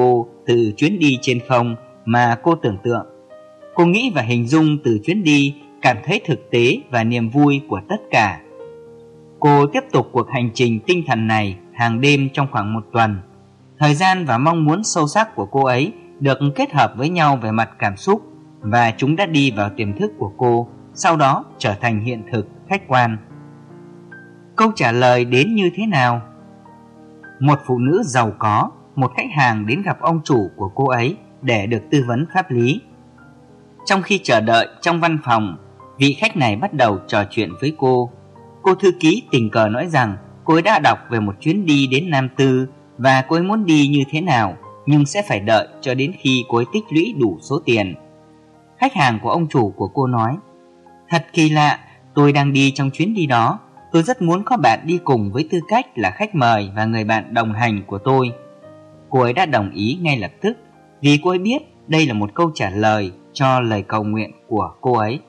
cô từ chuyến đi trên không mà cô tưởng tượng. Cô nghĩ và hình dung từ chuyến đi cảm thấy thực tế và niềm vui của tất cả. Cô tiếp tục cuộc hành trình tinh thần này hàng đêm trong khoảng một tuần. Thời gian và mong muốn sâu sắc của cô ấy được kết hợp với nhau về mặt cảm xúc và chúng đã đi vào tiềm thức của cô, sau đó trở thành hiện thực khách quan. Câu trả lời đến như thế nào? Một phụ nữ giàu có, một khách hàng đến gặp ông chủ của cô ấy để được tư vấn pháp lý. Trong khi chờ đợi trong văn phòng, vị khách này bắt đầu trò chuyện với cô. Cô thư ký tình cờ nói rằng cô ấy đã đọc về một chuyến đi đến Nam Tư và cô ấy muốn đi như thế nào, nhưng sẽ phải đợi cho đến khi cô ấy tích lũy đủ số tiền. Khách hàng của ông chủ của cô nói, Thật kỳ lạ, tôi đang đi trong chuyến đi đó. Tôi rất muốn có bạn đi cùng với tư cách là khách mời và người bạn đồng hành của tôi. Cô ấy đã đồng ý ngay lập tức vì cô ấy biết đây là một câu trả lời cho lời cầu nguyện của cô ấy.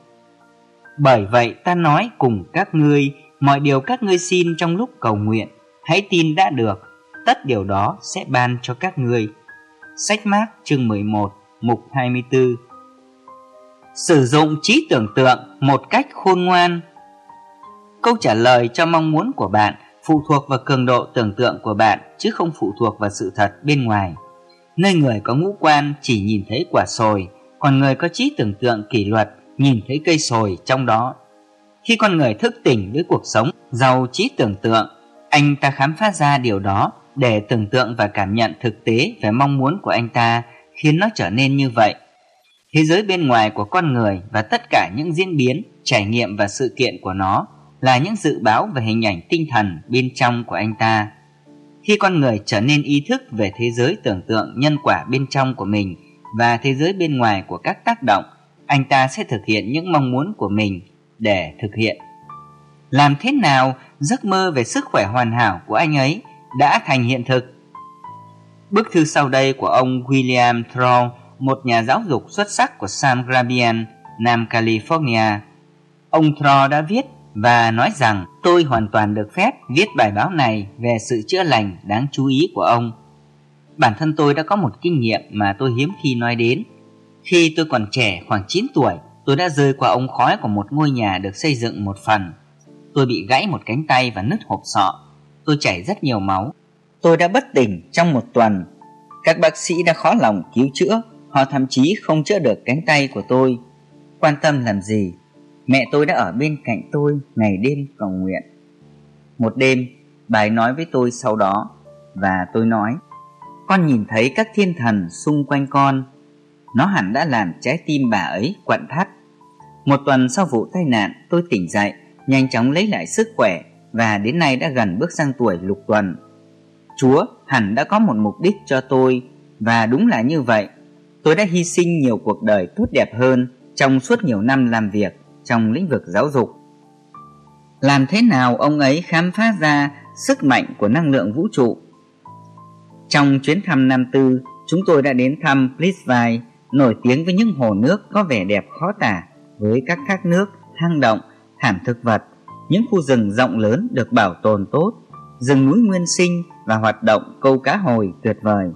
Bởi vậy ta nói cùng các ngươi, mọi điều các ngươi xin trong lúc cầu nguyện, hãy tin đã được, tất điều đó sẽ ban cho các ngươi. Sách mát chương 11, mục 24 Sử dụng trí tưởng tượng một cách khôn ngoan Câu trả lời cho mong muốn của bạn phụ thuộc vào cường độ tưởng tượng của bạn chứ không phụ thuộc vào sự thật bên ngoài. Nơi người có ngũ quan chỉ nhìn thấy quả sồi, còn người có trí tưởng tượng kỷ luật nhìn thấy cây sồi trong đó. Khi con người thức tỉnh với cuộc sống giàu trí tưởng tượng, anh ta khám phá ra điều đó để tưởng tượng và cảm nhận thực tế về mong muốn của anh ta khiến nó trở nên như vậy. Thế giới bên ngoài của con người và tất cả những diễn biến, trải nghiệm và sự kiện của nó là những dự báo về hình ảnh tinh thần bên trong của anh ta. Khi con người trở nên ý thức về thế giới tưởng tượng nhân quả bên trong của mình và thế giới bên ngoài của các tác động, anh ta sẽ thực hiện những mong muốn của mình để thực hiện. Làm thế nào giấc mơ về sức khỏe hoàn hảo của anh ấy đã thành hiện thực? Bức thư sau đây của ông William Thrall, một nhà giáo dục xuất sắc của San Gabriel, Nam California. Ông Thrall đã viết và nói rằng tôi hoàn toàn được phép viết bài báo này về sự chữa lành đáng chú ý của ông. Bản thân tôi đã có một kinh nghiệm mà tôi hiếm khi nói đến. Khi tôi còn trẻ khoảng 9 tuổi, tôi đã rơi qua ống khói của một ngôi nhà được xây dựng một phần. Tôi bị gãy một cánh tay và nứt hộp sọ. Tôi chảy rất nhiều máu. Tôi đã bất tỉnh trong một tuần. Các bác sĩ đã khó lòng cứu chữa, họ thậm chí không chữa được cánh tay của tôi. Quan tâm làm gì Mẹ tôi đã ở bên cạnh tôi ngày đêm cầu nguyện. Một đêm, bà ấy nói với tôi sau đó và tôi nói Con nhìn thấy các thiên thần xung quanh con. Nó hẳn đã làm trái tim bà ấy quặn thắt. Một tuần sau vụ tai nạn tôi tỉnh dậy Nhanh chóng lấy lại sức khỏe Và đến nay đã gần bước sang tuổi lục tuần. Chúa hẳn đã có một mục đích cho tôi Và đúng là như vậy. Tôi đã hy sinh nhiều cuộc đời tốt đẹp hơn Trong suốt nhiều năm làm việc trong lĩnh vực giáo dục. Làm thế nào ông ấy khám phá ra sức mạnh của năng lượng vũ trụ? Trong chuyến thăm Nam Tư, chúng tôi đã đến thăm Plitvai, nổi tiếng với những hồ nước có vẻ đẹp khó tả, với các thác nước, hang động, thảm thực vật, những khu rừng rộng lớn được bảo tồn tốt, rừng núi nguyên sinh và hoạt động câu cá hồi tuyệt vời.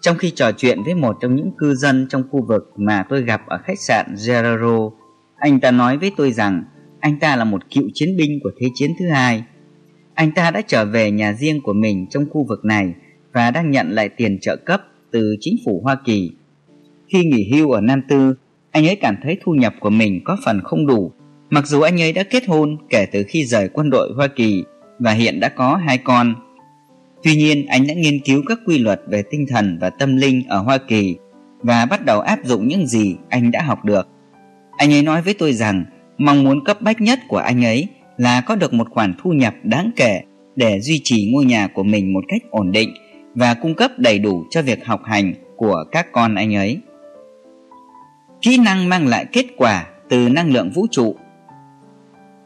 Trong khi trò chuyện với một trong những cư dân trong khu vực mà tôi gặp ở khách sạn Gerardo anh ta nói với tôi rằng anh ta là một cựu chiến binh của Thế chiến thứ hai. Anh ta đã trở về nhà riêng của mình trong khu vực này và đang nhận lại tiền trợ cấp từ chính phủ Hoa Kỳ. Khi nghỉ hưu ở Nam Tư, anh ấy cảm thấy thu nhập của mình có phần không đủ. Mặc dù anh ấy đã kết hôn kể từ khi rời quân đội Hoa Kỳ và hiện đã có hai con. Tuy nhiên, anh đã nghiên cứu các quy luật về tinh thần và tâm linh ở Hoa Kỳ và bắt đầu áp dụng những gì anh đã học được. Anh ấy nói với tôi rằng mong muốn cấp bách nhất của anh ấy là có được một khoản thu nhập đáng kể để duy trì ngôi nhà của mình một cách ổn định và cung cấp đầy đủ cho việc học hành của các con anh ấy. Kỹ năng mang lại kết quả từ năng lượng vũ trụ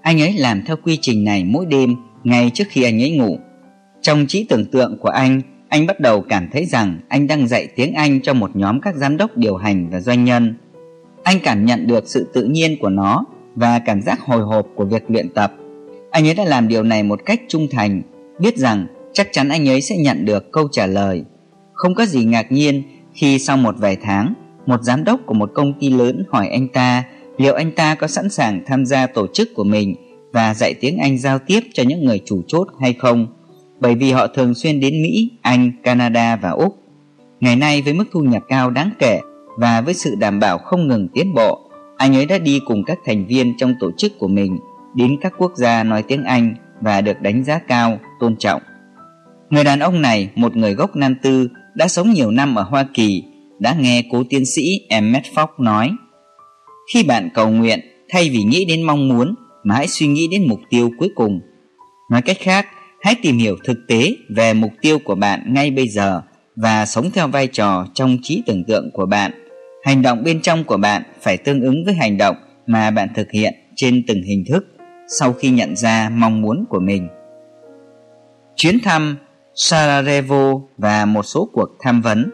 Anh ấy làm theo quy trình này mỗi đêm ngay trước khi anh ấy ngủ. Trong trí tưởng tượng của anh, anh bắt đầu cảm thấy rằng anh đang dạy tiếng Anh cho một nhóm các giám đốc điều hành và doanh nhân. Anh cảm nhận được sự tự nhiên của nó và cảm giác hồi hộp của việc luyện tập. Anh ấy đã làm điều này một cách trung thành, biết rằng chắc chắn anh ấy sẽ nhận được câu trả lời. Không có gì ngạc nhiên khi sau một vài tháng, một giám đốc của một công ty lớn hỏi anh ta liệu anh ta có sẵn sàng tham gia tổ chức của mình và dạy tiếng Anh giao tiếp cho những người chủ chốt hay không, bởi vì họ thường xuyên đến Mỹ, Anh, Canada và Úc. Ngày nay với mức thu nhập cao đáng kể và với sự đảm bảo không ngừng tiến bộ, anh ấy đã đi cùng các thành viên trong tổ chức của mình đến các quốc gia nói tiếng Anh và được đánh giá cao, tôn trọng. Người đàn ông này, một người gốc Nam Tư, đã sống nhiều năm ở Hoa Kỳ, đã nghe cố tiến sĩ Emmett Fox nói Khi bạn cầu nguyện, thay vì nghĩ đến mong muốn, mà hãy suy nghĩ đến mục tiêu cuối cùng. Nói cách khác, hãy tìm hiểu thực tế về mục tiêu của bạn ngay bây giờ và sống theo vai trò trong trí tưởng tượng của bạn. Hành động bên trong của bạn phải tương ứng với hành động mà bạn thực hiện trên từng hình thức sau khi nhận ra mong muốn của mình. Chuyến thăm Sarajevo và một số cuộc tham vấn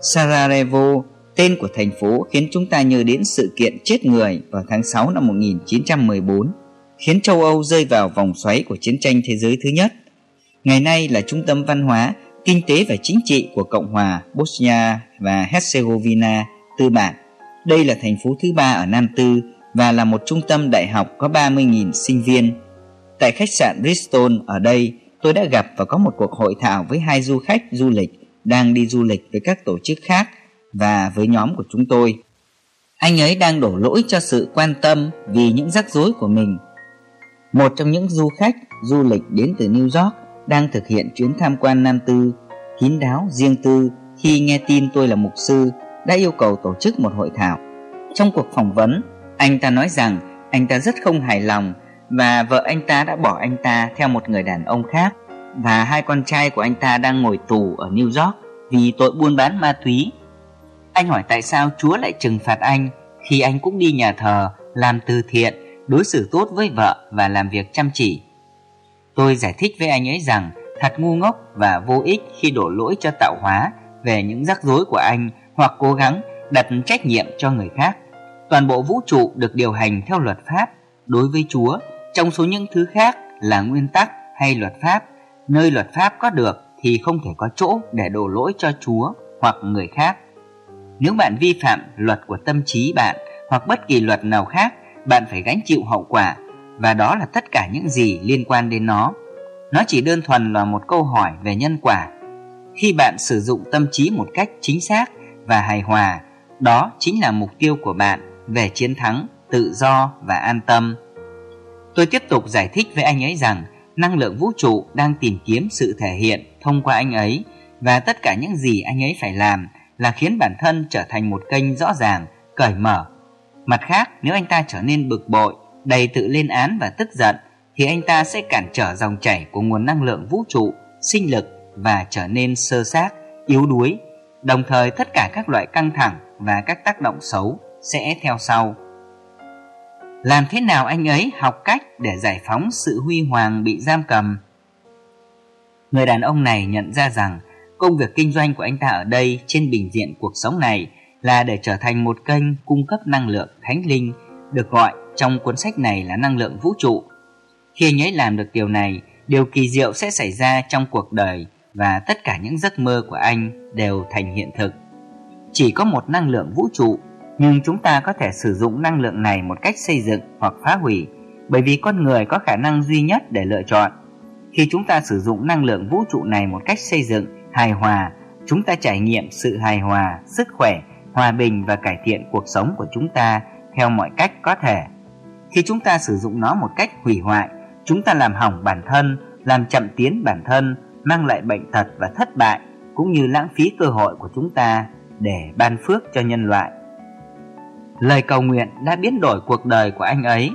Sarajevo, tên của thành phố khiến chúng ta nhớ đến sự kiện chết người vào tháng 6 năm 1914, khiến châu Âu rơi vào vòng xoáy của chiến tranh thế giới thứ nhất. Ngày nay là trung tâm văn hóa, kinh tế và chính trị của Cộng hòa Bosnia và Herzegovina tư bản. Đây là thành phố thứ ba ở Nam Tư và là một trung tâm đại học có 30.000 sinh viên. Tại khách sạn Bristol ở đây, tôi đã gặp và có một cuộc hội thảo với hai du khách du lịch đang đi du lịch với các tổ chức khác và với nhóm của chúng tôi. Anh ấy đang đổ lỗi cho sự quan tâm vì những rắc rối của mình. Một trong những du khách du lịch đến từ New York đang thực hiện chuyến tham quan Nam Tư, kín đáo, riêng tư khi nghe tin tôi là mục sư đã yêu cầu tổ chức một hội thảo. Trong cuộc phỏng vấn, anh ta nói rằng anh ta rất không hài lòng và vợ anh ta đã bỏ anh ta theo một người đàn ông khác và hai con trai của anh ta đang ngồi tù ở New York vì tội buôn bán ma túy. Anh hỏi tại sao Chúa lại trừng phạt anh khi anh cũng đi nhà thờ, làm từ thiện, đối xử tốt với vợ và làm việc chăm chỉ. Tôi giải thích với anh ấy rằng thật ngu ngốc và vô ích khi đổ lỗi cho tạo hóa về những rắc rối của anh hoặc cố gắng đặt trách nhiệm cho người khác. Toàn bộ vũ trụ được điều hành theo luật pháp đối với Chúa, trong số những thứ khác là nguyên tắc hay luật pháp. Nơi luật pháp có được thì không thể có chỗ để đổ lỗi cho Chúa hoặc người khác. Nếu bạn vi phạm luật của tâm trí bạn hoặc bất kỳ luật nào khác, bạn phải gánh chịu hậu quả và đó là tất cả những gì liên quan đến nó. Nó chỉ đơn thuần là một câu hỏi về nhân quả. Khi bạn sử dụng tâm trí một cách chính xác và hài hòa, đó chính là mục tiêu của bạn về chiến thắng, tự do và an tâm. Tôi tiếp tục giải thích với anh ấy rằng năng lượng vũ trụ đang tìm kiếm sự thể hiện thông qua anh ấy và tất cả những gì anh ấy phải làm là khiến bản thân trở thành một kênh rõ ràng, cởi mở. Mặt khác, nếu anh ta trở nên bực bội, đầy tự lên án và tức giận thì anh ta sẽ cản trở dòng chảy của nguồn năng lượng vũ trụ, sinh lực và trở nên sơ xác, yếu đuối. Đồng thời tất cả các loại căng thẳng và các tác động xấu sẽ theo sau. Làm thế nào anh ấy học cách để giải phóng sự huy hoàng bị giam cầm? Người đàn ông này nhận ra rằng công việc kinh doanh của anh ta ở đây trên bình diện cuộc sống này là để trở thành một kênh cung cấp năng lượng thánh linh được gọi trong cuốn sách này là năng lượng vũ trụ. Khi anh ấy làm được điều này, điều kỳ diệu sẽ xảy ra trong cuộc đời và tất cả những giấc mơ của anh đều thành hiện thực. Chỉ có một năng lượng vũ trụ nhưng chúng ta có thể sử dụng năng lượng này một cách xây dựng hoặc phá hủy bởi vì con người có khả năng duy nhất để lựa chọn. Khi chúng ta sử dụng năng lượng vũ trụ này một cách xây dựng, hài hòa, chúng ta trải nghiệm sự hài hòa, sức khỏe, hòa bình và cải thiện cuộc sống của chúng ta theo mọi cách có thể. Khi chúng ta sử dụng nó một cách hủy hoại, chúng ta làm hỏng bản thân, làm chậm tiến bản thân, mang lại bệnh tật và thất bại, cũng như lãng phí cơ hội của chúng ta để ban phước cho nhân loại. Lời cầu nguyện đã biến đổi cuộc đời của anh ấy.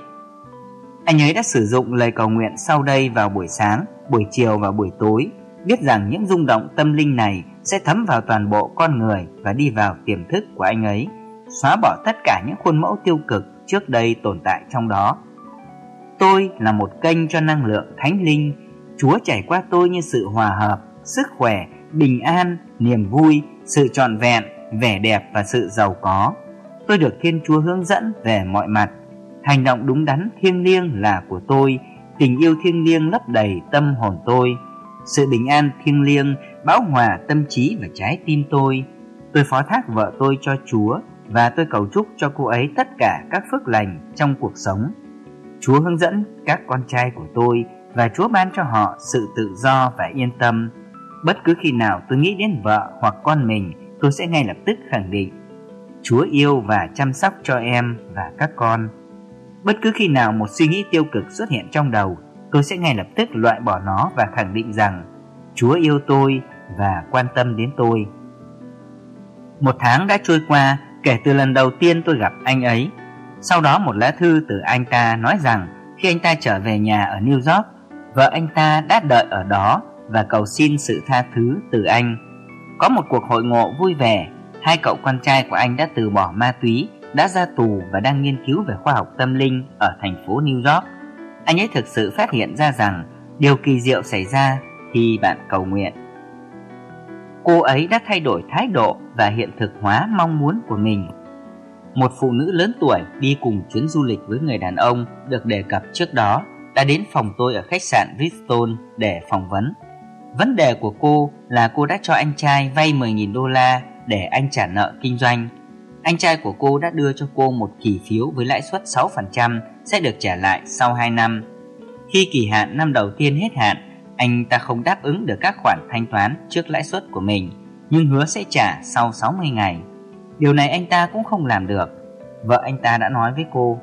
Anh ấy đã sử dụng lời cầu nguyện sau đây vào buổi sáng, buổi chiều và buổi tối, biết rằng những rung động tâm linh này sẽ thấm vào toàn bộ con người và đi vào tiềm thức của anh ấy, xóa bỏ tất cả những khuôn mẫu tiêu cực trước đây tồn tại trong đó. Tôi là một kênh cho năng lượng thánh linh, Chúa chảy qua tôi như sự hòa hợp, sức khỏe, bình an, niềm vui, sự trọn vẹn, vẻ đẹp và sự giàu có tôi được Thiên Chúa hướng dẫn về mọi mặt. Hành động đúng đắn thiêng liêng là của tôi, tình yêu thiêng liêng lấp đầy tâm hồn tôi. sự bình an thiêng liêng, bão hòa tâm trí và trái tim tôi. Tôi phó thác vợ tôi cho Chúa và tôi cầu chúc cho cô ấy tất cả các phước lành trong cuộc sống. Chúa hướng dẫn các con trai của tôi và Chúa ban cho họ sự tự do và yên tâm. Bất cứ khi nào tôi nghĩ đến vợ hoặc con mình, tôi sẽ ngay lập tức khẳng định Chúa yêu và chăm sóc cho em và các con. Bất cứ khi nào một suy nghĩ tiêu cực xuất hiện trong đầu, tôi sẽ ngay lập tức loại bỏ nó và khẳng định rằng Chúa yêu tôi và quan tâm đến tôi. Một tháng đã trôi qua kể từ lần đầu tiên tôi gặp anh ấy. Sau đó một lá thư từ anh ta nói rằng khi anh ta trở về nhà ở New York, vợ anh ta đã đợi ở đó và cầu xin sự tha thứ từ anh. Có một cuộc hội ngộ vui vẻ, hai cậu con trai của anh đã từ bỏ ma túy, đã ra tù và đang nghiên cứu về khoa học tâm linh ở thành phố New York. Anh ấy thực sự phát hiện ra rằng điều kỳ diệu xảy ra khi bạn cầu nguyện. Cô ấy đã thay đổi thái độ và hiện thực hóa mong muốn của mình. Một phụ nữ lớn tuổi đi cùng chuyến du lịch với người đàn ông được đề cập trước đó đã đến phòng tôi ở khách sạn Bristol để phỏng vấn. Vấn đề của cô là cô đã cho anh trai vay 10.000 đô la để anh trả nợ kinh doanh. Anh trai của cô đã đưa cho cô một kỳ phiếu với lãi suất 6% sẽ được trả lại sau 2 năm. Khi kỳ hạn năm đầu tiên hết hạn, anh ta không đáp ứng được các khoản thanh toán trước lãi suất của mình, nhưng hứa sẽ trả sau 60 ngày. Điều này anh ta cũng không làm được. Vợ anh ta đã nói với cô,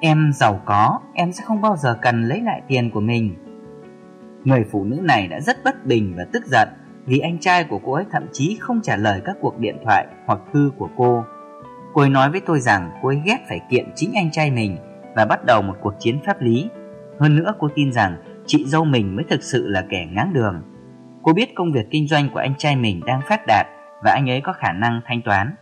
Em giàu có, em sẽ không bao giờ cần lấy lại tiền của mình. Người phụ nữ này đã rất bất bình và tức giận vì anh trai của cô ấy thậm chí không trả lời các cuộc điện thoại hoặc thư của cô. Cô ấy nói với tôi rằng cô ấy ghét phải kiện chính anh trai mình và bắt đầu một cuộc chiến pháp lý. Hơn nữa cô tin rằng chị dâu mình mới thực sự là kẻ ngáng đường. Cô biết công việc kinh doanh của anh trai mình đang phát đạt và anh ấy có khả năng thanh toán.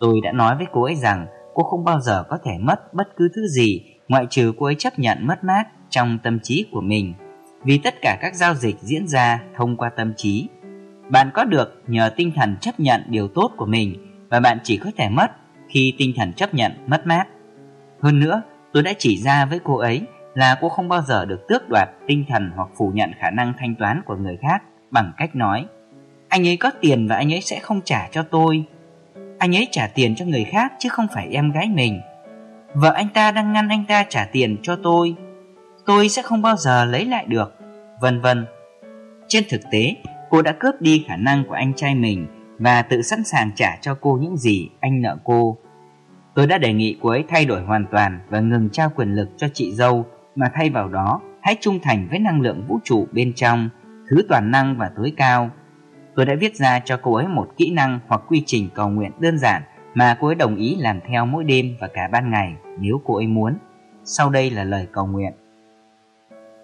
Tôi đã nói với cô ấy rằng cô không bao giờ có thể mất bất cứ thứ gì ngoại trừ cô ấy chấp nhận mất mát trong tâm trí của mình vì tất cả các giao dịch diễn ra thông qua tâm trí. Bạn có được nhờ tinh thần chấp nhận điều tốt của mình và bạn chỉ có thể mất khi tinh thần chấp nhận mất mát. Hơn nữa, tôi đã chỉ ra với cô ấy là cô không bao giờ được tước đoạt tinh thần hoặc phủ nhận khả năng thanh toán của người khác bằng cách nói Anh ấy có tiền và anh ấy sẽ không trả cho tôi. Anh ấy trả tiền cho người khác chứ không phải em gái mình. Vợ anh ta đang ngăn anh ta trả tiền cho tôi tôi sẽ không bao giờ lấy lại được, vân vân. Trên thực tế, cô đã cướp đi khả năng của anh trai mình và tự sẵn sàng trả cho cô những gì anh nợ cô. Tôi đã đề nghị cô ấy thay đổi hoàn toàn và ngừng trao quyền lực cho chị dâu mà thay vào đó hãy trung thành với năng lượng vũ trụ bên trong, thứ toàn năng và tối cao. Tôi đã viết ra cho cô ấy một kỹ năng hoặc quy trình cầu nguyện đơn giản mà cô ấy đồng ý làm theo mỗi đêm và cả ban ngày nếu cô ấy muốn. Sau đây là lời cầu nguyện.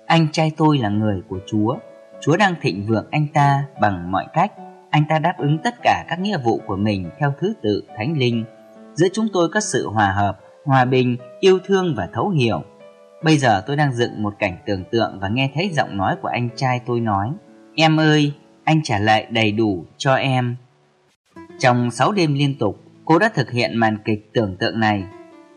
Anh trai tôi là người của Chúa Chúa đang thịnh vượng anh ta bằng mọi cách Anh ta đáp ứng tất cả các nghĩa vụ của mình theo thứ tự thánh linh Giữa chúng tôi có sự hòa hợp, hòa bình, yêu thương và thấu hiểu Bây giờ tôi đang dựng một cảnh tưởng tượng và nghe thấy giọng nói của anh trai tôi nói Em ơi, anh trả lại đầy đủ cho em. Trong 6 đêm liên tục, cô đã thực hiện màn kịch tưởng tượng này.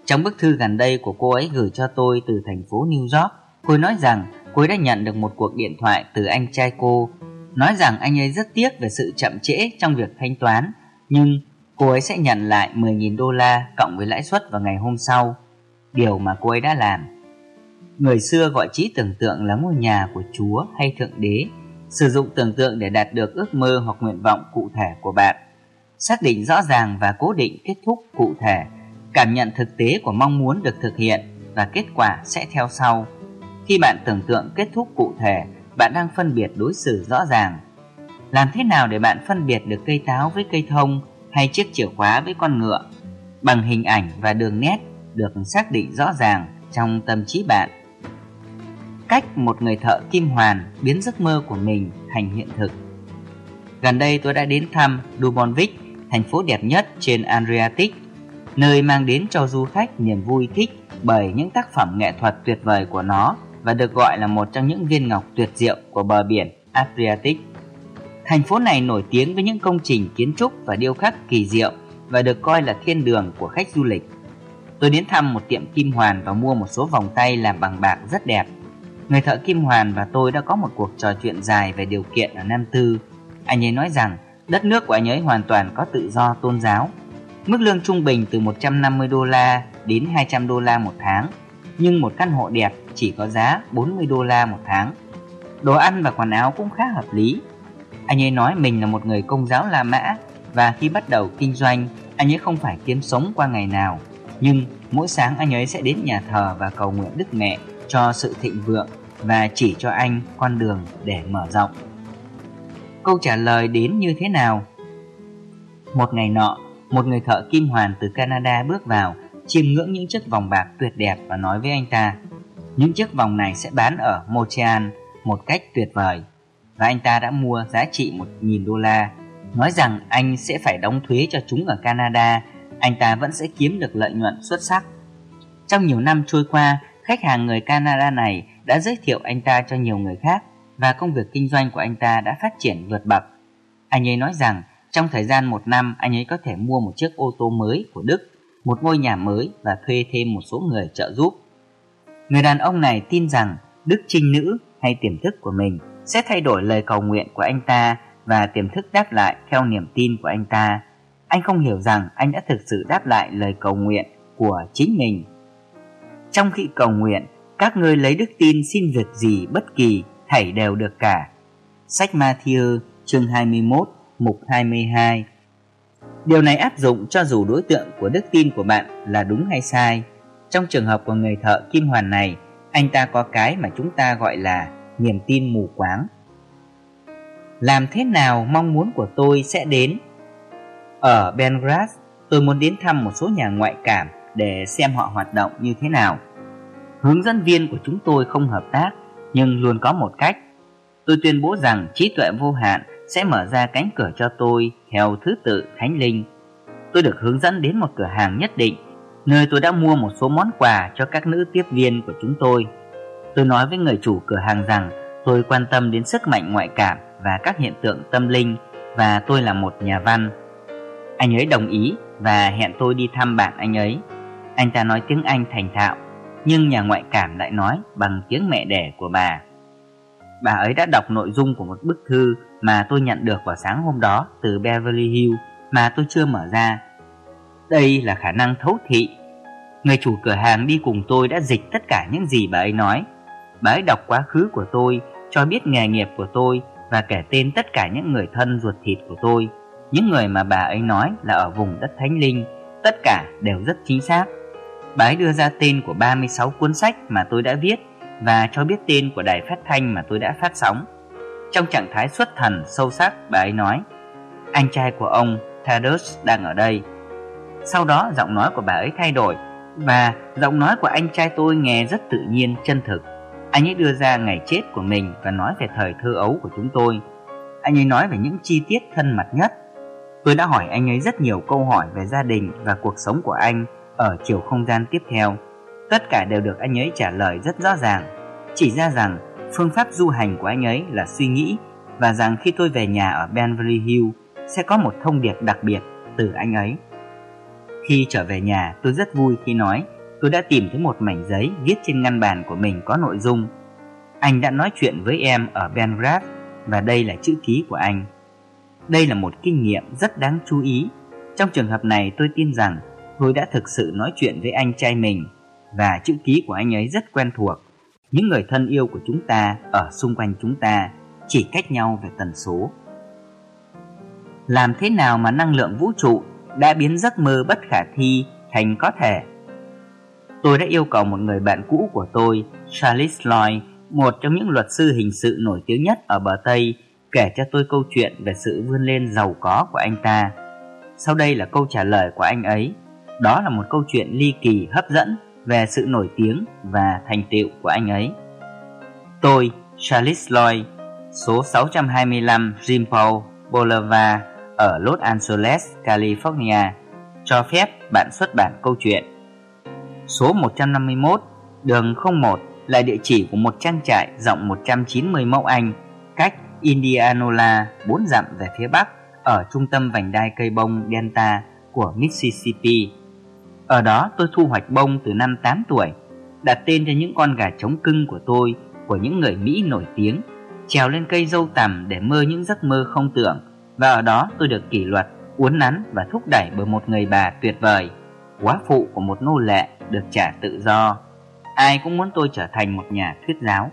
Trong bức thư gần đây của cô ấy gửi cho tôi từ thành phố New York Cô ấy nói rằng cô ấy đã nhận được một cuộc điện thoại từ anh trai cô Nói rằng anh ấy rất tiếc về sự chậm trễ trong việc thanh toán Nhưng cô ấy sẽ nhận lại 10.000 đô la cộng với lãi suất vào ngày hôm sau. Điều mà cô ấy đã làm. Người xưa gọi trí tưởng tượng là ngôi nhà của Chúa hay Thượng Đế Sử dụng tưởng tượng để đạt được ước mơ hoặc nguyện vọng cụ thể của bạn Xác định rõ ràng và cố định kết thúc cụ thể Cảm nhận thực tế của mong muốn được thực hiện Và kết quả sẽ theo sau khi bạn tưởng tượng kết thúc cụ thể, bạn đang phân biệt đối xử rõ ràng. Làm thế nào để bạn phân biệt được cây táo với cây thông hay chiếc chìa khóa với con ngựa? Bằng hình ảnh và đường nét được xác định rõ ràng trong tâm trí bạn. Cách một người thợ kim hoàn biến giấc mơ của mình thành hiện thực. Gần đây tôi đã đến thăm Dubonvik, thành phố đẹp nhất trên Adriatic, nơi mang đến cho du khách niềm vui thích bởi những tác phẩm nghệ thuật tuyệt vời của nó và được gọi là một trong những viên ngọc tuyệt diệu của bờ biển Adriatic. Thành phố này nổi tiếng với những công trình kiến trúc và điêu khắc kỳ diệu và được coi là thiên đường của khách du lịch. Tôi đến thăm một tiệm kim hoàn và mua một số vòng tay làm bằng bạc rất đẹp. Người thợ kim hoàn và tôi đã có một cuộc trò chuyện dài về điều kiện ở Nam Tư. Anh ấy nói rằng đất nước của anh ấy hoàn toàn có tự do tôn giáo. Mức lương trung bình từ 150 đô la đến 200 đô la một tháng, nhưng một căn hộ đẹp chỉ có giá 40 đô la một tháng. Đồ ăn và quần áo cũng khá hợp lý. Anh ấy nói mình là một người công giáo La Mã và khi bắt đầu kinh doanh, anh ấy không phải kiếm sống qua ngày nào, nhưng mỗi sáng anh ấy sẽ đến nhà thờ và cầu nguyện Đức Mẹ cho sự thịnh vượng và chỉ cho anh con đường để mở rộng. Câu trả lời đến như thế nào? Một ngày nọ, một người thợ kim hoàn từ Canada bước vào, chiêm ngưỡng những chiếc vòng bạc tuyệt đẹp và nói với anh ta, những chiếc vòng này sẽ bán ở Montreal một cách tuyệt vời. Và anh ta đã mua giá trị 1.000 đô la, nói rằng anh sẽ phải đóng thuế cho chúng ở Canada, anh ta vẫn sẽ kiếm được lợi nhuận xuất sắc. Trong nhiều năm trôi qua, khách hàng người Canada này đã giới thiệu anh ta cho nhiều người khác và công việc kinh doanh của anh ta đã phát triển vượt bậc. Anh ấy nói rằng trong thời gian một năm anh ấy có thể mua một chiếc ô tô mới của Đức, một ngôi nhà mới và thuê thêm một số người trợ giúp. Người đàn ông này tin rằng đức trinh nữ hay tiềm thức của mình sẽ thay đổi lời cầu nguyện của anh ta và tiềm thức đáp lại theo niềm tin của anh ta. Anh không hiểu rằng anh đã thực sự đáp lại lời cầu nguyện của chính mình. Trong khi cầu nguyện, các ngươi lấy đức tin xin việc gì bất kỳ, thảy đều được cả. Sách Matthew chương 21, mục 22 Điều này áp dụng cho dù đối tượng của đức tin của bạn là đúng hay sai. Trong trường hợp của người thợ kim hoàn này, anh ta có cái mà chúng ta gọi là niềm tin mù quáng. Làm thế nào mong muốn của tôi sẽ đến? Ở Belgrade, tôi muốn đến thăm một số nhà ngoại cảm để xem họ hoạt động như thế nào. Hướng dẫn viên của chúng tôi không hợp tác, nhưng luôn có một cách. Tôi tuyên bố rằng trí tuệ vô hạn sẽ mở ra cánh cửa cho tôi theo thứ tự thánh linh. Tôi được hướng dẫn đến một cửa hàng nhất định, nơi tôi đã mua một số món quà cho các nữ tiếp viên của chúng tôi. Tôi nói với người chủ cửa hàng rằng tôi quan tâm đến sức mạnh ngoại cảm và các hiện tượng tâm linh và tôi là một nhà văn. Anh ấy đồng ý và hẹn tôi đi thăm bạn anh ấy. Anh ta nói tiếng Anh thành thạo, nhưng nhà ngoại cảm lại nói bằng tiếng mẹ đẻ của bà. Bà ấy đã đọc nội dung của một bức thư mà tôi nhận được vào sáng hôm đó từ Beverly Hills mà tôi chưa mở ra. Đây là khả năng thấu thị. Người chủ cửa hàng đi cùng tôi đã dịch tất cả những gì bà ấy nói. Bà ấy đọc quá khứ của tôi, cho biết nghề nghiệp của tôi và kể tên tất cả những người thân ruột thịt của tôi. Những người mà bà ấy nói là ở vùng đất Thánh Linh, tất cả đều rất chính xác. Bà ấy đưa ra tên của 36 cuốn sách mà tôi đã viết và cho biết tên của đài phát thanh mà tôi đã phát sóng. Trong trạng thái xuất thần sâu sắc, bà ấy nói, anh trai của ông, Thaddeus, đang ở đây. Sau đó giọng nói của bà ấy thay đổi và giọng nói của anh trai tôi nghe rất tự nhiên, chân thực. Anh ấy đưa ra ngày chết của mình và nói về thời thơ ấu của chúng tôi. Anh ấy nói về những chi tiết thân mật nhất. Tôi đã hỏi anh ấy rất nhiều câu hỏi về gia đình và cuộc sống của anh ở chiều không gian tiếp theo. Tất cả đều được anh ấy trả lời rất rõ ràng, chỉ ra rằng phương pháp du hành của anh ấy là suy nghĩ và rằng khi tôi về nhà ở Beverly Hills sẽ có một thông điệp đặc biệt từ anh ấy. Khi trở về nhà, tôi rất vui khi nói tôi đã tìm thấy một mảnh giấy viết trên ngăn bàn của mình có nội dung. Anh đã nói chuyện với em ở Belgrade và đây là chữ ký của anh. Đây là một kinh nghiệm rất đáng chú ý. Trong trường hợp này tôi tin rằng tôi đã thực sự nói chuyện với anh trai mình và chữ ký của anh ấy rất quen thuộc. Những người thân yêu của chúng ta ở xung quanh chúng ta chỉ cách nhau về tần số. Làm thế nào mà năng lượng vũ trụ đã biến giấc mơ bất khả thi thành có thể? Tôi đã yêu cầu một người bạn cũ của tôi, Charles Lloyd, một trong những luật sư hình sự nổi tiếng nhất ở bờ Tây, kể cho tôi câu chuyện về sự vươn lên giàu có của anh ta. Sau đây là câu trả lời của anh ấy. Đó là một câu chuyện ly kỳ hấp dẫn về sự nổi tiếng và thành tựu của anh ấy. Tôi, Charles Lloyd, số 625 Jim Boulevard ở Los Angeles, California, cho phép bạn xuất bản câu chuyện. Số 151, đường 01 là địa chỉ của một trang trại rộng 190 mẫu Anh, cách Indianola 4 dặm về phía bắc ở trung tâm vành đai cây bông Delta của Mississippi. Ở đó tôi thu hoạch bông từ năm 8 tuổi, đặt tên cho những con gà trống cưng của tôi của những người Mỹ nổi tiếng, trèo lên cây dâu tằm để mơ những giấc mơ không tưởng và ở đó tôi được kỷ luật, uốn nắn và thúc đẩy bởi một người bà tuyệt vời, quá phụ của một nô lệ được trả tự do. Ai cũng muốn tôi trở thành một nhà thuyết giáo.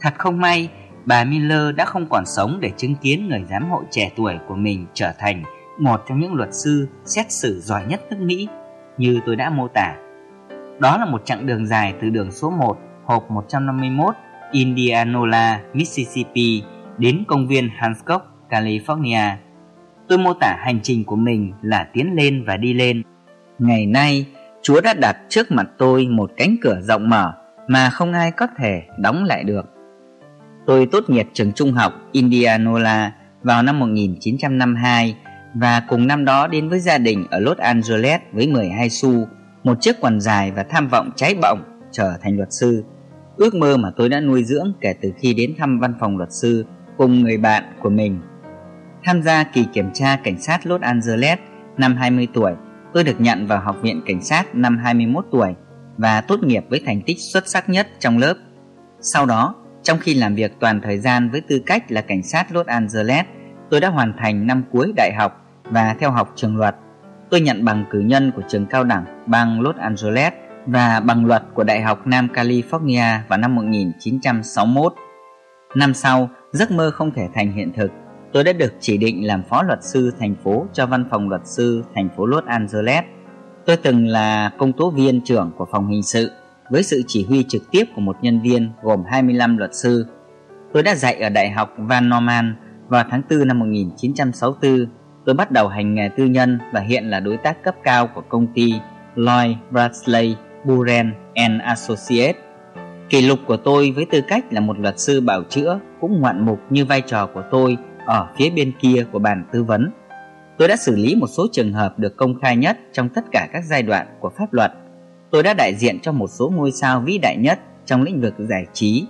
Thật không may, bà Miller đã không còn sống để chứng kiến người giám hộ trẻ tuổi của mình trở thành một trong những luật sư xét xử giỏi nhất nước Mỹ như tôi đã mô tả. Đó là một chặng đường dài từ đường số 1, hộp 151, Indianola, Mississippi đến công viên Hancock, California. Tôi mô tả hành trình của mình là tiến lên và đi lên. Ngày nay, Chúa đã đặt trước mặt tôi một cánh cửa rộng mở mà không ai có thể đóng lại được. Tôi tốt nghiệp trường trung học Indianola vào năm 1952 và cùng năm đó đến với gia đình ở Los Angeles với 12 xu, một chiếc quần dài và tham vọng cháy bỏng trở thành luật sư. Ước mơ mà tôi đã nuôi dưỡng kể từ khi đến thăm văn phòng luật sư cùng người bạn của mình. Tham gia kỳ kiểm tra cảnh sát Los Angeles năm 20 tuổi, tôi được nhận vào Học viện Cảnh sát năm 21 tuổi và tốt nghiệp với thành tích xuất sắc nhất trong lớp. Sau đó, trong khi làm việc toàn thời gian với tư cách là cảnh sát Los Angeles, tôi đã hoàn thành năm cuối đại học và theo học trường luật. Tôi nhận bằng cử nhân của trường cao đẳng bang Los Angeles và bằng luật của Đại học Nam California vào năm 1961. Năm sau, giấc mơ không thể thành hiện thực. Tôi đã được chỉ định làm phó luật sư thành phố cho văn phòng luật sư thành phố Los Angeles. Tôi từng là công tố viên trưởng của phòng hình sự với sự chỉ huy trực tiếp của một nhân viên gồm 25 luật sư. Tôi đã dạy ở Đại học Van Norman vào tháng 4 năm 1964 Tôi bắt đầu hành nghề tư nhân và hiện là đối tác cấp cao của công ty Lloyd Bradley Buren and Associates. Kỷ lục của tôi với tư cách là một luật sư bảo chữa cũng ngoạn mục như vai trò của tôi ở phía bên kia của bàn tư vấn. Tôi đã xử lý một số trường hợp được công khai nhất trong tất cả các giai đoạn của pháp luật. Tôi đã đại diện cho một số ngôi sao vĩ đại nhất trong lĩnh vực giải trí.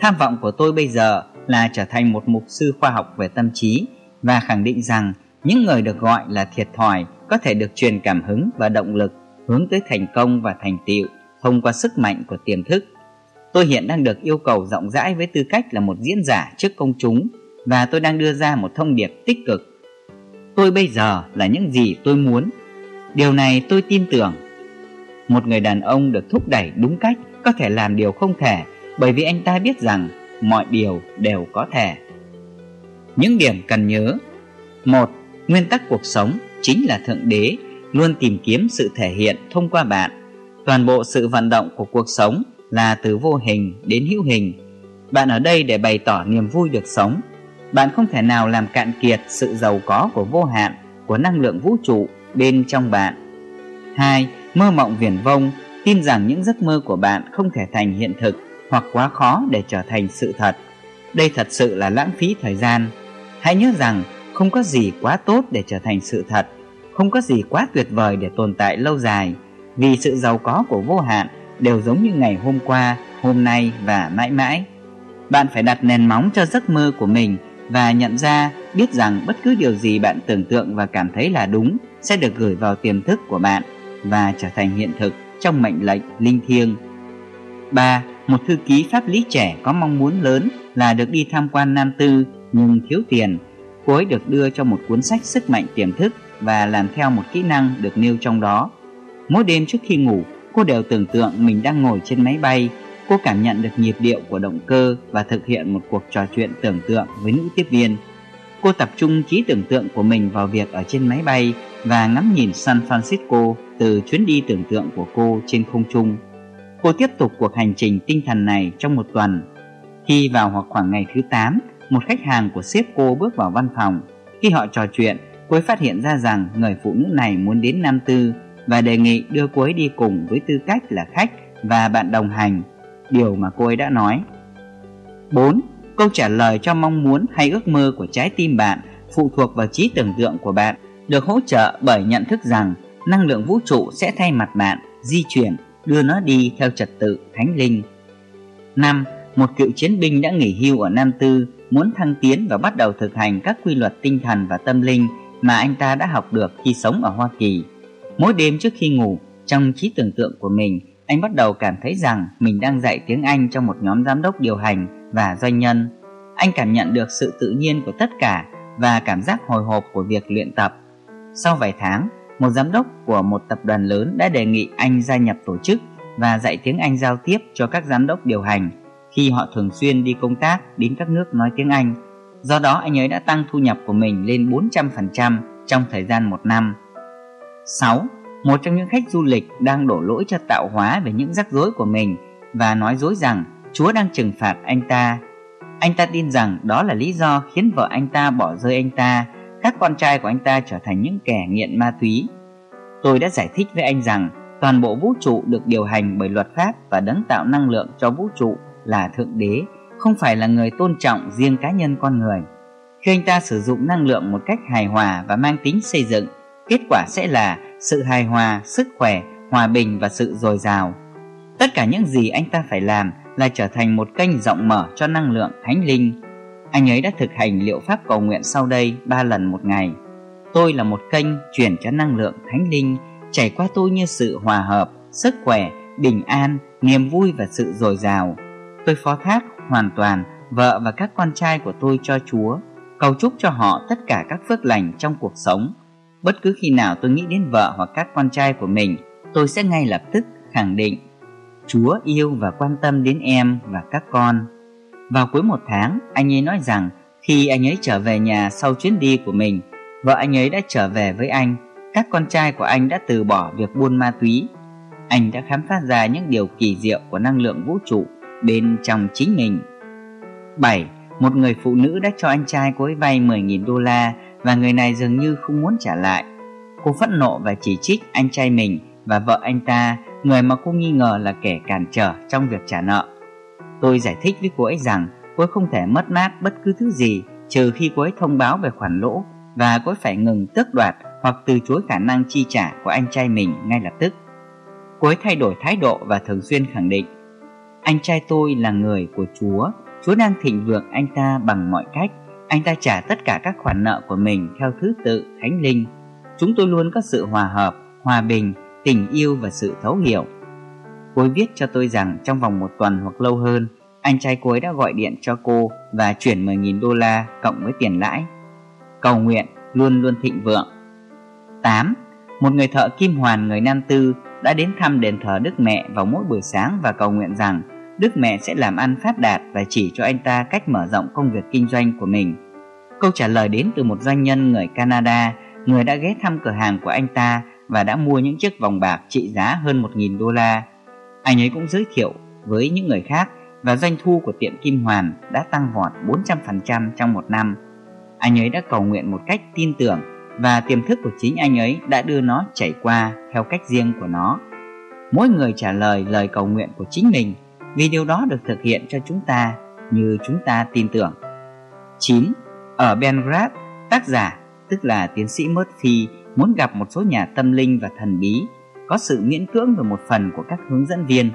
Tham vọng của tôi bây giờ là trở thành một mục sư khoa học về tâm trí và khẳng định rằng những người được gọi là thiệt thòi có thể được truyền cảm hứng và động lực hướng tới thành công và thành tựu thông qua sức mạnh của tiềm thức. Tôi hiện đang được yêu cầu rộng rãi với tư cách là một diễn giả trước công chúng và tôi đang đưa ra một thông điệp tích cực. Tôi bây giờ là những gì tôi muốn. Điều này tôi tin tưởng. Một người đàn ông được thúc đẩy đúng cách có thể làm điều không thể bởi vì anh ta biết rằng mọi điều đều có thể. Những điểm cần nhớ một Nguyên tắc cuộc sống chính là Thượng Đế luôn tìm kiếm sự thể hiện thông qua bạn. Toàn bộ sự vận động của cuộc sống là từ vô hình đến hữu hình. Bạn ở đây để bày tỏ niềm vui được sống. Bạn không thể nào làm cạn kiệt sự giàu có của vô hạn, của năng lượng vũ trụ bên trong bạn. 2. Mơ mộng viển vông, tin rằng những giấc mơ của bạn không thể thành hiện thực hoặc quá khó để trở thành sự thật. Đây thật sự là lãng phí thời gian. Hãy nhớ rằng không có gì quá tốt để trở thành sự thật, không có gì quá tuyệt vời để tồn tại lâu dài, vì sự giàu có của vô hạn đều giống như ngày hôm qua, hôm nay và mãi mãi bạn phải đặt nền móng cho giấc mơ của mình và nhận ra, biết rằng bất cứ điều gì bạn tưởng tượng và cảm thấy là đúng sẽ được gửi vào tiềm thức của bạn và trở thành hiện thực trong mệnh lệnh linh thiêng 3. Một thư ký pháp lý trẻ có mong muốn lớn là được đi tham quan Nam Tư nhưng thiếu tiền cô ấy được đưa cho một cuốn sách sức mạnh tiềm thức và làm theo một kỹ năng được nêu trong đó. Mỗi đêm trước khi ngủ, cô đều tưởng tượng mình đang ngồi trên máy bay. Cô cảm nhận được nhịp điệu của động cơ và thực hiện một cuộc trò chuyện tưởng tượng với nữ tiếp viên. Cô tập trung trí tưởng tượng của mình vào việc ở trên máy bay và ngắm nhìn San Francisco từ chuyến đi tưởng tượng của cô trên không trung. Cô tiếp tục cuộc hành trình tinh thần này trong một tuần. Khi vào hoặc khoảng ngày thứ 8, một khách hàng của sếp cô bước vào văn phòng. Khi họ trò chuyện, cô ấy phát hiện ra rằng người phụ nữ này muốn đến Nam Tư và đề nghị đưa cô ấy đi cùng với tư cách là khách và bạn đồng hành, điều mà cô ấy đã nói. 4. Câu trả lời cho mong muốn hay ước mơ của trái tim bạn phụ thuộc vào trí tưởng tượng của bạn, được hỗ trợ bởi nhận thức rằng năng lượng vũ trụ sẽ thay mặt bạn di chuyển, đưa nó đi theo trật tự thánh linh. 5. Một cựu chiến binh đã nghỉ hưu ở Nam Tư muốn thăng tiến và bắt đầu thực hành các quy luật tinh thần và tâm linh mà anh ta đã học được khi sống ở Hoa Kỳ. Mỗi đêm trước khi ngủ, trong trí tưởng tượng của mình, anh bắt đầu cảm thấy rằng mình đang dạy tiếng Anh cho một nhóm giám đốc điều hành và doanh nhân. Anh cảm nhận được sự tự nhiên của tất cả và cảm giác hồi hộp của việc luyện tập. Sau vài tháng, một giám đốc của một tập đoàn lớn đã đề nghị anh gia nhập tổ chức và dạy tiếng Anh giao tiếp cho các giám đốc điều hành khi họ thường xuyên đi công tác đến các nước nói tiếng Anh. Do đó anh ấy đã tăng thu nhập của mình lên 400% trong thời gian một năm. 6. Một trong những khách du lịch đang đổ lỗi cho tạo hóa về những rắc rối của mình và nói dối rằng Chúa đang trừng phạt anh ta. Anh ta tin rằng đó là lý do khiến vợ anh ta bỏ rơi anh ta, các con trai của anh ta trở thành những kẻ nghiện ma túy. Tôi đã giải thích với anh rằng toàn bộ vũ trụ được điều hành bởi luật pháp và đấng tạo năng lượng cho vũ trụ là Thượng Đế, không phải là người tôn trọng riêng cá nhân con người. Khi anh ta sử dụng năng lượng một cách hài hòa và mang tính xây dựng, kết quả sẽ là sự hài hòa, sức khỏe, hòa bình và sự dồi dào. Tất cả những gì anh ta phải làm là trở thành một kênh rộng mở cho năng lượng thánh linh. Anh ấy đã thực hành liệu pháp cầu nguyện sau đây ba lần một ngày. Tôi là một kênh chuyển cho năng lượng thánh linh chảy qua tôi như sự hòa hợp, sức khỏe, bình an, niềm vui và sự dồi dào. Tôi phó thác hoàn toàn vợ và các con trai của tôi cho Chúa, cầu chúc cho họ tất cả các phước lành trong cuộc sống. Bất cứ khi nào tôi nghĩ đến vợ hoặc các con trai của mình, tôi sẽ ngay lập tức khẳng định Chúa yêu và quan tâm đến em và các con. Vào cuối một tháng, anh ấy nói rằng khi anh ấy trở về nhà sau chuyến đi của mình, vợ anh ấy đã trở về với anh, các con trai của anh đã từ bỏ việc buôn ma túy. Anh đã khám phá ra những điều kỳ diệu của năng lượng vũ trụ bên trong chính mình. 7. Một người phụ nữ đã cho anh trai cô ấy vay 10.000 đô la và người này dường như không muốn trả lại. Cô phẫn nộ và chỉ trích anh trai mình và vợ anh ta, người mà cô nghi ngờ là kẻ cản trở trong việc trả nợ. Tôi giải thích với cô ấy rằng cô ấy không thể mất mát bất cứ thứ gì trừ khi cô ấy thông báo về khoản lỗ và cô ấy phải ngừng tước đoạt hoặc từ chối khả năng chi trả của anh trai mình ngay lập tức. Cô ấy thay đổi thái độ và thường xuyên khẳng định anh trai tôi là người của Chúa. Chúa đang thịnh vượng anh ta bằng mọi cách. Anh ta trả tất cả các khoản nợ của mình theo thứ tự thánh linh. Chúng tôi luôn có sự hòa hợp, hòa bình, tình yêu và sự thấu hiểu. Cô ấy viết cho tôi rằng trong vòng một tuần hoặc lâu hơn Anh trai cô ấy đã gọi điện cho cô và chuyển 10.000 đô la cộng với tiền lãi. Cầu nguyện luôn luôn thịnh vượng. 8. Một người thợ kim hoàn người Nam Tư đã đến thăm đền thờ Đức Mẹ vào mỗi buổi sáng và cầu nguyện rằng Đức Mẹ sẽ làm ăn phát đạt và chỉ cho anh ta cách mở rộng công việc kinh doanh của mình. Câu trả lời đến từ một doanh nhân người Canada, người đã ghé thăm cửa hàng của anh ta và đã mua những chiếc vòng bạc trị giá hơn 1.000 đô la. Anh ấy cũng giới thiệu với những người khác và doanh thu của tiệm Kim Hoàn đã tăng vọt 400% trong một năm. Anh ấy đã cầu nguyện một cách tin tưởng và tiềm thức của chính anh ấy đã đưa nó chảy qua theo cách riêng của nó. Mỗi người trả lời lời cầu nguyện của chính mình vì điều đó được thực hiện cho chúng ta như chúng ta tin tưởng. 9. Ở Belgrade, tác giả, tức là tiến sĩ Murphy, muốn gặp một số nhà tâm linh và thần bí, có sự miễn cưỡng về một phần của các hướng dẫn viên.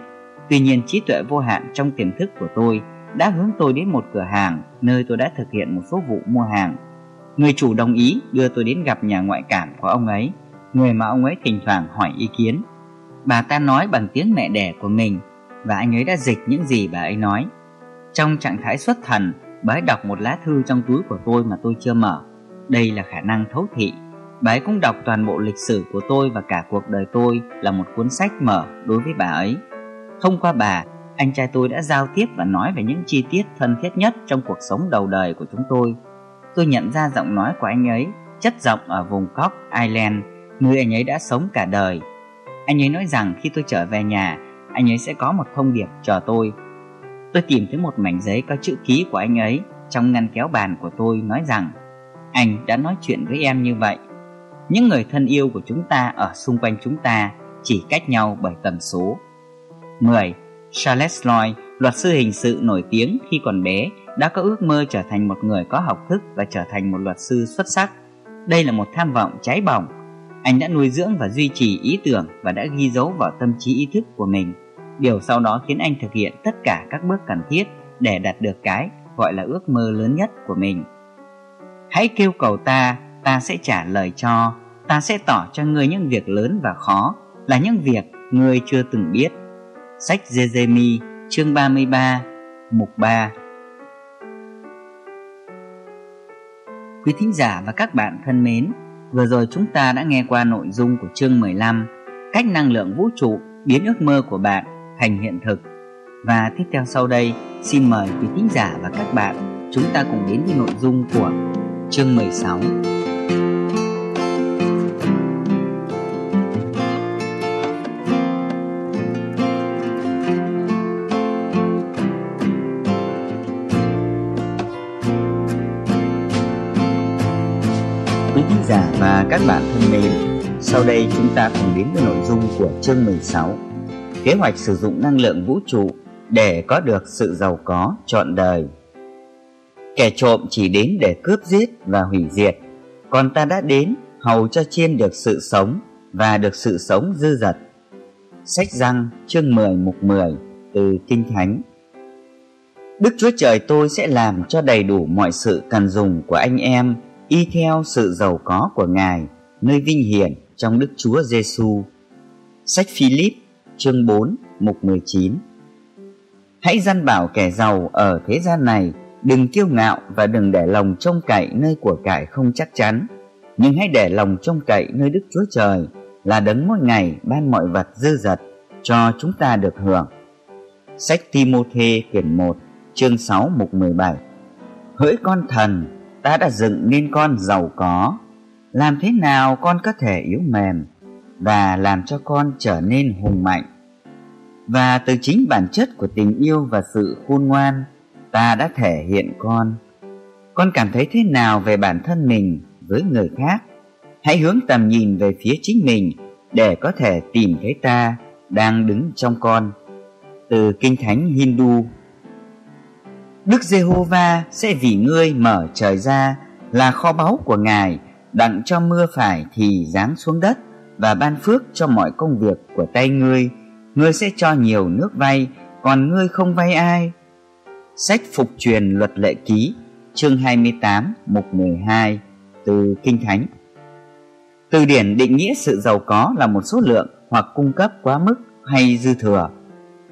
Tuy nhiên trí tuệ vô hạn trong tiềm thức của tôi đã hướng tôi đến một cửa hàng nơi tôi đã thực hiện một số vụ mua hàng Người chủ đồng ý đưa tôi đến gặp nhà ngoại cảm của ông ấy, người mà ông ấy thỉnh thoảng hỏi ý kiến. Bà ta nói bằng tiếng mẹ đẻ của mình và anh ấy đã dịch những gì bà ấy nói. Trong trạng thái xuất thần, bà ấy đọc một lá thư trong túi của tôi mà tôi chưa mở. Đây là khả năng thấu thị. Bà ấy cũng đọc toàn bộ lịch sử của tôi và cả cuộc đời tôi là một cuốn sách mở đối với bà ấy. Thông qua bà, anh trai tôi đã giao tiếp và nói về những chi tiết thân thiết nhất trong cuộc sống đầu đời của chúng tôi tôi nhận ra giọng nói của anh ấy chất giọng ở vùng Cork, Ireland, nơi anh ấy đã sống cả đời. Anh ấy nói rằng khi tôi trở về nhà, anh ấy sẽ có một thông điệp chờ tôi. Tôi tìm thấy một mảnh giấy có chữ ký của anh ấy trong ngăn kéo bàn của tôi nói rằng anh đã nói chuyện với em như vậy. Những người thân yêu của chúng ta ở xung quanh chúng ta chỉ cách nhau bởi tần số. 10. Charles Lloyd, luật sư hình sự nổi tiếng khi còn bé, đã có ước mơ trở thành một người có học thức và trở thành một luật sư xuất sắc. Đây là một tham vọng cháy bỏng. Anh đã nuôi dưỡng và duy trì ý tưởng và đã ghi dấu vào tâm trí ý thức của mình. Điều sau đó khiến anh thực hiện tất cả các bước cần thiết để đạt được cái gọi là ước mơ lớn nhất của mình. Hãy kêu cầu ta, ta sẽ trả lời cho, ta sẽ tỏ cho ngươi những việc lớn và khó, là những việc ngươi chưa từng biết. Sách Jeremy, chương 33 Mục 3 Quý thính giả và các bạn thân mến, vừa rồi chúng ta đã nghe qua nội dung của chương 15 Cách năng lượng vũ trụ biến ước mơ của bạn thành hiện thực. Và tiếp theo sau đây, xin mời quý thính giả và các bạn chúng ta cùng đến với nội dung của chương 16 Quý khán giả và các bạn thân mến, sau đây chúng ta cùng đến với nội dung của chương 16 Kế hoạch sử dụng năng lượng vũ trụ để có được sự giàu có trọn đời. Kẻ trộm chỉ đến để cướp giết và hủy diệt, Còn ta đã đến hầu cho chiên được sự sống và được sự sống dư dật. Sách răng, chương 10 mục 10 từ Kinh Thánh. Đức Chúa Trời tôi sẽ làm cho đầy đủ mọi sự cần dùng của anh em, y theo sự giàu có của Ngài, nơi vinh hiển trong Đức Chúa Giêsu. Sách Philip chương 4 mục 19 Hãy gian bảo kẻ giàu ở thế gian này, đừng kiêu ngạo và đừng để lòng trông cậy nơi của cải không chắc chắn. Nhưng hãy để lòng trông cậy nơi Đức Chúa Trời, là đấng mỗi ngày ban mọi vật dư dật cho chúng ta được hưởng. Sách Timôthê quyển 1 chương 6 mục 17 Hỡi con thần, ta đã dựng nên con giàu có. Làm thế nào con có thể yếu mềm và làm cho con trở nên hùng mạnh? Và từ chính bản chất của tình yêu và sự khôn ngoan ta đã thể hiện con. Con cảm thấy thế nào về bản thân mình với người khác? Hãy hướng tầm nhìn về phía chính mình để có thể tìm thấy ta đang đứng trong con. Từ kinh thánh hindu Đức Giê-hô-va sẽ vì ngươi mở trời ra là kho báu của Ngài, đặng cho mưa phải thì giáng xuống đất và ban phước cho mọi công việc của tay ngươi. Ngươi sẽ cho nhiều nước vay, còn ngươi không vay ai. Sách Phục truyền luật lệ ký, chương 28, mục 12, từ Kinh Thánh. Từ điển định nghĩa sự giàu có là một số lượng hoặc cung cấp quá mức hay dư thừa,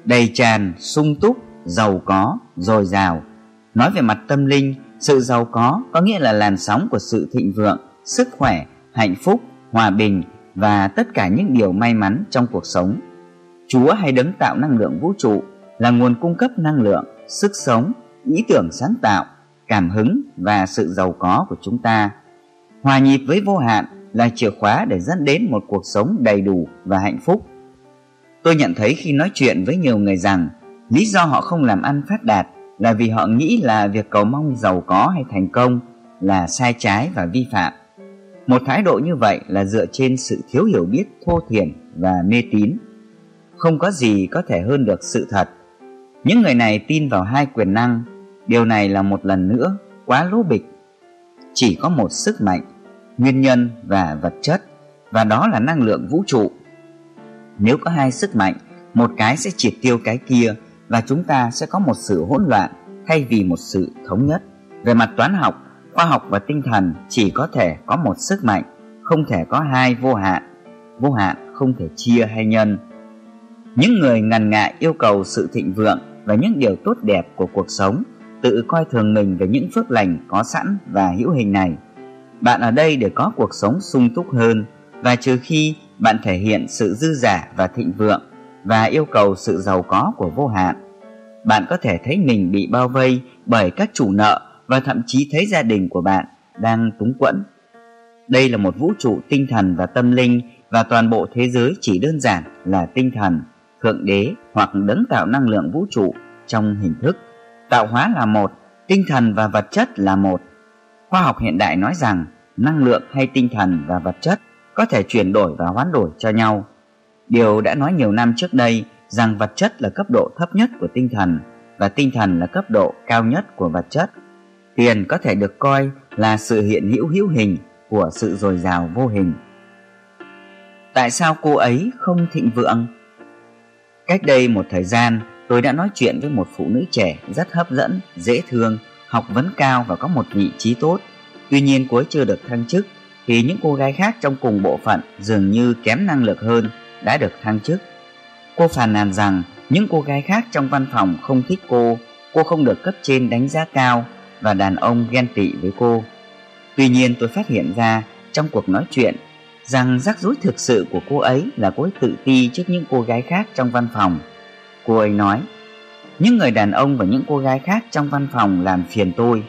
đầy tràn, sung túc, giàu có, dồi dào. Nói về mặt tâm linh, sự giàu có có nghĩa là làn sóng của sự thịnh vượng, sức khỏe, hạnh phúc, hòa bình và tất cả những điều may mắn trong cuộc sống. Chúa hay đấng tạo năng lượng vũ trụ là nguồn cung cấp năng lượng, sức sống, ý tưởng sáng tạo, cảm hứng và sự giàu có của chúng ta. Hòa nhịp với vô hạn là chìa khóa để dẫn đến một cuộc sống đầy đủ và hạnh phúc. Tôi nhận thấy khi nói chuyện với nhiều người rằng Lý do họ không làm ăn phát đạt là vì họ nghĩ là việc cầu mong giàu có hay thành công là sai trái và vi phạm. Một thái độ như vậy là dựa trên sự thiếu hiểu biết thô thiển và mê tín. Không có gì có thể hơn được sự thật. Những người này tin vào hai quyền năng, điều này là một lần nữa quá lố bịch. Chỉ có một sức mạnh, nguyên nhân và vật chất, và đó là năng lượng vũ trụ. Nếu có hai sức mạnh, một cái sẽ triệt tiêu cái kia và chúng ta sẽ có một sự hỗn loạn thay vì một sự thống nhất. Về mặt toán học, khoa học và tinh thần chỉ có thể có một sức mạnh, không thể có hai vô hạn. Vô hạn không thể chia hay nhân. Những người ngần ngại yêu cầu sự thịnh vượng và những điều tốt đẹp của cuộc sống tự coi thường mình về những phước lành có sẵn và hữu hình này. Bạn ở đây để có cuộc sống sung túc hơn và trừ khi bạn thể hiện sự dư giả và thịnh vượng và yêu cầu sự giàu có của vô hạn. Bạn có thể thấy mình bị bao vây bởi các chủ nợ và thậm chí thấy gia đình của bạn đang túng quẫn. Đây là một vũ trụ tinh thần và tâm linh và toàn bộ thế giới chỉ đơn giản là tinh thần, thượng đế hoặc đấng tạo năng lượng vũ trụ trong hình thức. Tạo hóa là một, tinh thần và vật chất là một. Khoa học hiện đại nói rằng năng lượng hay tinh thần và vật chất có thể chuyển đổi và hoán đổi cho nhau Điều đã nói nhiều năm trước đây rằng vật chất là cấp độ thấp nhất của tinh thần và tinh thần là cấp độ cao nhất của vật chất. Tiền có thể được coi là sự hiện hữu hữu hình của sự dồi dào vô hình. Tại sao cô ấy không thịnh vượng? Cách đây một thời gian, tôi đã nói chuyện với một phụ nữ trẻ rất hấp dẫn, dễ thương, học vấn cao và có một vị trí tốt. Tuy nhiên cô chưa được thăng chức, thì những cô gái khác trong cùng bộ phận dường như kém năng lực hơn đã được thăng chức. Cô phàn nàn rằng Những cô gái khác trong văn phòng không thích cô, cô không được cấp trên đánh giá cao và đàn ông ghen tị với cô. Tuy nhiên tôi phát hiện ra trong cuộc nói chuyện rằng rắc rối thực sự của cô ấy là cô ấy tự ti trước những cô gái khác trong văn phòng. Cô ấy nói, những người đàn ông và những cô gái khác trong văn phòng làm phiền tôi.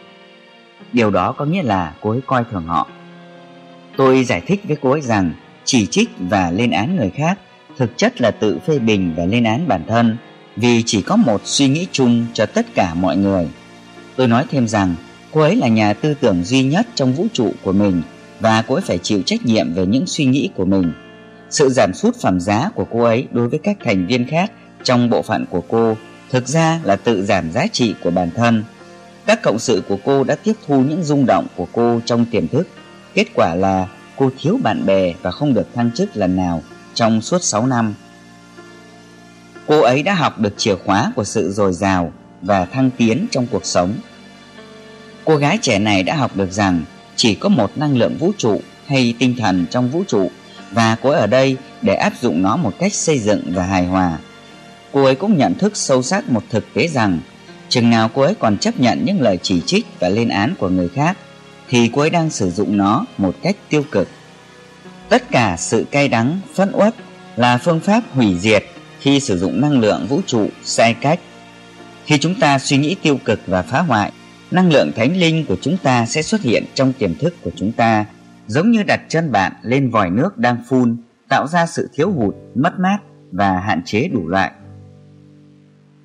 Điều đó có nghĩa là cô ấy coi thường họ. Tôi giải thích với cô ấy rằng chỉ trích và lên án người khác thực chất là tự phê bình và lên án bản thân vì chỉ có một suy nghĩ chung cho tất cả mọi người. Tôi nói thêm rằng cô ấy là nhà tư tưởng duy nhất trong vũ trụ của mình và cô ấy phải chịu trách nhiệm về những suy nghĩ của mình. Sự giảm sút phẩm giá của cô ấy đối với các thành viên khác trong bộ phận của cô thực ra là tự giảm giá trị của bản thân. Các cộng sự của cô đã tiếp thu những rung động của cô trong tiềm thức. Kết quả là cô thiếu bạn bè và không được thăng chức lần nào trong suốt 6 năm. Cô ấy đã học được chìa khóa của sự dồi dào và thăng tiến trong cuộc sống. Cô gái trẻ này đã học được rằng chỉ có một năng lượng vũ trụ hay tinh thần trong vũ trụ và cô ấy ở đây để áp dụng nó một cách xây dựng và hài hòa. Cô ấy cũng nhận thức sâu sắc một thực tế rằng chừng nào cô ấy còn chấp nhận những lời chỉ trích và lên án của người khác thì cô ấy đang sử dụng nó một cách tiêu cực. Tất cả sự cay đắng, phẫn uất là phương pháp hủy diệt khi sử dụng năng lượng vũ trụ sai cách. Khi chúng ta suy nghĩ tiêu cực và phá hoại, năng lượng thánh linh của chúng ta sẽ xuất hiện trong tiềm thức của chúng ta, giống như đặt chân bạn lên vòi nước đang phun, tạo ra sự thiếu hụt, mất mát và hạn chế đủ loại.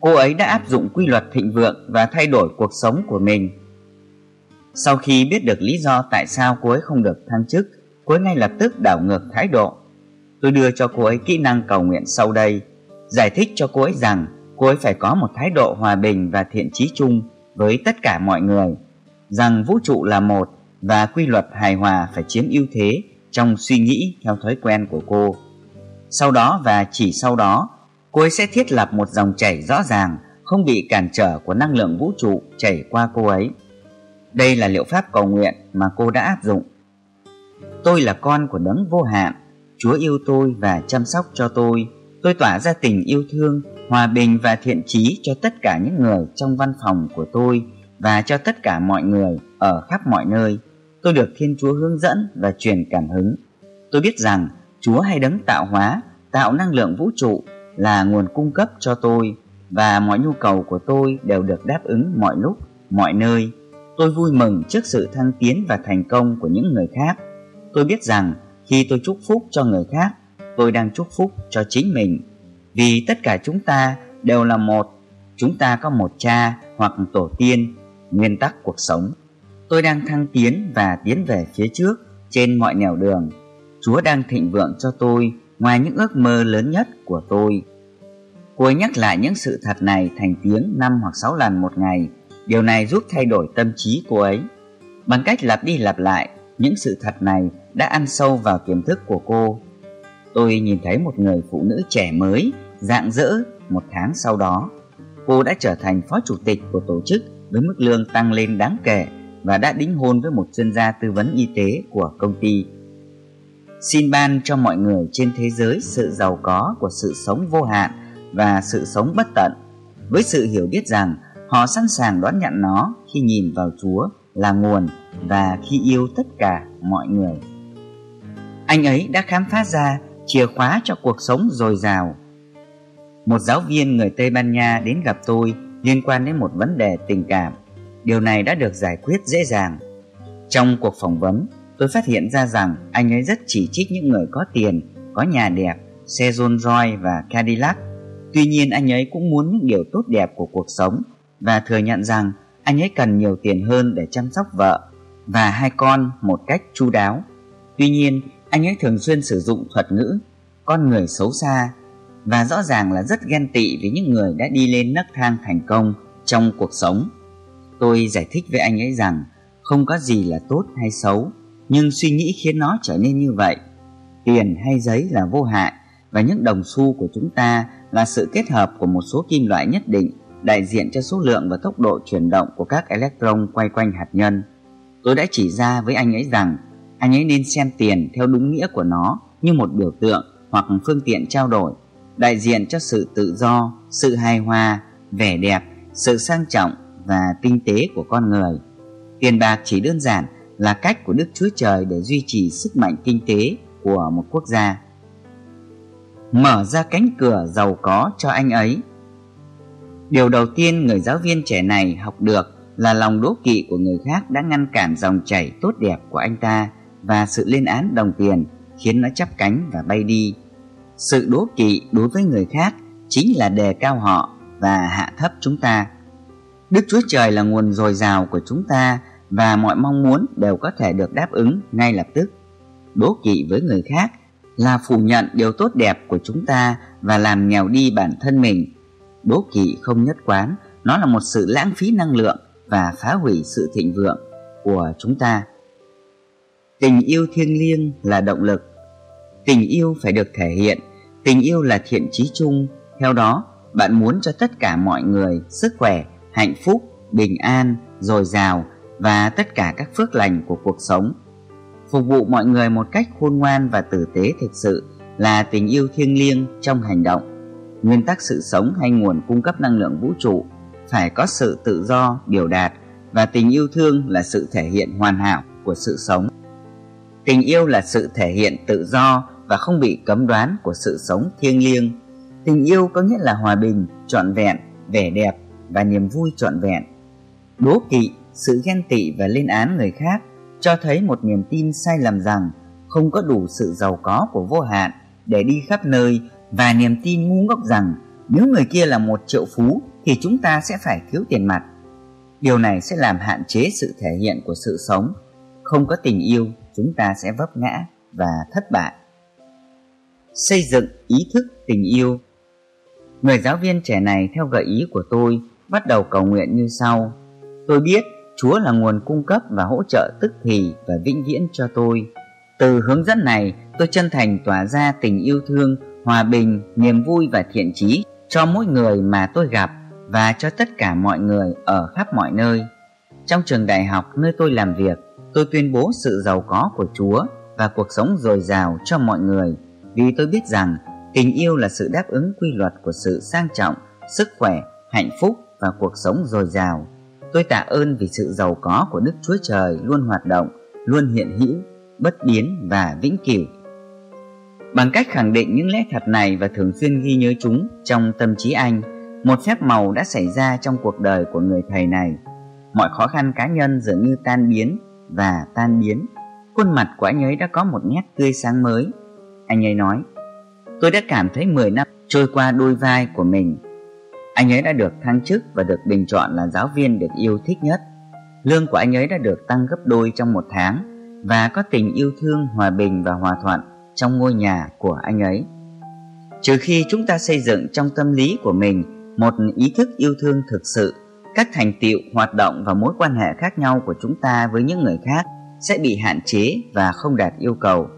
Cô ấy đã áp dụng quy luật thịnh vượng và thay đổi cuộc sống của mình. Sau khi biết được lý do tại sao cô ấy không được thăng chức, cô ấy ngay lập tức đảo ngược thái độ. Tôi đưa cho cô ấy kỹ năng cầu nguyện sau đây, giải thích cho cô ấy rằng cô ấy phải có một thái độ hòa bình và thiện trí chung với tất cả mọi người, rằng vũ trụ là một và quy luật hài hòa phải chiếm ưu thế trong suy nghĩ theo thói quen của cô. Sau đó và chỉ sau đó, cô ấy sẽ thiết lập một dòng chảy rõ ràng, không bị cản trở của năng lượng vũ trụ chảy qua cô ấy. Đây là liệu pháp cầu nguyện mà cô đã áp dụng. Tôi là con của đấng vô hạn, Chúa yêu tôi và chăm sóc cho tôi. Tôi tỏa ra tình yêu thương, hòa bình và thiện trí cho tất cả những người trong văn phòng của tôi và cho tất cả mọi người ở khắp mọi nơi. Tôi được Thiên Chúa hướng dẫn và truyền cảm hứng. Tôi biết rằng Chúa hay đấng tạo hóa, tạo năng lượng vũ trụ là nguồn cung cấp cho tôi và mọi nhu cầu của tôi đều được đáp ứng mọi lúc, mọi nơi. Tôi vui mừng trước sự thăng tiến và thành công của những người khác. Tôi biết rằng khi tôi chúc phúc cho người khác, tôi đang chúc phúc cho chính mình. Vì tất cả chúng ta đều là một, chúng ta có một cha hoặc tổ tiên, nguyên tắc cuộc sống. Tôi đang thăng tiến và tiến về phía trước trên mọi nẻo đường. Chúa đang thịnh vượng cho tôi ngoài những ước mơ lớn nhất của tôi. Cô ấy nhắc lại những sự thật này thành tiếng năm hoặc sáu lần một ngày. Điều này giúp thay đổi tâm trí cô ấy. Bằng cách lặp đi lặp lại, những sự thật này đã ăn sâu vào tiềm thức của cô. Tôi nhìn thấy một người phụ nữ trẻ mới, dạng dỡ một tháng sau đó. Cô đã trở thành phó chủ tịch của tổ chức với mức lương tăng lên đáng kể và đã đính hôn với một chuyên gia tư vấn y tế của công ty. Xin ban cho mọi người trên thế giới sự giàu có của sự sống vô hạn và sự sống bất tận, với sự hiểu biết rằng họ sẵn sàng đón nhận nó khi nhìn vào Chúa là nguồn và khi yêu tất cả mọi người. Anh ấy đã khám phá ra chìa khóa cho cuộc sống dồi dào. Một giáo viên người Tây Ban Nha đến gặp tôi liên quan đến một vấn đề tình cảm. Điều này đã được giải quyết dễ dàng. Trong cuộc phỏng vấn, tôi phát hiện ra rằng anh ấy rất chỉ trích những người có tiền, có nhà đẹp, xe Rolls Royce và Cadillac. Tuy nhiên anh ấy cũng muốn những điều tốt đẹp của cuộc sống và thừa nhận rằng anh ấy cần nhiều tiền hơn để chăm sóc vợ và hai con một cách chu đáo. Tuy nhiên, anh ấy thường xuyên sử dụng thuật ngữ con người xấu xa và rõ ràng là rất ghen tị với những người đã đi lên nấc thang thành công trong cuộc sống. Tôi giải thích với anh ấy rằng không có gì là tốt hay xấu, nhưng suy nghĩ khiến nó trở nên như vậy. Tiền hay giấy là vô hại và những đồng xu của chúng ta là sự kết hợp của một số kim loại nhất định đại diện cho số lượng và tốc độ chuyển động của các electron quay quanh hạt nhân. Tôi đã chỉ ra với anh ấy rằng anh ấy nên xem tiền theo đúng nghĩa của nó như một biểu tượng hoặc phương tiện trao đổi đại diện cho sự tự do, sự hài hòa, vẻ đẹp, sự sang trọng và tinh tế của con người. Tiền bạc chỉ đơn giản là cách của Đức Chúa Trời để duy trì sức mạnh kinh tế của một quốc gia. Mở ra cánh cửa giàu có cho anh ấy. Điều đầu tiên người giáo viên trẻ này học được là lòng đố kỵ của người khác đã ngăn cản dòng chảy tốt đẹp của anh ta và sự lên án đồng tiền khiến nó chắp cánh và bay đi. Sự đố kỵ đối với người khác chính là đề cao họ và hạ thấp chúng ta. Đức Chúa Trời là nguồn dồi dào của chúng ta và mọi mong muốn đều có thể được đáp ứng ngay lập tức. Đố kỵ với người khác là phủ nhận điều tốt đẹp của chúng ta và làm nghèo đi bản thân mình. Đố kỵ không nhất quán, nó là một sự lãng phí năng lượng và phá hủy sự thịnh vượng của chúng ta. Tình yêu thiêng liêng là động lực. Tình yêu phải được thể hiện, tình yêu là thiện trí chung, theo đó bạn muốn cho tất cả mọi người sức khỏe, hạnh phúc, bình an, dồi dào và tất cả các phước lành của cuộc sống. Phục vụ mọi người một cách khôn ngoan và tử tế thực sự là tình yêu thiêng liêng trong hành động. Nguyên tắc sự sống hay nguồn cung cấp năng lượng vũ trụ phải có sự tự do, biểu đạt và tình yêu thương là sự thể hiện hoàn hảo của sự sống. Tình yêu là sự thể hiện tự do và không bị cấm đoán của sự sống thiêng liêng. Tình yêu có nghĩa là hòa bình, trọn vẹn, vẻ đẹp và niềm vui trọn vẹn. Đố kỵ, sự ghen tị và lên án người khác cho thấy một niềm tin sai lầm rằng không có đủ sự giàu có của vô hạn để đi khắp nơi và niềm tin ngu ngốc rằng nếu người kia là một triệu phú thì chúng ta sẽ phải thiếu tiền mặt. Điều này sẽ làm hạn chế sự thể hiện của sự sống. Không có tình yêu, chúng ta sẽ vấp ngã và thất bại. Xây dựng ý thức tình yêu Người giáo viên trẻ này theo gợi ý của tôi bắt đầu cầu nguyện như sau. Tôi biết Chúa là nguồn cung cấp và hỗ trợ tức thì và vĩnh viễn cho tôi. Từ hướng dẫn này, tôi chân thành tỏa ra tình yêu thương, hòa bình, niềm vui và thiện trí cho mỗi người mà tôi gặp và cho tất cả mọi người ở khắp mọi nơi. Trong trường đại học nơi tôi làm việc, tôi tuyên bố sự giàu có của Chúa và cuộc sống dồi dào cho mọi người vì tôi biết rằng tình yêu là sự đáp ứng quy luật của sự sang trọng, sức khỏe, hạnh phúc và cuộc sống dồi dào. Tôi tạ ơn vì sự giàu có của Đức Chúa Trời luôn hoạt động, luôn hiện hữu, bất biến và vĩnh cửu. Bằng cách khẳng định những lẽ thật này và thường xuyên ghi nhớ chúng trong tâm trí anh, một phép màu đã xảy ra trong cuộc đời của người thầy này. Mọi khó khăn cá nhân dường như tan biến và tan biến. Khuôn mặt của anh ấy đã có một nét tươi sáng mới. Anh ấy nói, tôi đã cảm thấy 10 năm trôi qua đôi vai của mình. Anh ấy đã được thăng chức và được bình chọn là giáo viên được yêu thích nhất. Lương của anh ấy đã được tăng gấp đôi trong một tháng và có tình yêu thương, hòa bình và hòa thuận trong ngôi nhà của anh ấy. Trừ khi chúng ta xây dựng trong tâm lý của mình một ý thức yêu thương thực sự, các thành tựu, hoạt động và mối quan hệ khác nhau của chúng ta với những người khác sẽ bị hạn chế và không đạt yêu cầu.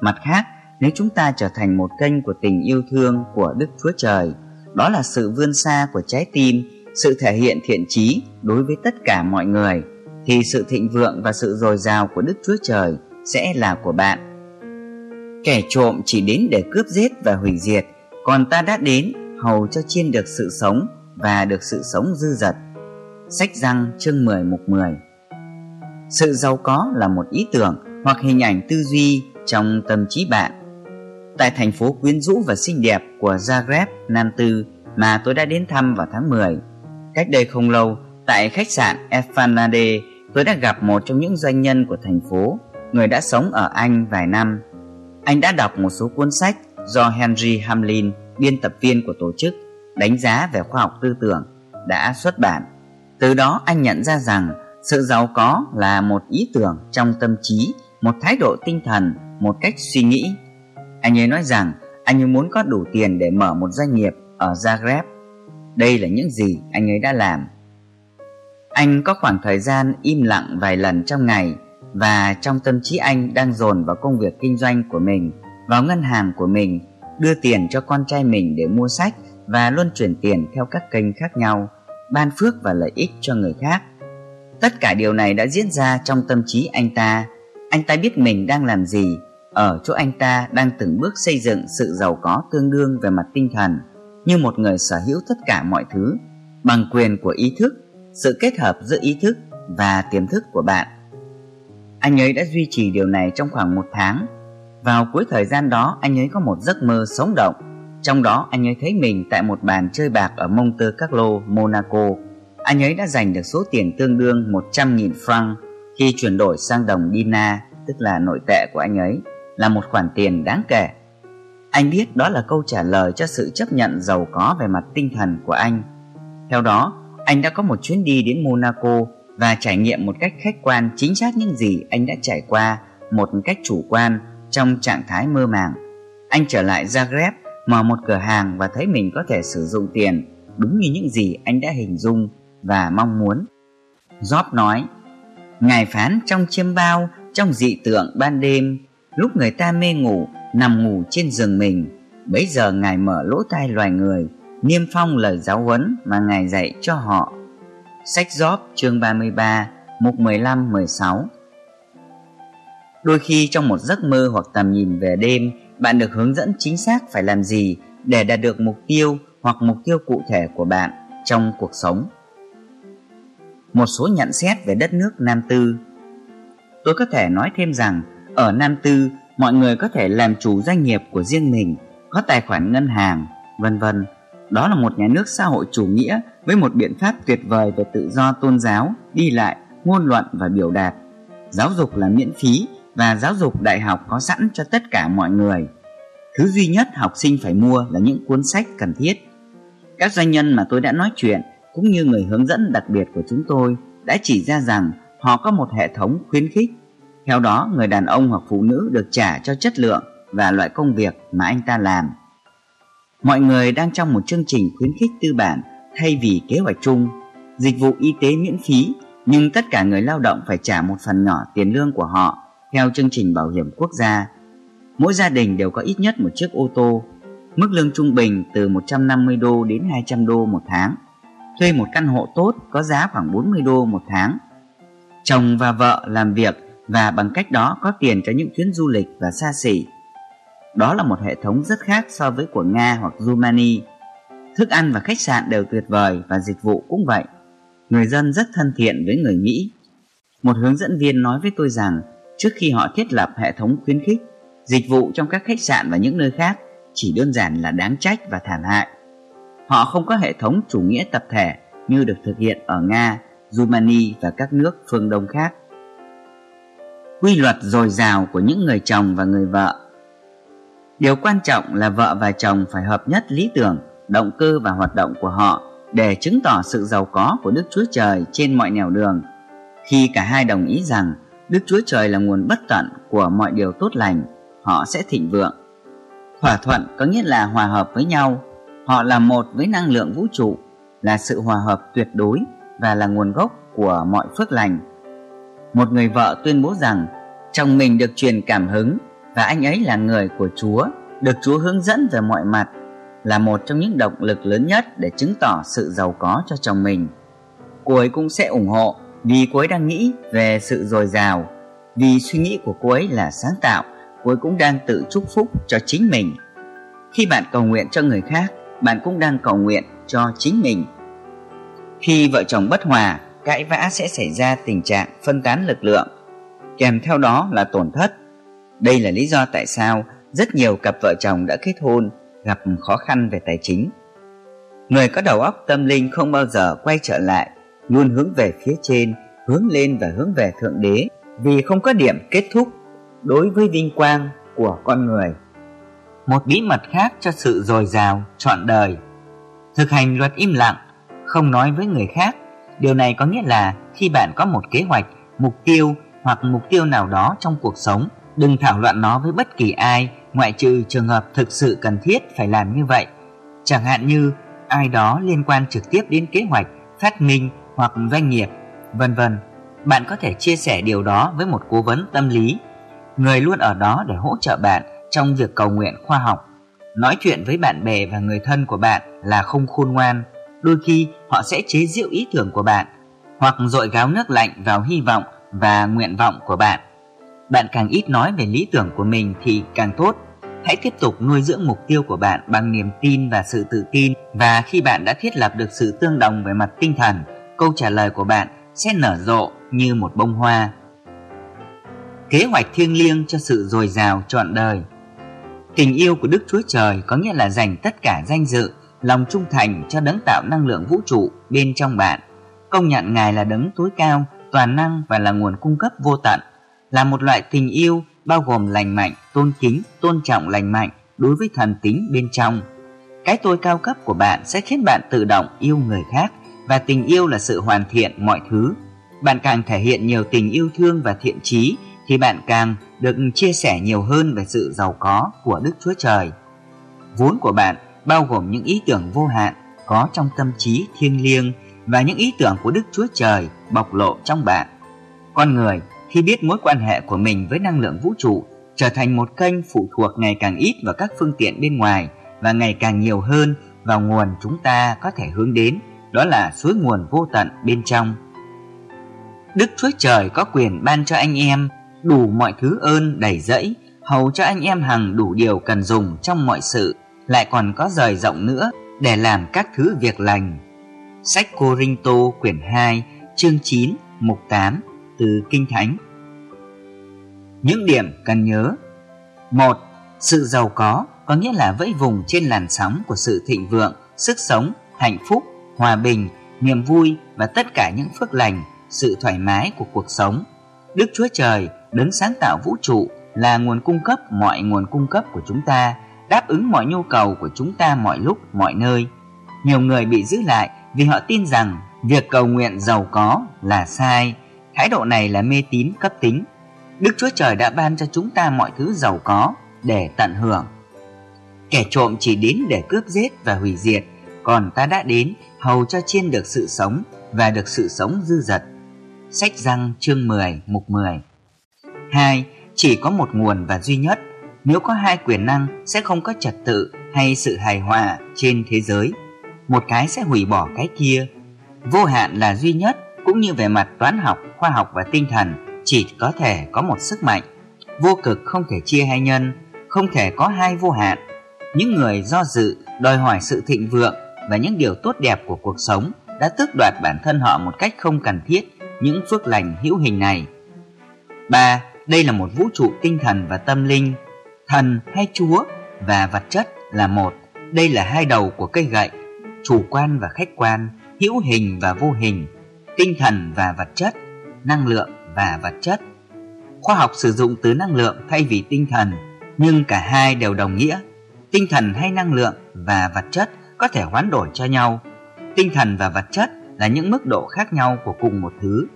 Mặt khác, nếu chúng ta trở thành một kênh của tình yêu thương của Đức Chúa Trời, đó là sự vươn xa của trái tim, sự thể hiện thiện trí đối với tất cả mọi người, thì sự thịnh vượng và sự dồi dào của Đức Chúa Trời sẽ là của bạn. Kẻ trộm chỉ đến để cướp giết và hủy diệt, còn ta đã đến hầu cho chiên được sự sống và được sự sống dư dật. Sách răng chương 10 mục 10 Sự giàu có là một ý tưởng hoặc hình ảnh tư duy trong tâm trí bạn. Tại thành phố quyến rũ và xinh đẹp của Zagreb, Nam Tư mà tôi đã đến thăm vào tháng 10. Cách đây không lâu, tại khách sạn Efanade, tôi đã gặp một trong những doanh nhân của thành phố, người đã sống ở Anh vài năm. Anh đã đọc một số cuốn sách do Henry Hamlin biên tập viên của tổ chức đánh giá về khoa học tư tưởng đã xuất bản. Từ đó anh nhận ra rằng sự giàu có là một ý tưởng trong tâm trí, một thái độ tinh thần, một cách suy nghĩ. Anh ấy nói rằng anh ấy muốn có đủ tiền để mở một doanh nghiệp ở Zagreb. Đây là những gì anh ấy đã làm. Anh có khoảng thời gian im lặng vài lần trong ngày và trong tâm trí anh đang dồn vào công việc kinh doanh của mình, vào ngân hàng của mình đưa tiền cho con trai mình để mua sách và luôn chuyển tiền theo các kênh khác nhau, ban phước và lợi ích cho người khác. Tất cả điều này đã diễn ra trong tâm trí anh ta. Anh ta biết mình đang làm gì, ở chỗ anh ta đang từng bước xây dựng sự giàu có tương đương về mặt tinh thần như một người sở hữu tất cả mọi thứ bằng quyền của ý thức, sự kết hợp giữa ý thức và tiềm thức của bạn. Anh ấy đã duy trì điều này trong khoảng một tháng. Vào cuối thời gian đó, anh ấy có một giấc mơ sống động. Trong đó, anh ấy thấy mình tại một bàn chơi bạc ở Monte Carlo, Monaco. Anh ấy đã giành được số tiền tương đương 100.000 franc khi chuyển đổi sang đồng Dina, tức là nội tệ của anh ấy, là một khoản tiền đáng kể. Anh biết đó là câu trả lời cho sự chấp nhận giàu có về mặt tinh thần của anh. Theo đó, anh đã có một chuyến đi đến Monaco và trải nghiệm một cách khách quan chính xác những gì anh đã trải qua một cách chủ quan trong trạng thái mơ màng. Anh trở lại Zagreb, mở một cửa hàng và thấy mình có thể sử dụng tiền đúng như những gì anh đã hình dung và mong muốn. Job nói, Ngài phán trong chiêm bao, trong dị tượng ban đêm, lúc người ta mê ngủ, nằm ngủ trên giường mình, bấy giờ Ngài mở lỗ tai loài người, niêm phong lời giáo huấn mà Ngài dạy cho họ. Sách gióp chương 33, mục 15-16 Đôi khi trong một giấc mơ hoặc tầm nhìn về đêm, bạn được hướng dẫn chính xác phải làm gì để đạt được mục tiêu hoặc mục tiêu cụ thể của bạn trong cuộc sống. Một số nhận xét về đất nước Nam Tư Tôi có thể nói thêm rằng, ở Nam Tư, mọi người có thể làm chủ doanh nghiệp của riêng mình, có tài khoản ngân hàng, vân vân đó là một nhà nước xã hội chủ nghĩa với một biện pháp tuyệt vời về tự do tôn giáo, đi lại, ngôn luận và biểu đạt. Giáo dục là miễn phí và giáo dục đại học có sẵn cho tất cả mọi người. Thứ duy nhất học sinh phải mua là những cuốn sách cần thiết. Các doanh nhân mà tôi đã nói chuyện cũng như người hướng dẫn đặc biệt của chúng tôi đã chỉ ra rằng họ có một hệ thống khuyến khích. Theo đó, người đàn ông hoặc phụ nữ được trả cho chất lượng và loại công việc mà anh ta làm. Mọi người đang trong một chương trình khuyến khích tư bản thay vì kế hoạch chung, dịch vụ y tế miễn phí nhưng tất cả người lao động phải trả một phần nhỏ tiền lương của họ theo chương trình bảo hiểm quốc gia. Mỗi gia đình đều có ít nhất một chiếc ô tô, mức lương trung bình từ 150 đô đến 200 đô một tháng. Thuê một căn hộ tốt có giá khoảng 40 đô một tháng. Chồng và vợ làm việc và bằng cách đó có tiền cho những chuyến du lịch và xa xỉ đó là một hệ thống rất khác so với của Nga hoặc Rumani. Thức ăn và khách sạn đều tuyệt vời và dịch vụ cũng vậy. Người dân rất thân thiện với người Mỹ. Một hướng dẫn viên nói với tôi rằng trước khi họ thiết lập hệ thống khuyến khích, dịch vụ trong các khách sạn và những nơi khác chỉ đơn giản là đáng trách và thảm hại. Họ không có hệ thống chủ nghĩa tập thể như được thực hiện ở Nga, Rumani và các nước phương Đông khác. Quy luật dồi dào của những người chồng và người vợ Điều quan trọng là vợ và chồng phải hợp nhất lý tưởng, động cơ và hoạt động của họ để chứng tỏ sự giàu có của Đức Chúa Trời trên mọi nẻo đường. Khi cả hai đồng ý rằng Đức Chúa Trời là nguồn bất tận của mọi điều tốt lành, họ sẽ thịnh vượng. Thỏa thuận có nghĩa là hòa hợp với nhau, họ là một với năng lượng vũ trụ, là sự hòa hợp tuyệt đối và là nguồn gốc của mọi phước lành. Một người vợ tuyên bố rằng chồng mình được truyền cảm hứng và anh ấy là người của Chúa, được Chúa hướng dẫn về mọi mặt, là một trong những động lực lớn nhất để chứng tỏ sự giàu có cho chồng mình. Cô ấy cũng sẽ ủng hộ vì cô ấy đang nghĩ về sự dồi dào, vì suy nghĩ của cô ấy là sáng tạo, cô ấy cũng đang tự chúc phúc cho chính mình. Khi bạn cầu nguyện cho người khác, bạn cũng đang cầu nguyện cho chính mình. Khi vợ chồng bất hòa, cãi vã sẽ xảy ra tình trạng phân tán lực lượng, kèm theo đó là tổn thất đây là lý do tại sao rất nhiều cặp vợ chồng đã kết hôn gặp khó khăn về tài chính. Người có đầu óc tâm linh không bao giờ quay trở lại, luôn hướng về phía trên, hướng lên và hướng về Thượng Đế vì không có điểm kết thúc đối với vinh quang của con người. Một bí mật khác cho sự dồi dào, trọn đời. Thực hành luật im lặng, không nói với người khác. Điều này có nghĩa là khi bạn có một kế hoạch, mục tiêu hoặc mục tiêu nào đó trong cuộc sống Đừng thảo luận nó với bất kỳ ai ngoại trừ trường hợp thực sự cần thiết phải làm như vậy. Chẳng hạn như ai đó liên quan trực tiếp đến kế hoạch, phát minh hoặc doanh nghiệp, vân vân. Bạn có thể chia sẻ điều đó với một cố vấn tâm lý, người luôn ở đó để hỗ trợ bạn trong việc cầu nguyện khoa học. Nói chuyện với bạn bè và người thân của bạn là không khôn ngoan, đôi khi họ sẽ chế giễu ý tưởng của bạn hoặc dội gáo nước lạnh vào hy vọng và nguyện vọng của bạn Bạn càng ít nói về lý tưởng của mình thì càng tốt. Hãy tiếp tục nuôi dưỡng mục tiêu của bạn bằng niềm tin và sự tự tin và khi bạn đã thiết lập được sự tương đồng về mặt tinh thần, câu trả lời của bạn sẽ nở rộ như một bông hoa. Kế hoạch thiêng liêng cho sự dồi dào trọn đời Tình yêu của Đức Chúa Trời có nghĩa là dành tất cả danh dự, lòng trung thành cho đấng tạo năng lượng vũ trụ bên trong bạn. Công nhận Ngài là đấng tối cao, toàn năng và là nguồn cung cấp vô tận. Là một loại tình yêu bao gồm lành mạnh, tôn kính, tôn trọng lành mạnh đối với thần tính bên trong. Cái tôi cao cấp của bạn sẽ khiến bạn tự động yêu người khác và tình yêu là sự hoàn thiện mọi thứ. Bạn càng thể hiện nhiều tình yêu thương và thiện trí thì bạn càng được chia sẻ nhiều hơn về sự giàu có của Đức Chúa Trời. Vốn của bạn bao gồm những ý tưởng vô hạn có trong tâm trí thiêng liêng và những ý tưởng của Đức Chúa Trời bộc lộ trong bạn. Con người khi biết mối quan hệ của mình với năng lượng vũ trụ trở thành một kênh phụ thuộc ngày càng ít vào các phương tiện bên ngoài và ngày càng nhiều hơn vào nguồn chúng ta có thể hướng đến, đó là suối nguồn vô tận bên trong. Đức Chúa Trời có quyền ban cho anh em đủ mọi thứ ơn đầy dẫy, hầu cho anh em hằng đủ điều cần dùng trong mọi sự, lại còn có rời rộng nữa để làm các thứ việc lành. Sách Cô Rinh Tô quyển 2, chương 9, mục 8 từ Kinh Thánh. Những điểm cần nhớ một Sự giàu có có nghĩa là vẫy vùng trên làn sóng của sự thịnh vượng, sức sống, hạnh phúc, hòa bình, niềm vui và tất cả những phước lành, sự thoải mái của cuộc sống. Đức Chúa Trời đấng sáng tạo vũ trụ là nguồn cung cấp mọi nguồn cung cấp của chúng ta, đáp ứng mọi nhu cầu của chúng ta mọi lúc, mọi nơi. Nhiều người bị giữ lại vì họ tin rằng việc cầu nguyện giàu có là sai. Thái độ này là mê tín cấp tính. Đức Chúa Trời đã ban cho chúng ta mọi thứ giàu có để tận hưởng. Kẻ trộm chỉ đến để cướp giết và hủy diệt, còn ta đã đến hầu cho chiên được sự sống và được sự sống dư dật. Sách răng chương 10 mục 10 2. Chỉ có một nguồn và duy nhất. Nếu có hai quyền năng sẽ không có trật tự hay sự hài hòa trên thế giới. Một cái sẽ hủy bỏ cái kia. Vô hạn là duy nhất cũng như về mặt toán học, khoa học và tinh thần chỉ có thể có một sức mạnh. Vô cực không thể chia hai nhân, không thể có hai vô hạn. Những người do dự đòi hỏi sự thịnh vượng và những điều tốt đẹp của cuộc sống đã tước đoạt bản thân họ một cách không cần thiết những phước lành hữu hình này. ba đây là một vũ trụ tinh thần và tâm linh thần hay chúa và vật chất là một. Đây là hai đầu của cây gậy, chủ quan và khách quan, hữu hình và vô hình, tinh thần và vật chất, năng lượng và vật chất. Khoa học sử dụng từ năng lượng thay vì tinh thần, nhưng cả hai đều đồng nghĩa. Tinh thần hay năng lượng và vật chất có thể hoán đổi cho nhau. Tinh thần và vật chất là những mức độ khác nhau của cùng một thứ.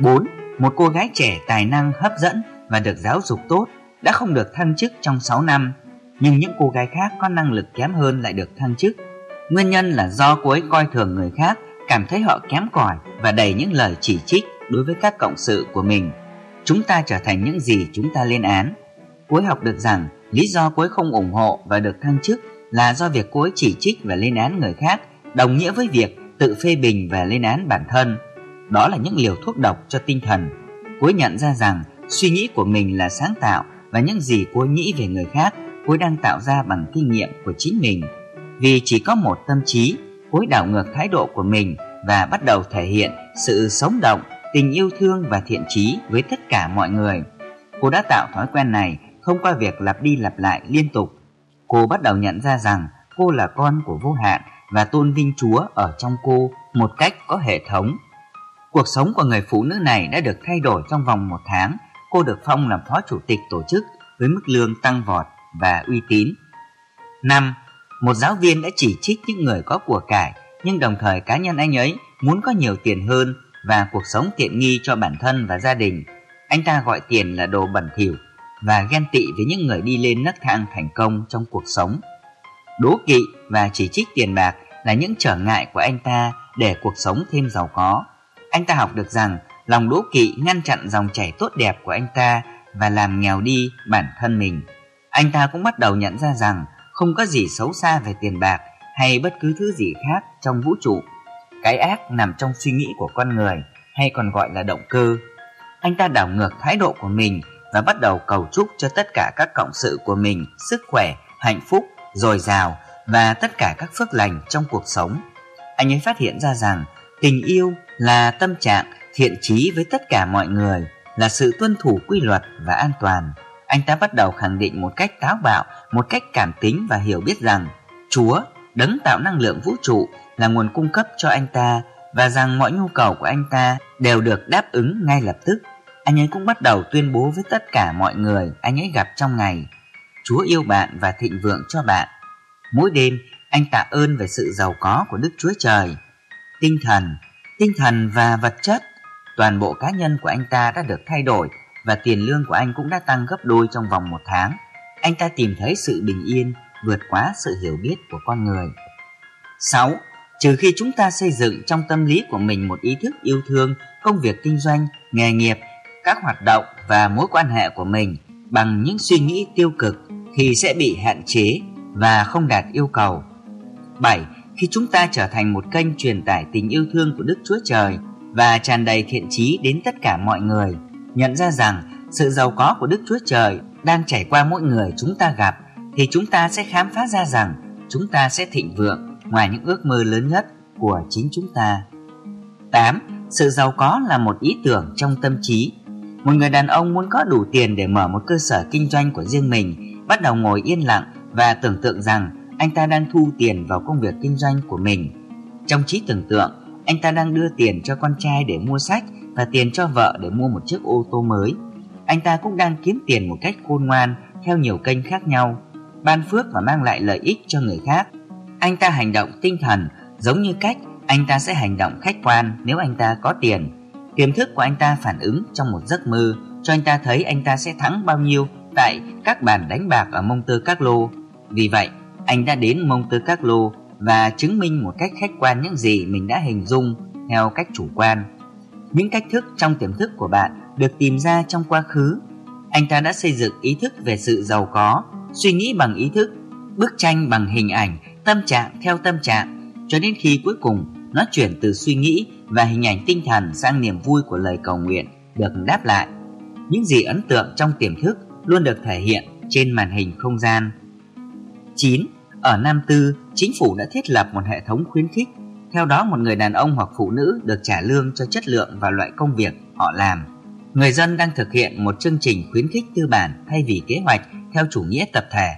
4 một cô gái trẻ tài năng, hấp dẫn và được giáo dục tốt đã không được thăng chức trong 6 năm, nhưng những cô gái khác có năng lực kém hơn lại được thăng chức. Nguyên nhân là do cô ấy coi thường người khác, cảm thấy họ kém cỏi và đầy những lời chỉ trích đối với các cộng sự của mình. Chúng ta trở thành những gì chúng ta lên án. Cô ấy học được rằng lý do cô ấy không ủng hộ và được thăng chức là do việc cô ấy chỉ trích và lên án người khác đồng nghĩa với việc tự phê bình và lên án bản thân đó là những liều thuốc độc cho tinh thần. Cô ấy nhận ra rằng suy nghĩ của mình là sáng tạo và những gì cô nghĩ về người khác cô đang tạo ra bằng kinh nghiệm của chính mình. Vì chỉ có một tâm trí, cô đảo ngược thái độ của mình và bắt đầu thể hiện sự sống động, tình yêu thương và thiện trí với tất cả mọi người. Cô đã tạo thói quen này thông qua việc lặp đi lặp lại liên tục. Cô bắt đầu nhận ra rằng cô là con của vô hạn và tôn vinh Chúa ở trong cô một cách có hệ thống Cuộc sống của người phụ nữ này đã được thay đổi trong vòng một tháng. Cô được phong làm phó chủ tịch tổ chức với mức lương tăng vọt và uy tín. 5. Một giáo viên đã chỉ trích những người có của cải, nhưng đồng thời cá nhân anh ấy muốn có nhiều tiền hơn và cuộc sống tiện nghi cho bản thân và gia đình. Anh ta gọi tiền là đồ bẩn thỉu và ghen tị với những người đi lên nấc thang thành công trong cuộc sống. Đố kỵ và chỉ trích tiền bạc là những trở ngại của anh ta để cuộc sống thêm giàu có. Anh ta học được rằng lòng đố kỵ ngăn chặn dòng chảy tốt đẹp của anh ta và làm nghèo đi bản thân mình. Anh ta cũng bắt đầu nhận ra rằng không có gì xấu xa về tiền bạc hay bất cứ thứ gì khác trong vũ trụ. Cái ác nằm trong suy nghĩ của con người hay còn gọi là động cơ. Anh ta đảo ngược thái độ của mình và bắt đầu cầu chúc cho tất cả các cộng sự của mình sức khỏe, hạnh phúc, dồi dào và tất cả các phước lành trong cuộc sống. Anh ấy phát hiện ra rằng tình yêu là tâm trạng thiện trí với tất cả mọi người, là sự tuân thủ quy luật và an toàn. Anh ta bắt đầu khẳng định một cách táo bạo, một cách cảm tính và hiểu biết rằng Chúa, đấng tạo năng lượng vũ trụ là nguồn cung cấp cho anh ta và rằng mọi nhu cầu của anh ta đều được đáp ứng ngay lập tức. Anh ấy cũng bắt đầu tuyên bố với tất cả mọi người anh ấy gặp trong ngày. Chúa yêu bạn và thịnh vượng cho bạn. Mỗi đêm, anh tạ ơn về sự giàu có của Đức Chúa Trời. Tinh thần, tinh thần và vật chất, toàn bộ cá nhân của anh ta đã được thay đổi và tiền lương của anh cũng đã tăng gấp đôi trong vòng một tháng. Anh ta tìm thấy sự bình yên vượt quá sự hiểu biết của con người. 6. Trừ khi chúng ta xây dựng trong tâm lý của mình một ý thức yêu thương công việc kinh doanh, nghề nghiệp, các hoạt động và mối quan hệ của mình bằng những suy nghĩ tiêu cực thì sẽ bị hạn chế và không đạt yêu cầu. 7. Khi chúng ta trở thành một kênh truyền tải tình yêu thương của Đức Chúa Trời và tràn đầy thiện trí đến tất cả mọi người, nhận ra rằng sự giàu có của Đức Chúa Trời đang chảy qua mỗi người chúng ta gặp thì chúng ta sẽ khám phá ra rằng chúng ta sẽ thịnh vượng ngoài những ước mơ lớn nhất của chính chúng ta. 8. Sự giàu có là một ý tưởng trong tâm trí. Một người đàn ông muốn có đủ tiền để mở một cơ sở kinh doanh của riêng mình, bắt đầu ngồi yên lặng và tưởng tượng rằng anh ta đang thu tiền vào công việc kinh doanh của mình. Trong trí tưởng tượng, anh ta đang đưa tiền cho con trai để mua sách và tiền cho vợ để mua một chiếc ô tô mới. Anh ta cũng đang kiếm tiền một cách khôn ngoan theo nhiều kênh khác nhau, ban phước và mang lại lợi ích cho người khác. Anh ta hành động tinh thần giống như cách anh ta sẽ hành động khách quan nếu anh ta có tiền. Tiềm thức của anh ta phản ứng trong một giấc mơ cho anh ta thấy anh ta sẽ thắng bao nhiêu tại các bàn đánh bạc ở Monte Carlo. Vì vậy, anh đã đến Monte Carlo và chứng minh một cách khách quan những gì mình đã hình dung theo cách chủ quan. Những cách thức trong tiềm thức của bạn được tìm ra trong quá khứ. Anh ta đã xây dựng ý thức về sự giàu có, suy nghĩ bằng ý thức, bức tranh bằng hình ảnh, tâm trạng theo tâm trạng, cho đến khi cuối cùng nó chuyển từ suy nghĩ và hình ảnh tinh thần sang niềm vui của lời cầu nguyện được đáp lại. Những gì ấn tượng trong tiềm thức luôn được thể hiện trên màn hình không gian. 9. Ở Nam Tư, chính phủ đã thiết lập một hệ thống khuyến khích. Theo đó, một người đàn ông hoặc phụ nữ được trả lương cho chất lượng và loại công việc họ làm. Người dân đang thực hiện một chương trình khuyến khích tư bản thay vì kế hoạch theo chủ nghĩa tập thể.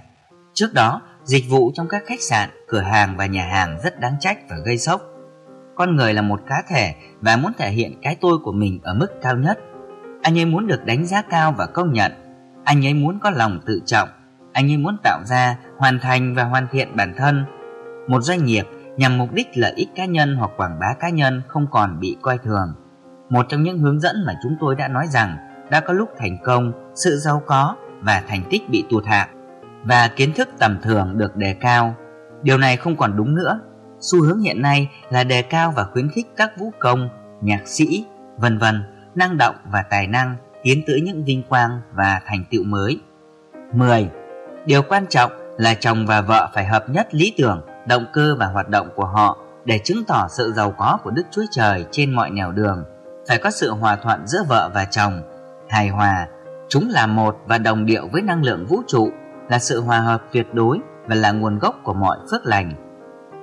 Trước đó, dịch vụ trong các khách sạn, cửa hàng và nhà hàng rất đáng trách và gây sốc. Con người là một cá thể và muốn thể hiện cái tôi của mình ở mức cao nhất. Anh ấy muốn được đánh giá cao và công nhận. Anh ấy muốn có lòng tự trọng. Anh ấy muốn tạo ra, hoàn thành và hoàn thiện bản thân. Một doanh nghiệp nhằm mục đích lợi ích cá nhân hoặc quảng bá cá nhân không còn bị coi thường. Một trong những hướng dẫn mà chúng tôi đã nói rằng đã có lúc thành công, sự giàu có và thành tích bị tụt hạ và kiến thức tầm thường được đề cao. Điều này không còn đúng nữa. Xu hướng hiện nay là đề cao và khuyến khích các vũ công, nhạc sĩ, vân vân, năng động và tài năng tiến tới những vinh quang và thành tựu mới. 10. Điều quan trọng là chồng và vợ phải hợp nhất lý tưởng, động cơ và hoạt động của họ để chứng tỏ sự giàu có của Đức Chúa Trời trên mọi nẻo đường. Phải có sự hòa thuận giữa vợ và chồng, hài hòa, chúng là một và đồng điệu với năng lượng vũ trụ là sự hòa hợp tuyệt đối và là nguồn gốc của mọi phước lành.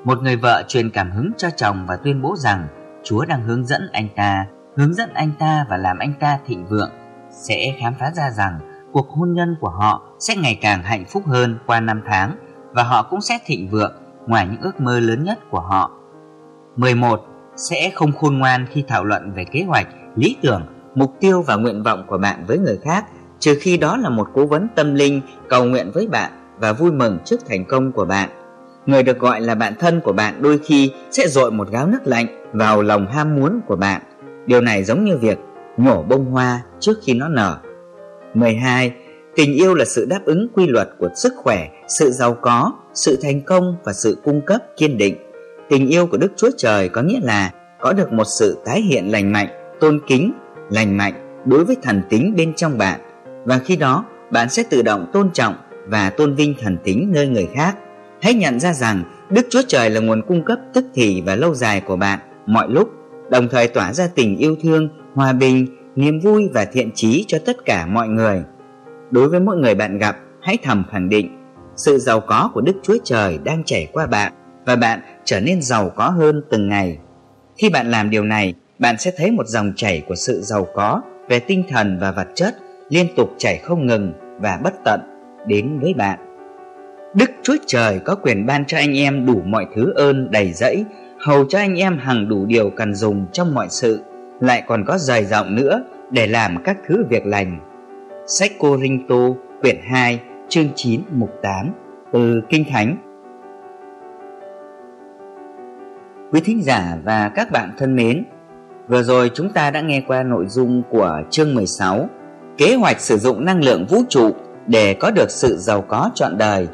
Một người vợ truyền cảm hứng cho chồng và tuyên bố rằng Chúa đang hướng dẫn anh ta, hướng dẫn anh ta và làm anh ta thịnh vượng, sẽ khám phá ra rằng cuộc hôn nhân của họ sẽ ngày càng hạnh phúc hơn qua năm tháng và họ cũng sẽ thịnh vượng ngoài những ước mơ lớn nhất của họ. 11. Sẽ không khôn ngoan khi thảo luận về kế hoạch, lý tưởng, mục tiêu và nguyện vọng của bạn với người khác trừ khi đó là một cố vấn tâm linh cầu nguyện với bạn và vui mừng trước thành công của bạn. Người được gọi là bạn thân của bạn đôi khi sẽ dội một gáo nước lạnh vào lòng ham muốn của bạn. Điều này giống như việc nhổ bông hoa trước khi nó nở. 12. Tình yêu là sự đáp ứng quy luật của sức khỏe, sự giàu có, sự thành công và sự cung cấp kiên định. Tình yêu của Đức Chúa Trời có nghĩa là có được một sự tái hiện lành mạnh, tôn kính, lành mạnh đối với thần tính bên trong bạn và khi đó bạn sẽ tự động tôn trọng và tôn vinh thần tính nơi người khác. Hãy nhận ra rằng Đức Chúa Trời là nguồn cung cấp tức thì và lâu dài của bạn mọi lúc, đồng thời tỏa ra tình yêu thương, hòa bình, niềm vui và thiện trí cho tất cả mọi người. đối với mỗi người bạn gặp, hãy thầm khẳng định sự giàu có của Đức Chúa Trời đang chảy qua bạn và bạn trở nên giàu có hơn từng ngày. Khi bạn làm điều này, bạn sẽ thấy một dòng chảy của sự giàu có về tinh thần và vật chất liên tục chảy không ngừng và bất tận đến với bạn. Đức Chúa Trời có quyền ban cho anh em đủ mọi thứ ơn đầy dẫy, hầu cho anh em hằng đủ điều cần dùng trong mọi sự, lại còn có dài rộng nữa để làm các thứ việc lành. Sách Cô Rinh Tô, quyển 2, chương 9, mục 8, từ Kinh Thánh. Quý thính giả và các bạn thân mến, vừa rồi chúng ta đã nghe qua nội dung của chương 16, kế hoạch sử dụng năng lượng vũ trụ để có được sự giàu có trọn đời.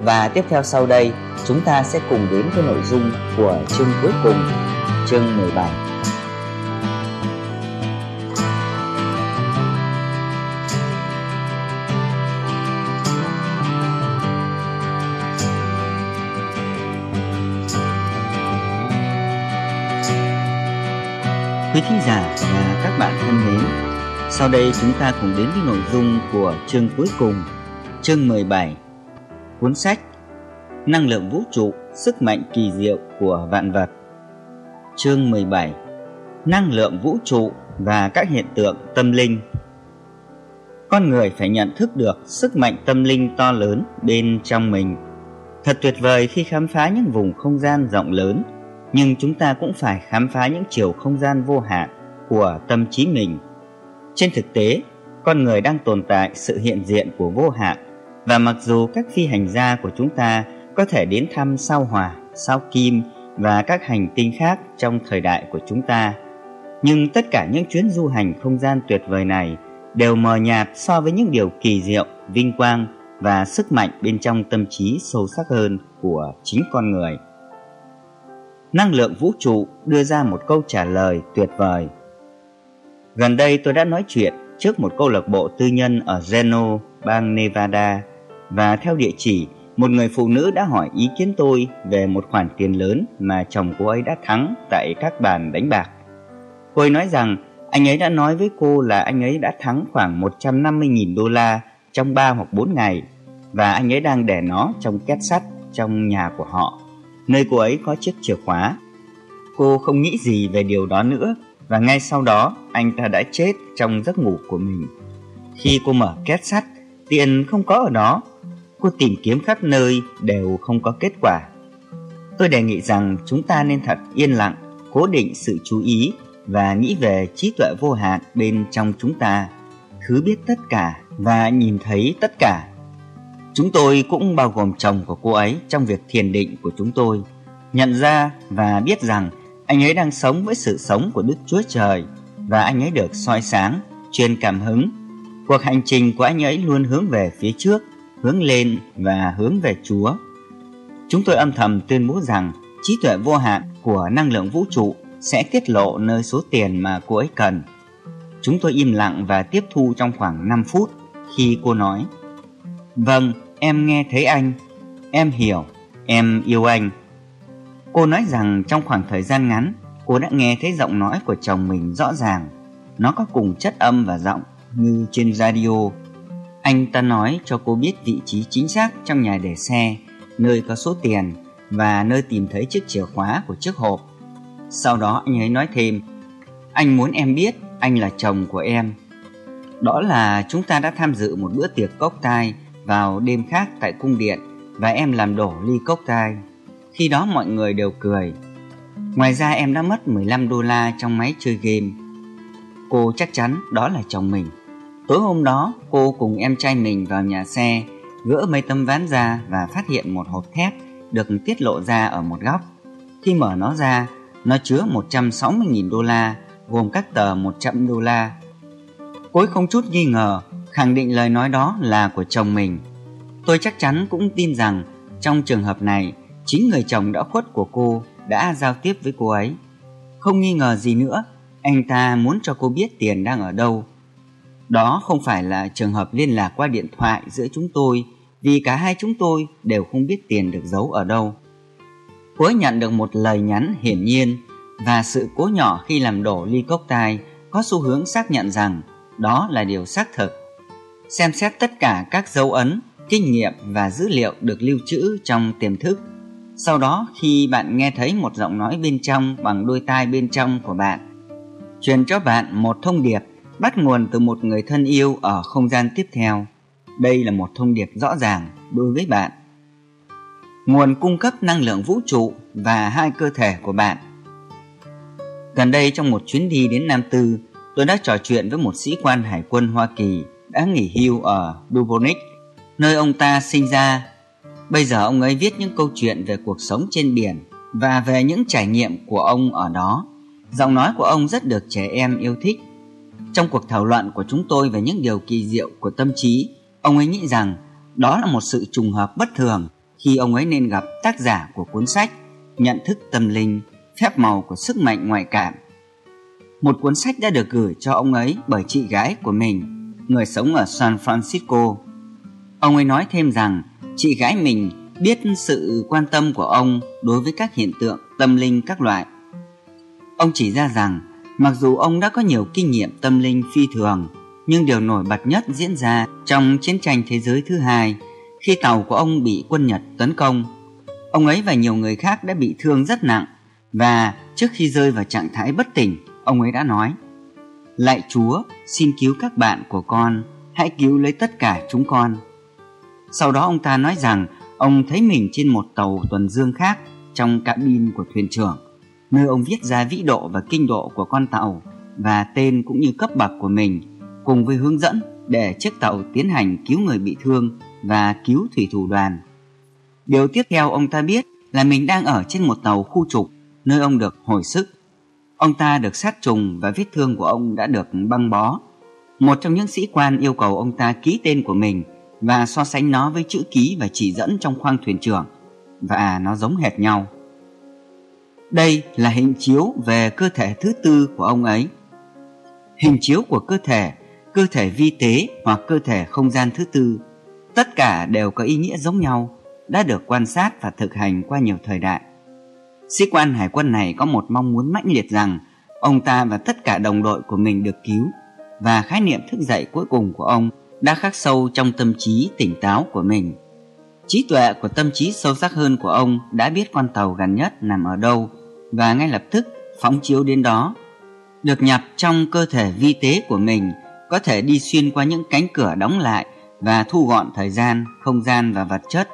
Và tiếp theo sau đây, chúng ta sẽ cùng đến với nội dung của chương cuối cùng, chương 17. Quý thính giả và các bạn thân mến, sau đây chúng ta cùng đến với nội dung của chương cuối cùng, chương 17. Cuốn sách Năng lượng vũ trụ, sức mạnh kỳ diệu của vạn vật. Chương 17. Năng lượng vũ trụ và các hiện tượng tâm linh. Con người phải nhận thức được sức mạnh tâm linh to lớn bên trong mình. Thật tuyệt vời khi khám phá những vùng không gian rộng lớn nhưng chúng ta cũng phải khám phá những chiều không gian vô hạn của tâm trí mình. Trên thực tế, con người đang tồn tại sự hiện diện của vô hạn và mặc dù các phi hành gia của chúng ta có thể đến thăm sao hỏa, sao kim và các hành tinh khác trong thời đại của chúng ta, nhưng tất cả những chuyến du hành không gian tuyệt vời này đều mờ nhạt so với những điều kỳ diệu, vinh quang và sức mạnh bên trong tâm trí sâu sắc hơn của chính con người năng lượng vũ trụ đưa ra một câu trả lời tuyệt vời. Gần đây tôi đã nói chuyện trước một câu lạc bộ tư nhân ở Reno, bang Nevada và theo địa chỉ một người phụ nữ đã hỏi ý kiến tôi về một khoản tiền lớn mà chồng cô ấy đã thắng tại các bàn đánh bạc. Cô ấy nói rằng anh ấy đã nói với cô là anh ấy đã thắng khoảng 150.000 đô la trong 3 hoặc 4 ngày và anh ấy đang để nó trong két sắt trong nhà của họ nơi cô ấy có chiếc chìa khóa. Cô không nghĩ gì về điều đó nữa và ngay sau đó anh ta đã chết trong giấc ngủ của mình. Khi cô mở két sắt, tiền không có ở đó. Cô tìm kiếm khắp nơi đều không có kết quả. Tôi đề nghị rằng chúng ta nên thật yên lặng, cố định sự chú ý và nghĩ về trí tuệ vô hạn bên trong chúng ta, thứ biết tất cả và nhìn thấy tất cả Chúng tôi cũng bao gồm chồng của cô ấy trong việc thiền định của chúng tôi, nhận ra và biết rằng anh ấy đang sống với sự sống của Đức Chúa Trời và anh ấy được soi sáng, truyền cảm hứng. Cuộc hành trình của anh ấy luôn hướng về phía trước, hướng lên và hướng về Chúa. Chúng tôi âm thầm tuyên bố rằng trí tuệ vô hạn của năng lượng vũ trụ sẽ tiết lộ nơi số tiền mà cô ấy cần. Chúng tôi im lặng và tiếp thu trong khoảng 5 phút khi cô nói Vâng, Em nghe thấy anh, em hiểu, em yêu anh. Cô nói rằng trong khoảng thời gian ngắn, cô đã nghe thấy giọng nói của chồng mình rõ ràng. Nó có cùng chất âm và giọng như trên radio. Anh ta nói cho cô biết vị trí chính xác trong nhà để xe, nơi có số tiền và nơi tìm thấy chiếc chìa khóa của chiếc hộp. Sau đó anh ấy nói thêm, anh muốn em biết anh là chồng của em. Đó là chúng ta đã tham dự một bữa tiệc cốc tai vào đêm khác tại cung điện và em làm đổ ly cốc tai. Khi đó mọi người đều cười. Ngoài ra em đã mất 15 đô la trong máy chơi game. Cô chắc chắn đó là chồng mình. Tối hôm đó, cô cùng em trai mình vào nhà xe, gỡ mấy tấm ván ra và phát hiện một hộp thép được tiết lộ ra ở một góc. Khi mở nó ra, nó chứa 160.000 đô la, gồm các tờ 100 đô la. Cối không chút nghi ngờ khẳng định lời nói đó là của chồng mình. Tôi chắc chắn cũng tin rằng trong trường hợp này, chính người chồng đã khuất của cô đã giao tiếp với cô ấy. Không nghi ngờ gì nữa, anh ta muốn cho cô biết tiền đang ở đâu. Đó không phải là trường hợp liên lạc qua điện thoại giữa chúng tôi vì cả hai chúng tôi đều không biết tiền được giấu ở đâu. cuối nhận được một lời nhắn hiển nhiên và sự cố nhỏ khi làm đổ ly cốc tai có xu hướng xác nhận rằng đó là điều xác thực xem xét tất cả các dấu ấn, kinh nghiệm và dữ liệu được lưu trữ trong tiềm thức. Sau đó khi bạn nghe thấy một giọng nói bên trong bằng đôi tai bên trong của bạn, truyền cho bạn một thông điệp bắt nguồn từ một người thân yêu ở không gian tiếp theo. Đây là một thông điệp rõ ràng đối với bạn. Nguồn cung cấp năng lượng vũ trụ và hai cơ thể của bạn. Gần đây trong một chuyến đi đến Nam Tư, tôi đã trò chuyện với một sĩ quan hải quân Hoa Kỳ đã nghỉ hưu ở Dubrovnik, nơi ông ta sinh ra. Bây giờ ông ấy viết những câu chuyện về cuộc sống trên biển và về những trải nghiệm của ông ở đó. Giọng nói của ông rất được trẻ em yêu thích. Trong cuộc thảo luận của chúng tôi về những điều kỳ diệu của tâm trí, ông ấy nghĩ rằng đó là một sự trùng hợp bất thường khi ông ấy nên gặp tác giả của cuốn sách Nhận thức tâm linh, phép màu của sức mạnh ngoại cảm. Một cuốn sách đã được gửi cho ông ấy bởi chị gái của mình người sống ở San Francisco. Ông ấy nói thêm rằng chị gái mình biết sự quan tâm của ông đối với các hiện tượng tâm linh các loại. Ông chỉ ra rằng mặc dù ông đã có nhiều kinh nghiệm tâm linh phi thường, nhưng điều nổi bật nhất diễn ra trong chiến tranh thế giới thứ hai khi tàu của ông bị quân Nhật tấn công. Ông ấy và nhiều người khác đã bị thương rất nặng và trước khi rơi vào trạng thái bất tỉnh, ông ấy đã nói – Lạy Chúa, xin cứu các bạn của con, hãy cứu lấy tất cả chúng con. Sau đó ông ta nói rằng ông thấy mình trên một tàu tuần dương khác trong cabin của thuyền trưởng, nơi ông viết ra vĩ độ và kinh độ của con tàu và tên cũng như cấp bậc của mình, cùng với hướng dẫn để chiếc tàu tiến hành cứu người bị thương và cứu thủy thủ đoàn. Điều tiếp theo ông ta biết là mình đang ở trên một tàu khu trục, nơi ông được hồi sức Ông ta được sát trùng và vết thương của ông đã được băng bó. Một trong những sĩ quan yêu cầu ông ta ký tên của mình và so sánh nó với chữ ký và chỉ dẫn trong khoang thuyền trưởng và nó giống hệt nhau. Đây là hình chiếu về cơ thể thứ tư của ông ấy. Hình chiếu của cơ thể, cơ thể vi tế hoặc cơ thể không gian thứ tư, tất cả đều có ý nghĩa giống nhau, đã được quan sát và thực hành qua nhiều thời đại. Sĩ quan hải quân này có một mong muốn mãnh liệt rằng ông ta và tất cả đồng đội của mình được cứu và khái niệm thức dậy cuối cùng của ông đã khắc sâu trong tâm trí tỉnh táo của mình. Trí tuệ của tâm trí sâu sắc hơn của ông đã biết con tàu gần nhất nằm ở đâu và ngay lập tức phóng chiếu đến đó. Được nhập trong cơ thể vi tế của mình có thể đi xuyên qua những cánh cửa đóng lại và thu gọn thời gian, không gian và vật chất.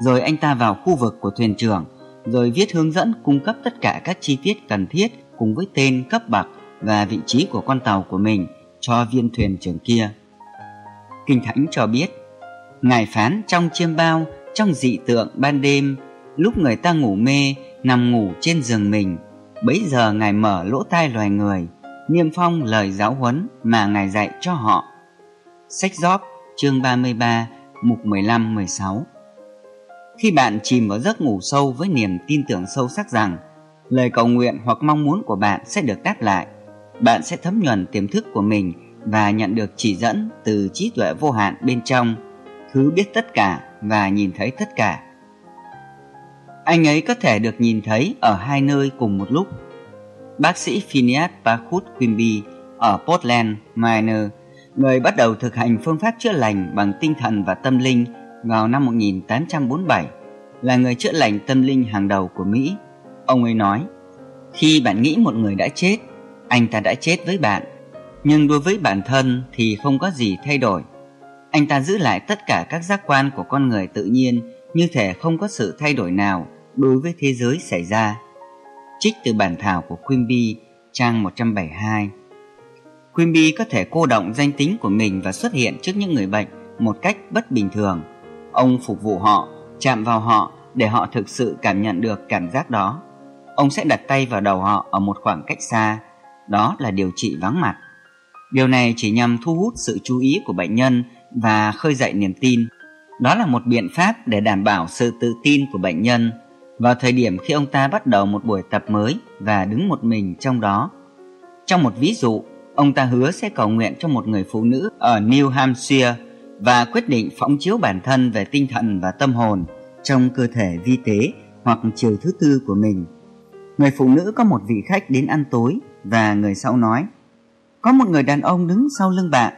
Rồi anh ta vào khu vực của thuyền trưởng rồi viết hướng dẫn cung cấp tất cả các chi tiết cần thiết cùng với tên, cấp bậc và vị trí của con tàu của mình cho viên thuyền trưởng kia. Kinh Thánh cho biết, Ngài phán trong chiêm bao, trong dị tượng ban đêm, lúc người ta ngủ mê, nằm ngủ trên giường mình, bấy giờ Ngài mở lỗ tai loài người, niêm phong lời giáo huấn mà Ngài dạy cho họ. Sách Gióp, chương 33, mục 15-16 khi bạn chìm vào giấc ngủ sâu với niềm tin tưởng sâu sắc rằng lời cầu nguyện hoặc mong muốn của bạn sẽ được đáp lại, bạn sẽ thấm nhuần tiềm thức của mình và nhận được chỉ dẫn từ trí tuệ vô hạn bên trong, thứ biết tất cả và nhìn thấy tất cả. Anh ấy có thể được nhìn thấy ở hai nơi cùng một lúc. Bác sĩ Phineas Bakut Quimby ở Portland, Maine, người bắt đầu thực hành phương pháp chữa lành bằng tinh thần và tâm linh vào năm 1847 là người chữa lành tâm linh hàng đầu của Mỹ. Ông ấy nói, khi bạn nghĩ một người đã chết, anh ta đã chết với bạn, nhưng đối với bản thân thì không có gì thay đổi. Anh ta giữ lại tất cả các giác quan của con người tự nhiên như thể không có sự thay đổi nào đối với thế giới xảy ra. Trích từ bản thảo của Quimby, trang 172. Quimby có thể cô động danh tính của mình và xuất hiện trước những người bệnh một cách bất bình thường – Ông phục vụ họ, chạm vào họ để họ thực sự cảm nhận được cảm giác đó. Ông sẽ đặt tay vào đầu họ ở một khoảng cách xa, đó là điều trị vắng mặt. Điều này chỉ nhằm thu hút sự chú ý của bệnh nhân và khơi dậy niềm tin. Đó là một biện pháp để đảm bảo sự tự tin của bệnh nhân vào thời điểm khi ông ta bắt đầu một buổi tập mới và đứng một mình trong đó. Trong một ví dụ, ông ta hứa sẽ cầu nguyện cho một người phụ nữ ở New Hampshire và quyết định phóng chiếu bản thân về tinh thần và tâm hồn trong cơ thể vi tế hoặc chiều thứ tư của mình. Người phụ nữ có một vị khách đến ăn tối và người sau nói Có một người đàn ông đứng sau lưng bạn.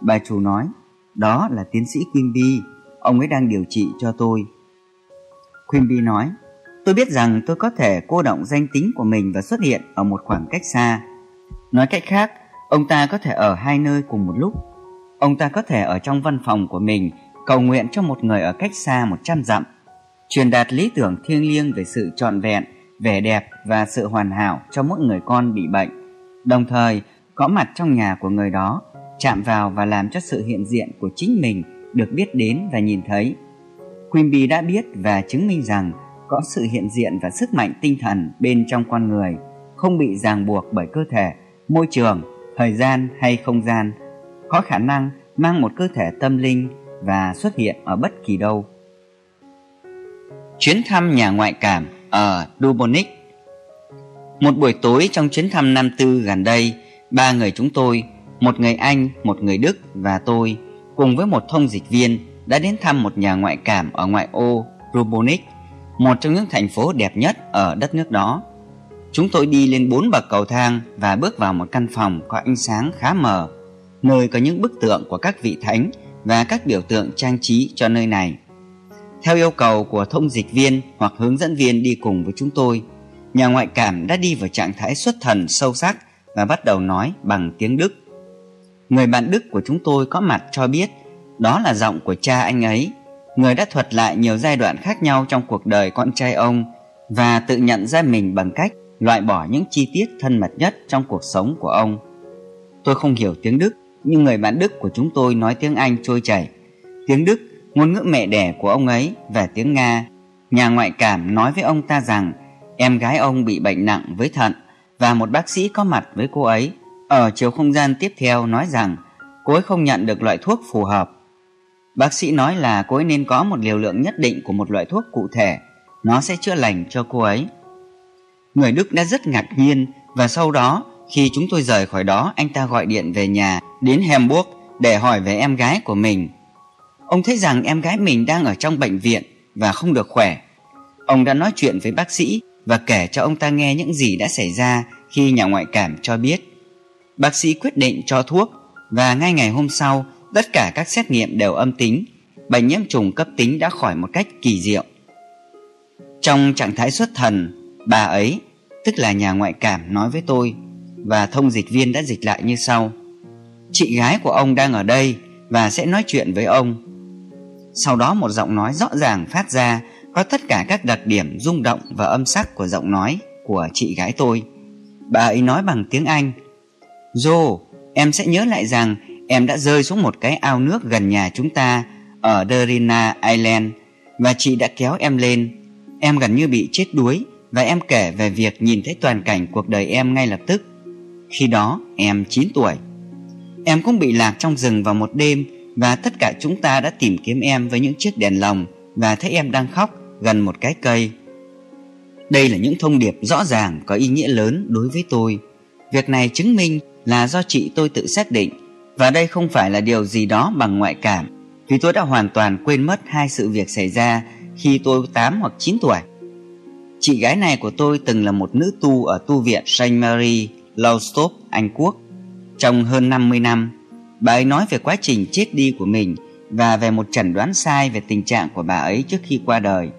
Bà chủ nói Đó là tiến sĩ Quimby, ông ấy đang điều trị cho tôi. Quimby nói, tôi biết rằng tôi có thể cô động danh tính của mình và xuất hiện ở một khoảng cách xa. Nói cách khác, ông ta có thể ở hai nơi cùng một lúc. Ông ta có thể ở trong văn phòng của mình cầu nguyện cho một người ở cách xa 100 dặm, truyền đạt lý tưởng thiêng liêng về sự trọn vẹn, vẻ đẹp và sự hoàn hảo cho mỗi người con bị bệnh, đồng thời có mặt trong nhà của người đó, chạm vào và làm cho sự hiện diện của chính mình được biết đến và nhìn thấy. Quimby đã biết và chứng minh rằng có sự hiện diện và sức mạnh tinh thần bên trong con người, không bị ràng buộc bởi cơ thể, môi trường, thời gian hay không gian, có khả năng mang một cơ thể tâm linh và xuất hiện ở bất kỳ đâu. Chuyến thăm nhà ngoại cảm ở Dubrovnik Một buổi tối trong chuyến thăm năm tư gần đây, ba người chúng tôi, một người Anh, một người Đức và tôi, cùng với một thông dịch viên đã đến thăm một nhà ngoại cảm ở ngoại ô Dubrovnik, một trong những thành phố đẹp nhất ở đất nước đó. Chúng tôi đi lên bốn bậc cầu thang và bước vào một căn phòng có ánh sáng khá mờ, nơi có những bức tượng của các vị thánh và các biểu tượng trang trí cho nơi này. Theo yêu cầu của thông dịch viên hoặc hướng dẫn viên đi cùng với chúng tôi, nhà ngoại cảm đã đi vào trạng thái xuất thần sâu sắc và bắt đầu nói bằng tiếng Đức. Người bạn Đức của chúng tôi có mặt cho biết đó là giọng của cha anh ấy, người đã thuật lại nhiều giai đoạn khác nhau trong cuộc đời con trai ông và tự nhận ra mình bằng cách loại bỏ những chi tiết thân mật nhất trong cuộc sống của ông. Tôi không hiểu tiếng Đức, nhưng người bạn Đức của chúng tôi nói tiếng Anh trôi chảy. Tiếng Đức, ngôn ngữ mẹ đẻ của ông ấy và tiếng Nga. Nhà ngoại cảm nói với ông ta rằng em gái ông bị bệnh nặng với thận và một bác sĩ có mặt với cô ấy ở chiều không gian tiếp theo nói rằng cô ấy không nhận được loại thuốc phù hợp. Bác sĩ nói là cô ấy nên có một liều lượng nhất định của một loại thuốc cụ thể, nó sẽ chữa lành cho cô ấy. Người Đức đã rất ngạc nhiên và sau đó khi chúng tôi rời khỏi đó anh ta gọi điện về nhà đến Hamburg để hỏi về em gái của mình. Ông thấy rằng em gái mình đang ở trong bệnh viện và không được khỏe. Ông đã nói chuyện với bác sĩ và kể cho ông ta nghe những gì đã xảy ra khi nhà ngoại cảm cho biết. Bác sĩ quyết định cho thuốc và ngay ngày hôm sau tất cả các xét nghiệm đều âm tính. Bệnh nhiễm trùng cấp tính đã khỏi một cách kỳ diệu. Trong trạng thái xuất thần, bà ấy, tức là nhà ngoại cảm nói với tôi và thông dịch viên đã dịch lại như sau. Chị gái của ông đang ở đây và sẽ nói chuyện với ông. Sau đó một giọng nói rõ ràng phát ra có tất cả các đặc điểm rung động và âm sắc của giọng nói của chị gái tôi. Bà ấy nói bằng tiếng Anh. Joe, em sẽ nhớ lại rằng em đã rơi xuống một cái ao nước gần nhà chúng ta ở Derina Island và chị đã kéo em lên. Em gần như bị chết đuối và em kể về việc nhìn thấy toàn cảnh cuộc đời em ngay lập tức. Khi đó em 9 tuổi. Em cũng bị lạc trong rừng vào một đêm và tất cả chúng ta đã tìm kiếm em với những chiếc đèn lồng và thấy em đang khóc gần một cái cây. Đây là những thông điệp rõ ràng có ý nghĩa lớn đối với tôi. Việc này chứng minh là do chị tôi tự xác định và đây không phải là điều gì đó bằng ngoại cảm vì tôi đã hoàn toàn quên mất hai sự việc xảy ra khi tôi 8 hoặc 9 tuổi. Chị gái này của tôi từng là một nữ tu ở tu viện Saint Mary, Lowestoft, Anh Quốc. Trong hơn 50 năm, bà ấy nói về quá trình chết đi của mình và về một chẩn đoán sai về tình trạng của bà ấy trước khi qua đời.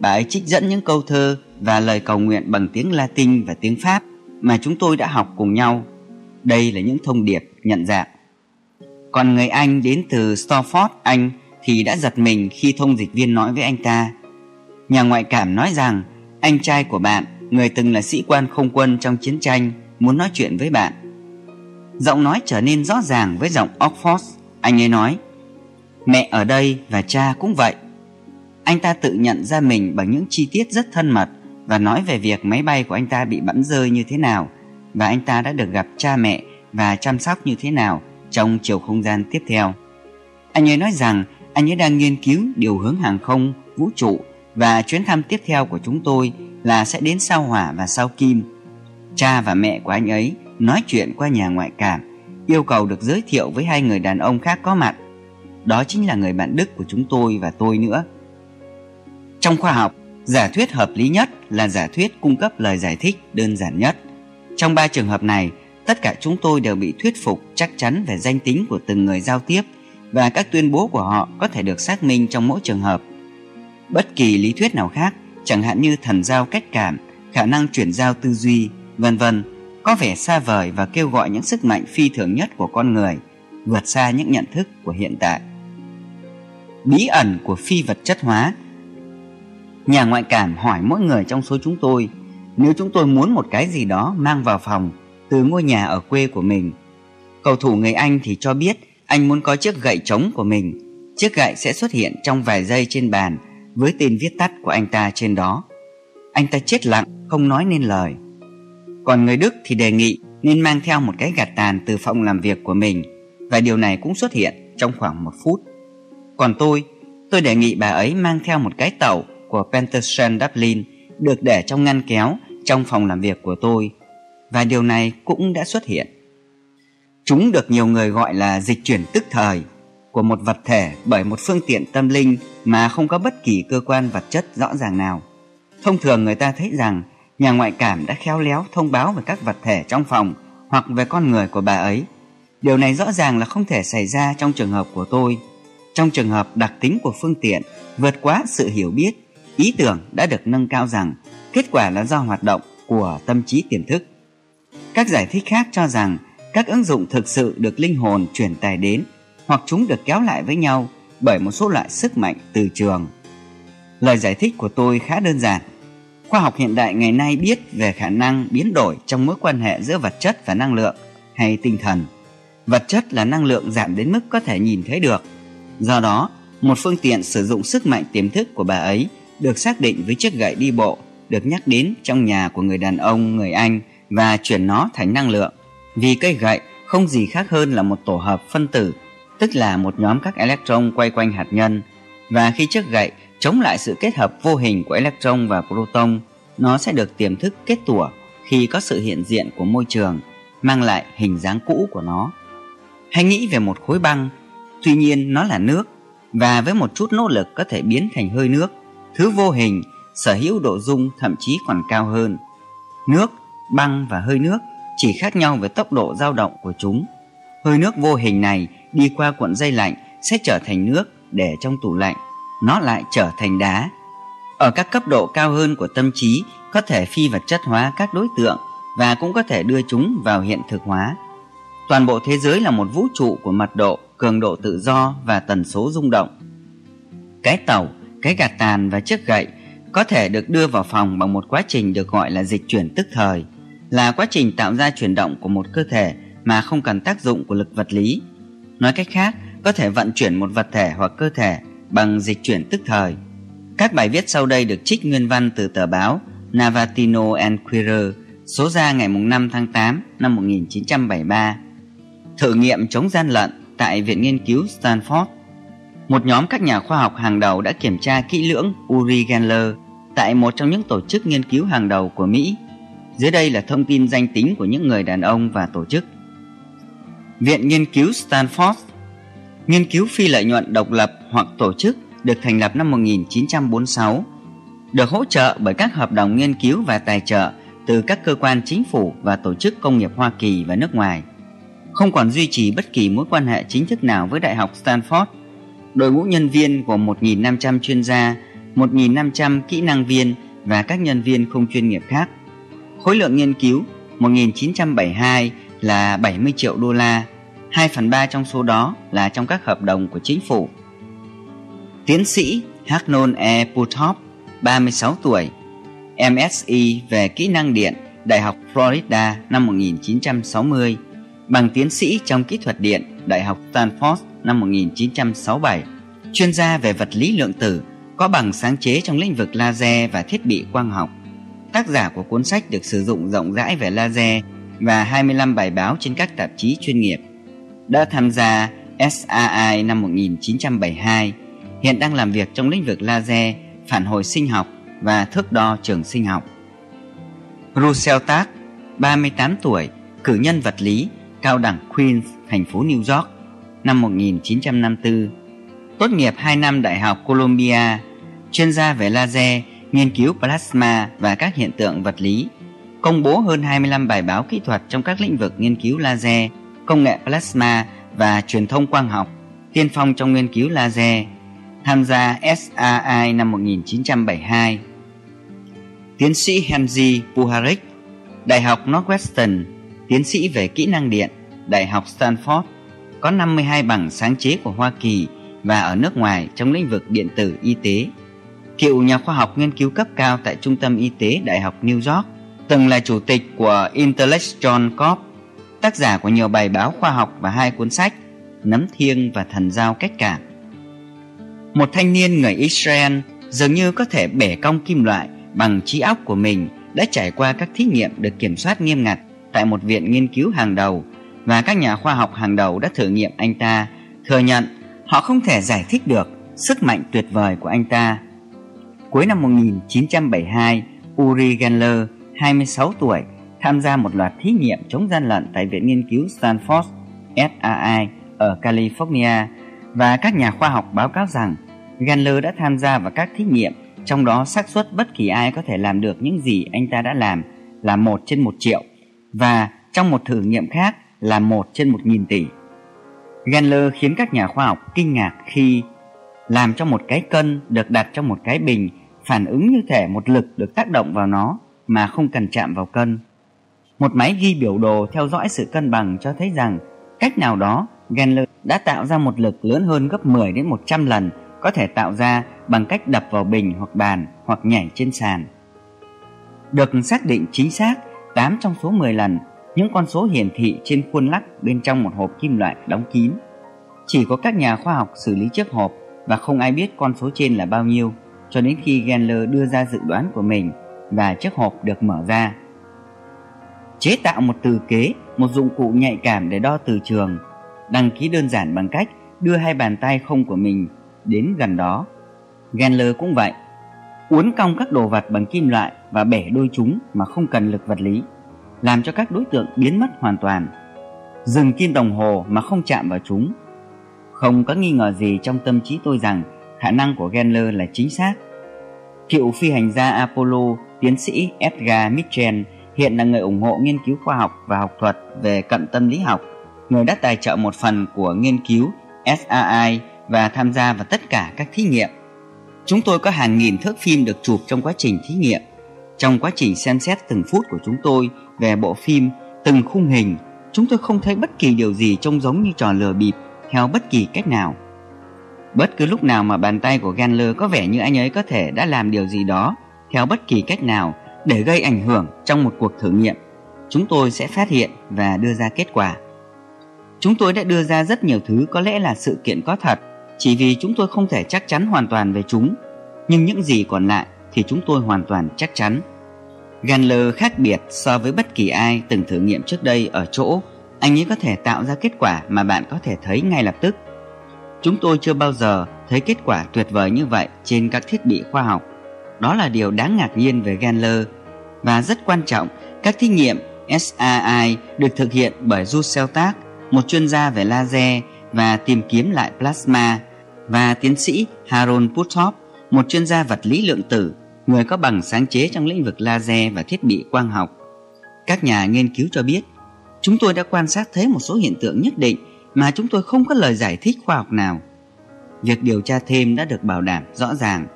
Bà ấy trích dẫn những câu thơ và lời cầu nguyện bằng tiếng Latin và tiếng Pháp mà chúng tôi đã học cùng nhau. Đây là những thông điệp nhận dạng. Còn người Anh đến từ Storford, Anh thì đã giật mình khi thông dịch viên nói với anh ta. Nhà ngoại cảm nói rằng anh trai của bạn, người từng là sĩ quan không quân trong chiến tranh, muốn nói chuyện với bạn. Giọng nói trở nên rõ ràng với giọng Oxford. Anh ấy nói, mẹ ở đây và cha cũng vậy. Anh ta tự nhận ra mình bằng những chi tiết rất thân mật và nói về việc máy bay của anh ta bị bắn rơi như thế nào và anh ta đã được gặp cha mẹ và chăm sóc như thế nào trong chiều không gian tiếp theo. Anh ấy nói rằng anh ấy đang nghiên cứu điều hướng hàng không, vũ trụ và chuyến thăm tiếp theo của chúng tôi là sẽ đến sao hỏa và sao kim. Cha và mẹ của anh ấy nói chuyện qua nhà ngoại cảm, yêu cầu được giới thiệu với hai người đàn ông khác có mặt. Đó chính là người bạn Đức của chúng tôi và tôi nữa. Trong khoa học, giả thuyết hợp lý nhất là giả thuyết cung cấp lời giải thích đơn giản nhất. Trong ba trường hợp này, tất cả chúng tôi đều bị thuyết phục chắc chắn về danh tính của từng người giao tiếp và các tuyên bố của họ có thể được xác minh trong mỗi trường hợp. Bất kỳ lý thuyết nào khác, chẳng hạn như thần giao cách cảm, khả năng chuyển giao tư duy, vân vân, có vẻ xa vời và kêu gọi những sức mạnh phi thường nhất của con người, vượt xa những nhận thức của hiện tại. Bí ẩn của phi vật chất hóa Nhà ngoại cảm hỏi mỗi người trong số chúng tôi nếu chúng tôi muốn một cái gì đó mang vào phòng từ ngôi nhà ở quê của mình. Cầu thủ người Anh thì cho biết anh muốn có chiếc gậy trống của mình. Chiếc gậy sẽ xuất hiện trong vài giây trên bàn với tên viết tắt của anh ta trên đó. Anh ta chết lặng, không nói nên lời. Còn người Đức thì đề nghị nên mang theo một cái gạt tàn từ phòng làm việc của mình và điều này cũng xuất hiện trong khoảng một phút. Còn tôi, tôi đề nghị bà ấy mang theo một cái tàu của Pentersen Dublin được để trong ngăn kéo trong phòng làm việc của tôi và điều này cũng đã xuất hiện. Chúng được nhiều người gọi là dịch chuyển tức thời của một vật thể bởi một phương tiện tâm linh mà không có bất kỳ cơ quan vật chất rõ ràng nào. Thông thường người ta thấy rằng nhà ngoại cảm đã khéo léo thông báo về các vật thể trong phòng hoặc về con người của bà ấy. Điều này rõ ràng là không thể xảy ra trong trường hợp của tôi. Trong trường hợp đặc tính của phương tiện vượt quá sự hiểu biết, ý tưởng đã được nâng cao rằng kết quả là do hoạt động của tâm trí tiềm thức. Các giải thích khác cho rằng các ứng dụng thực sự được linh hồn truyền tài đến hoặc chúng được kéo lại với nhau bởi một số loại sức mạnh từ trường. Lời giải thích của tôi khá đơn giản. Khoa học hiện đại ngày nay biết về khả năng biến đổi trong mối quan hệ giữa vật chất và năng lượng hay tinh thần. Vật chất là năng lượng giảm đến mức có thể nhìn thấy được. Do đó, một phương tiện sử dụng sức mạnh tiềm thức của bà ấy được xác định với chiếc gậy đi bộ được nhắc đến trong nhà của người đàn ông người Anh và chuyển nó thành năng lượng. Vì cây gậy không gì khác hơn là một tổ hợp phân tử, tức là một nhóm các electron quay quanh hạt nhân. Và khi chiếc gậy chống lại sự kết hợp vô hình của electron và proton, nó sẽ được tiềm thức kết tủa khi có sự hiện diện của môi trường, mang lại hình dáng cũ của nó. Hãy nghĩ về một khối băng, tuy nhiên nó là nước, và với một chút nỗ lực có thể biến thành hơi nước, thứ vô hình, sở hữu độ dung thậm chí còn cao hơn. Nước, băng và hơi nước chỉ khác nhau về tốc độ dao động của chúng. Hơi nước vô hình này đi qua cuộn dây lạnh sẽ trở thành nước để trong tủ lạnh, nó lại trở thành đá. Ở các cấp độ cao hơn của tâm trí có thể phi vật chất hóa các đối tượng và cũng có thể đưa chúng vào hiện thực hóa. Toàn bộ thế giới là một vũ trụ của mật độ, cường độ tự do và tần số rung động. Cái tàu, cái gạt tàn và chiếc gậy có thể được đưa vào phòng bằng một quá trình được gọi là dịch chuyển tức thời là quá trình tạo ra chuyển động của một cơ thể mà không cần tác dụng của lực vật lý. Nói cách khác, có thể vận chuyển một vật thể hoặc cơ thể bằng dịch chuyển tức thời. Các bài viết sau đây được trích nguyên văn từ tờ báo Navatino Enquirer số ra ngày 5 tháng 8 năm 1973. Thử nghiệm chống gian lận tại Viện Nghiên cứu Stanford. Một nhóm các nhà khoa học hàng đầu đã kiểm tra kỹ lưỡng Uri Geller tại một trong những tổ chức nghiên cứu hàng đầu của Mỹ dưới đây là thông tin danh tính của những người đàn ông và tổ chức. Viện Nghiên cứu Stanford Nghiên cứu phi lợi nhuận độc lập hoặc tổ chức được thành lập năm 1946, được hỗ trợ bởi các hợp đồng nghiên cứu và tài trợ từ các cơ quan chính phủ và tổ chức công nghiệp Hoa Kỳ và nước ngoài. Không còn duy trì bất kỳ mối quan hệ chính thức nào với Đại học Stanford. Đội ngũ nhân viên gồm 1.500 chuyên gia, 1.500 kỹ năng viên và các nhân viên không chuyên nghiệp khác – Khối lượng nghiên cứu 1972 là 70 triệu đô la, 2 phần 3 trong số đó là trong các hợp đồng của chính phủ. Tiến sĩ Hagnon E. Puthoff, 36 tuổi, MSI về kỹ năng điện, Đại học Florida năm 1960, bằng tiến sĩ trong kỹ thuật điện, Đại học Stanford năm 1967, chuyên gia về vật lý lượng tử, có bằng sáng chế trong lĩnh vực laser và thiết bị quang học tác giả của cuốn sách được sử dụng rộng rãi về laser và 25 bài báo trên các tạp chí chuyên nghiệp. Đã tham gia SAI năm 1972, hiện đang làm việc trong lĩnh vực laser, phản hồi sinh học và thước đo trường sinh học. Russell Tark, 38 tuổi, cử nhân vật lý, cao đẳng Queens, thành phố New York, năm 1954. Tốt nghiệp 2 năm Đại học Columbia, chuyên gia về laser nghiên cứu plasma và các hiện tượng vật lý, công bố hơn 25 bài báo kỹ thuật trong các lĩnh vực nghiên cứu laser, công nghệ plasma và truyền thông quang học, tiên phong trong nghiên cứu laser, tham gia SAI năm 1972. Tiến sĩ Henry Puharich, Đại học Northwestern, tiến sĩ về kỹ năng điện, Đại học Stanford, có 52 bằng sáng chế của Hoa Kỳ và ở nước ngoài trong lĩnh vực điện tử y tế. Cựu nhà khoa học nghiên cứu cấp cao tại Trung tâm Y tế Đại học New York, từng là chủ tịch của Intellectual Corp, tác giả của nhiều bài báo khoa học và hai cuốn sách Nấm Thiêng và Thần Giao Cách Cảm. Một thanh niên người Israel dường như có thể bẻ cong kim loại bằng trí óc của mình đã trải qua các thí nghiệm được kiểm soát nghiêm ngặt tại một viện nghiên cứu hàng đầu và các nhà khoa học hàng đầu đã thử nghiệm anh ta thừa nhận họ không thể giải thích được sức mạnh tuyệt vời của anh ta. Cuối năm 1972, Uri Geller, 26 tuổi, tham gia một loạt thí nghiệm chống gian lận tại Viện Nghiên cứu Stanford SRI ở California và các nhà khoa học báo cáo rằng Geller đã tham gia vào các thí nghiệm, trong đó xác suất bất kỳ ai có thể làm được những gì anh ta đã làm là một trên một triệu, và trong một thử nghiệm khác là một trên một nghìn tỷ. Gandler khiến các nhà khoa học kinh ngạc khi làm cho một cái cân được đặt trong một cái bình phản ứng như thể một lực được tác động vào nó mà không cần chạm vào cân. Một máy ghi biểu đồ theo dõi sự cân bằng cho thấy rằng cách nào đó Gandler đã tạo ra một lực lớn hơn gấp 10 đến 100 lần, có thể tạo ra bằng cách đập vào bình hoặc bàn hoặc nhảy trên sàn. Được xác định chính xác 8 trong số 10 lần, những con số hiển thị trên khuôn lắc bên trong một hộp kim loại đóng kín. Chỉ có các nhà khoa học xử lý chiếc hộp và không ai biết con số trên là bao nhiêu, cho đến khi Gendler đưa ra dự đoán của mình và chiếc hộp được mở ra. Chế tạo một từ kế, một dụng cụ nhạy cảm để đo từ trường, đăng ký đơn giản bằng cách đưa hai bàn tay không của mình đến gần đó. Gendler cũng vậy, uốn cong các đồ vật bằng kim loại và bẻ đôi chúng mà không cần lực vật lý làm cho các đối tượng biến mất hoàn toàn. Dừng kim đồng hồ mà không chạm vào chúng. Không có nghi ngờ gì trong tâm trí tôi rằng khả năng của Gendler là chính xác. Cựu phi hành gia Apollo, tiến sĩ Edgar Mitchell hiện là người ủng hộ nghiên cứu khoa học và học thuật về cận tâm lý học, người đã tài trợ một phần của nghiên cứu SRI và tham gia vào tất cả các thí nghiệm. Chúng tôi có hàng nghìn thước phim được chụp trong quá trình thí nghiệm. Trong quá trình xem xét từng phút của chúng tôi về bộ phim từng khung hình, chúng tôi không thấy bất kỳ điều gì trông giống như trò lừa bịp theo bất kỳ cách nào. Bất cứ lúc nào mà bàn tay của Gandler có vẻ như anh ấy có thể đã làm điều gì đó theo bất kỳ cách nào để gây ảnh hưởng trong một cuộc thử nghiệm, chúng tôi sẽ phát hiện và đưa ra kết quả. Chúng tôi đã đưa ra rất nhiều thứ có lẽ là sự kiện có thật, chỉ vì chúng tôi không thể chắc chắn hoàn toàn về chúng, nhưng những gì còn lại thì chúng tôi hoàn toàn chắc chắn. Gandler khác biệt so với bất kỳ ai từng thử nghiệm trước đây ở chỗ anh ấy có thể tạo ra kết quả mà bạn có thể thấy ngay lập tức. Chúng tôi chưa bao giờ thấy kết quả tuyệt vời như vậy trên các thiết bị khoa học. Đó là điều đáng ngạc nhiên về Genler và rất quan trọng các thí nghiệm SAI được thực hiện bởi Du Tack, một chuyên gia về laser và tìm kiếm lại plasma và tiến sĩ Harold Puthoff, một chuyên gia vật lý lượng tử người có bằng sáng chế trong lĩnh vực laser và thiết bị quang học. Các nhà nghiên cứu cho biết, chúng tôi đã quan sát thấy một số hiện tượng nhất định mà chúng tôi không có lời giải thích khoa học nào. Việc điều tra thêm đã được bảo đảm rõ ràng.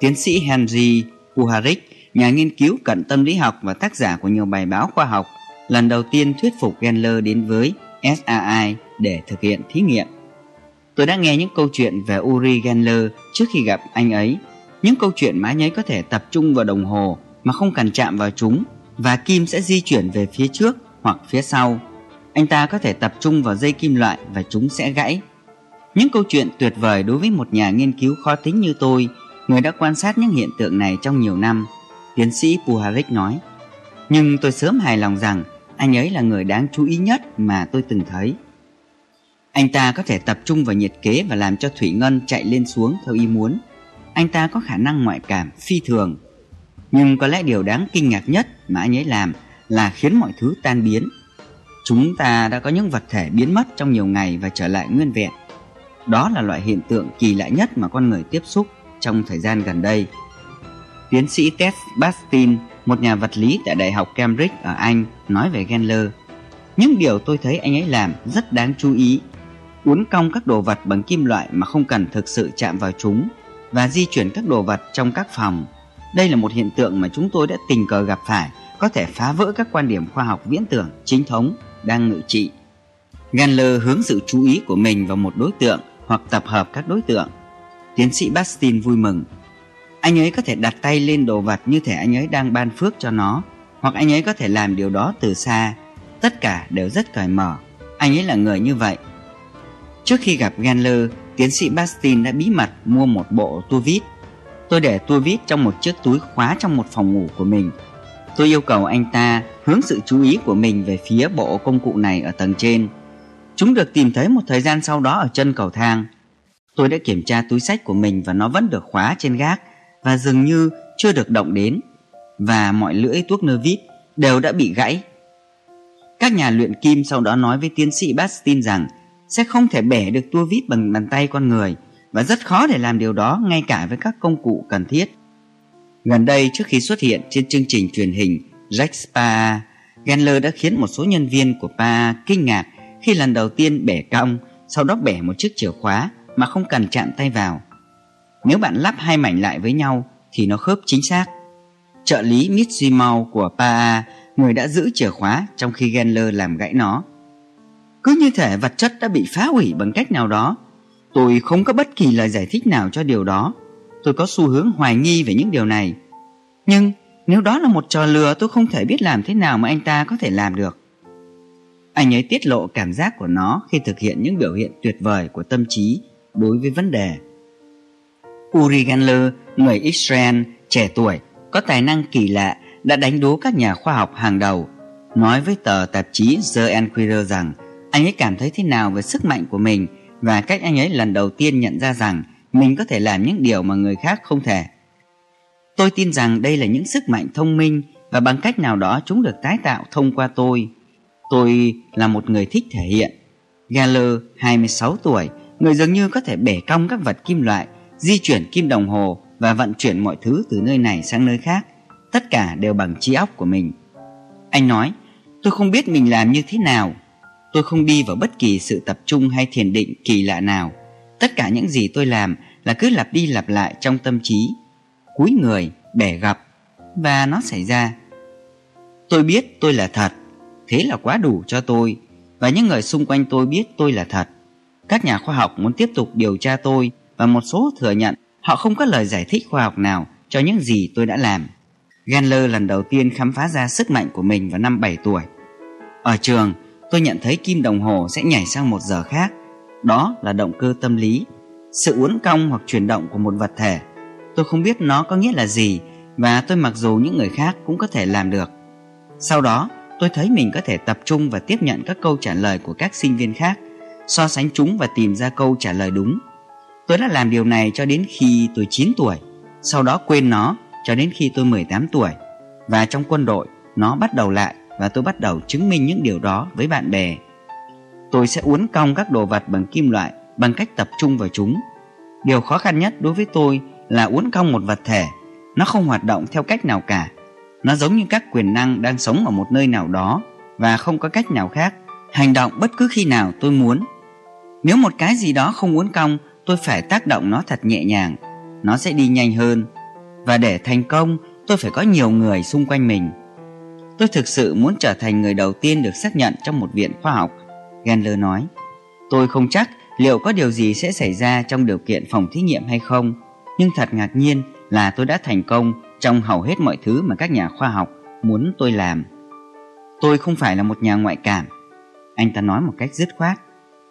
Tiến sĩ Henry Puharich, nhà nghiên cứu cận tâm lý học và tác giả của nhiều bài báo khoa học, lần đầu tiên thuyết phục Gendler đến với SAI để thực hiện thí nghiệm. Tôi đã nghe những câu chuyện về Uri Gendler trước khi gặp anh ấy những câu chuyện má nháy có thể tập trung vào đồng hồ mà không cần chạm vào chúng và kim sẽ di chuyển về phía trước hoặc phía sau. Anh ta có thể tập trung vào dây kim loại và chúng sẽ gãy. Những câu chuyện tuyệt vời đối với một nhà nghiên cứu khó tính như tôi, người đã quan sát những hiện tượng này trong nhiều năm, tiến sĩ Puharich nói. Nhưng tôi sớm hài lòng rằng anh ấy là người đáng chú ý nhất mà tôi từng thấy. Anh ta có thể tập trung vào nhiệt kế và làm cho thủy ngân chạy lên xuống theo ý muốn anh ta có khả năng ngoại cảm phi thường. Nhưng có lẽ điều đáng kinh ngạc nhất mà anh ấy làm là khiến mọi thứ tan biến. Chúng ta đã có những vật thể biến mất trong nhiều ngày và trở lại nguyên vẹn. Đó là loại hiện tượng kỳ lạ nhất mà con người tiếp xúc trong thời gian gần đây. Tiến sĩ Ted Bastin, một nhà vật lý tại Đại học Cambridge ở Anh, nói về Gendler. Những điều tôi thấy anh ấy làm rất đáng chú ý. uốn cong các đồ vật bằng kim loại mà không cần thực sự chạm vào chúng và di chuyển các đồ vật trong các phòng. Đây là một hiện tượng mà chúng tôi đã tình cờ gặp phải, có thể phá vỡ các quan điểm khoa học viễn tưởng chính thống đang ngự trị. Ganler hướng sự chú ý của mình vào một đối tượng hoặc tập hợp các đối tượng. Tiến sĩ Bastin vui mừng. Anh ấy có thể đặt tay lên đồ vật như thể anh ấy đang ban phước cho nó, hoặc anh ấy có thể làm điều đó từ xa. Tất cả đều rất cởi mở. Anh ấy là người như vậy. Trước khi gặp Ganler, tiến sĩ Bastin đã bí mật mua một bộ tua vít. Tôi để tua vít trong một chiếc túi khóa trong một phòng ngủ của mình. Tôi yêu cầu anh ta hướng sự chú ý của mình về phía bộ công cụ này ở tầng trên. Chúng được tìm thấy một thời gian sau đó ở chân cầu thang. Tôi đã kiểm tra túi sách của mình và nó vẫn được khóa trên gác và dường như chưa được động đến. Và mọi lưỡi thuốc nơ vít đều đã bị gãy. Các nhà luyện kim sau đó nói với tiến sĩ Bastin rằng sẽ không thể bẻ được tua vít bằng bàn tay con người và rất khó để làm điều đó ngay cả với các công cụ cần thiết. Gần đây trước khi xuất hiện trên chương trình truyền hình Jack Spa, Gendler đã khiến một số nhân viên của Pa kinh ngạc khi lần đầu tiên bẻ cong, sau đó bẻ một chiếc chìa khóa mà không cần chạm tay vào. Nếu bạn lắp hai mảnh lại với nhau thì nó khớp chính xác. Trợ lý Mitsumau của Paa người đã giữ chìa khóa trong khi Genler làm gãy nó. Cứ như thể vật chất đã bị phá hủy bằng cách nào đó. Tôi không có bất kỳ lời giải thích nào cho điều đó. Tôi có xu hướng hoài nghi về những điều này. Nhưng nếu đó là một trò lừa, tôi không thể biết làm thế nào mà anh ta có thể làm được. Anh ấy tiết lộ cảm giác của nó khi thực hiện những biểu hiện tuyệt vời của tâm trí đối với vấn đề. Uri Geller, người Israel trẻ tuổi, có tài năng kỳ lạ, đã đánh đố các nhà khoa học hàng đầu, nói với tờ tạp chí The Enquirer rằng anh ấy cảm thấy thế nào về sức mạnh của mình và cách anh ấy lần đầu tiên nhận ra rằng mình có thể làm những điều mà người khác không thể. Tôi tin rằng đây là những sức mạnh thông minh và bằng cách nào đó chúng được tái tạo thông qua tôi. Tôi là một người thích thể hiện. Galler, 26 tuổi, người dường như có thể bẻ cong các vật kim loại, di chuyển kim đồng hồ và vận chuyển mọi thứ từ nơi này sang nơi khác. Tất cả đều bằng trí óc của mình. Anh nói, tôi không biết mình làm như thế nào. Tôi không đi vào bất kỳ sự tập trung hay thiền định kỳ lạ nào. Tất cả những gì tôi làm là cứ lặp đi lặp lại trong tâm trí. Cúi người, bẻ gặp, và nó xảy ra. Tôi biết tôi là thật, thế là quá đủ cho tôi, và những người xung quanh tôi biết tôi là thật. Các nhà khoa học muốn tiếp tục điều tra tôi và một số thừa nhận họ không có lời giải thích khoa học nào cho những gì tôi đã làm. Genler lần đầu tiên khám phá ra sức mạnh của mình vào năm 7 tuổi. Ở trường, tôi nhận thấy kim đồng hồ sẽ nhảy sang một giờ khác. Đó là động cơ tâm lý, sự uốn cong hoặc chuyển động của một vật thể. Tôi không biết nó có nghĩa là gì và tôi mặc dù những người khác cũng có thể làm được. Sau đó, tôi thấy mình có thể tập trung và tiếp nhận các câu trả lời của các sinh viên khác, so sánh chúng và tìm ra câu trả lời đúng. Tôi đã làm điều này cho đến khi tôi 9 tuổi, sau đó quên nó cho đến khi tôi 18 tuổi. Và trong quân đội, nó bắt đầu lại và tôi bắt đầu chứng minh những điều đó với bạn bè. Tôi sẽ uốn cong các đồ vật bằng kim loại bằng cách tập trung vào chúng. Điều khó khăn nhất đối với tôi là uốn cong một vật thể. Nó không hoạt động theo cách nào cả. Nó giống như các quyền năng đang sống ở một nơi nào đó và không có cách nào khác hành động bất cứ khi nào tôi muốn. Nếu một cái gì đó không uốn cong, tôi phải tác động nó thật nhẹ nhàng. Nó sẽ đi nhanh hơn. Và để thành công, tôi phải có nhiều người xung quanh mình. Tôi thực sự muốn trở thành người đầu tiên được xác nhận trong một viện khoa học, Gendler nói. Tôi không chắc liệu có điều gì sẽ xảy ra trong điều kiện phòng thí nghiệm hay không, nhưng thật ngạc nhiên là tôi đã thành công trong hầu hết mọi thứ mà các nhà khoa học muốn tôi làm. Tôi không phải là một nhà ngoại cảm. Anh ta nói một cách dứt khoát.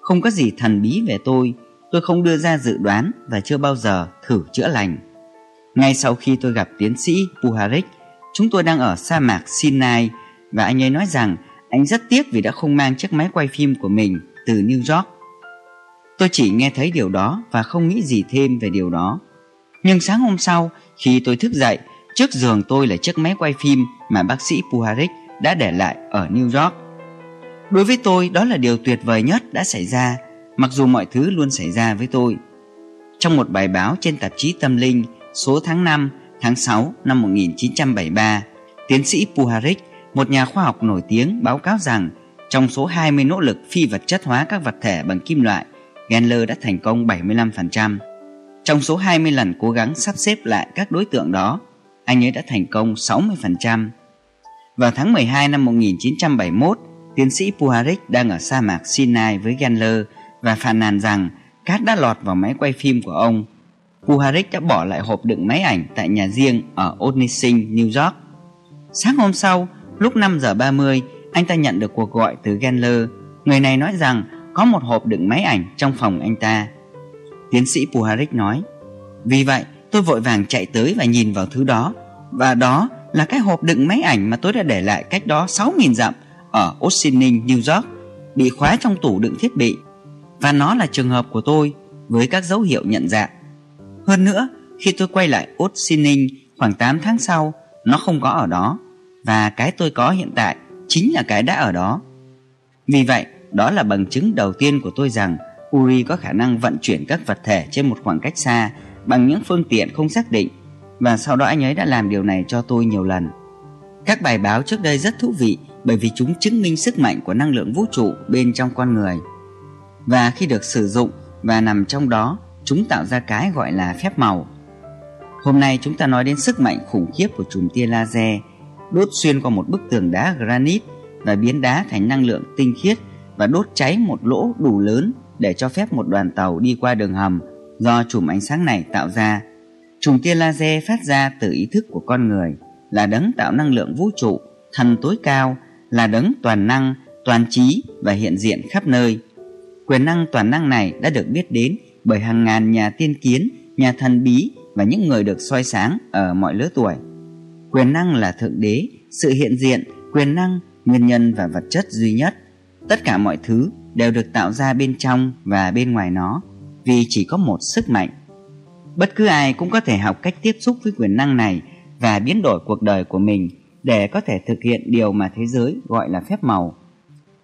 Không có gì thần bí về tôi, tôi không đưa ra dự đoán và chưa bao giờ thử chữa lành. Ngay sau khi tôi gặp tiến sĩ Puharik, chúng tôi đang ở sa mạc Sinai và anh ấy nói rằng anh rất tiếc vì đã không mang chiếc máy quay phim của mình từ New York. Tôi chỉ nghe thấy điều đó và không nghĩ gì thêm về điều đó. Nhưng sáng hôm sau, khi tôi thức dậy, trước giường tôi là chiếc máy quay phim mà bác sĩ Puharik đã để lại ở New York. Đối với tôi, đó là điều tuyệt vời nhất đã xảy ra, mặc dù mọi thứ luôn xảy ra với tôi. Trong một bài báo trên tạp chí Tâm Linh số tháng 5, tháng 6 năm 1973, tiến sĩ Puharik, một nhà khoa học nổi tiếng báo cáo rằng trong số 20 nỗ lực phi vật chất hóa các vật thể bằng kim loại Gendler đã thành công 75%. Trong số 20 lần cố gắng sắp xếp lại các đối tượng đó, anh ấy đã thành công 60%. Vào tháng 12 năm 1971, tiến sĩ Puharich đang ở sa mạc Sinai với Gendler và phàn nàn rằng cát đã lọt vào máy quay phim của ông. Puharich đã bỏ lại hộp đựng máy ảnh tại nhà riêng ở Odnissing, New York. Sáng hôm sau, lúc 5 giờ 30, anh ta nhận được cuộc gọi từ Gendler. Người này nói rằng có một hộp đựng máy ảnh trong phòng anh ta. Tiến sĩ Puharich nói, vì vậy tôi vội vàng chạy tới và nhìn vào thứ đó, và đó là cái hộp đựng máy ảnh mà tôi đã để lại cách đó 6.000 dặm ở Ossining, New York, bị khóa trong tủ đựng thiết bị. Và nó là trường hợp của tôi với các dấu hiệu nhận dạng. Hơn nữa, khi tôi quay lại Ossining khoảng 8 tháng sau, nó không có ở đó, và cái tôi có hiện tại chính là cái đã ở đó. Vì vậy, đó là bằng chứng đầu tiên của tôi rằng Uri có khả năng vận chuyển các vật thể trên một khoảng cách xa bằng những phương tiện không xác định và sau đó anh ấy đã làm điều này cho tôi nhiều lần. Các bài báo trước đây rất thú vị bởi vì chúng chứng minh sức mạnh của năng lượng vũ trụ bên trong con người. Và khi được sử dụng và nằm trong đó, chúng tạo ra cái gọi là phép màu. Hôm nay chúng ta nói đến sức mạnh khủng khiếp của chùm tia laser đốt xuyên qua một bức tường đá granite và biến đá thành năng lượng tinh khiết và đốt cháy một lỗ đủ lớn để cho phép một đoàn tàu đi qua đường hầm do chùm ánh sáng này tạo ra. Chùm tia laser phát ra từ ý thức của con người là đấng tạo năng lượng vũ trụ, thần tối cao, là đấng toàn năng, toàn trí và hiện diện khắp nơi. Quyền năng toàn năng này đã được biết đến bởi hàng ngàn nhà tiên kiến, nhà thần bí và những người được soi sáng ở mọi lứa tuổi. Quyền năng là thượng đế, sự hiện diện, quyền năng, nguyên nhân và vật chất duy nhất. Tất cả mọi thứ đều được tạo ra bên trong và bên ngoài nó vì chỉ có một sức mạnh. Bất cứ ai cũng có thể học cách tiếp xúc với quyền năng này và biến đổi cuộc đời của mình để có thể thực hiện điều mà thế giới gọi là phép màu.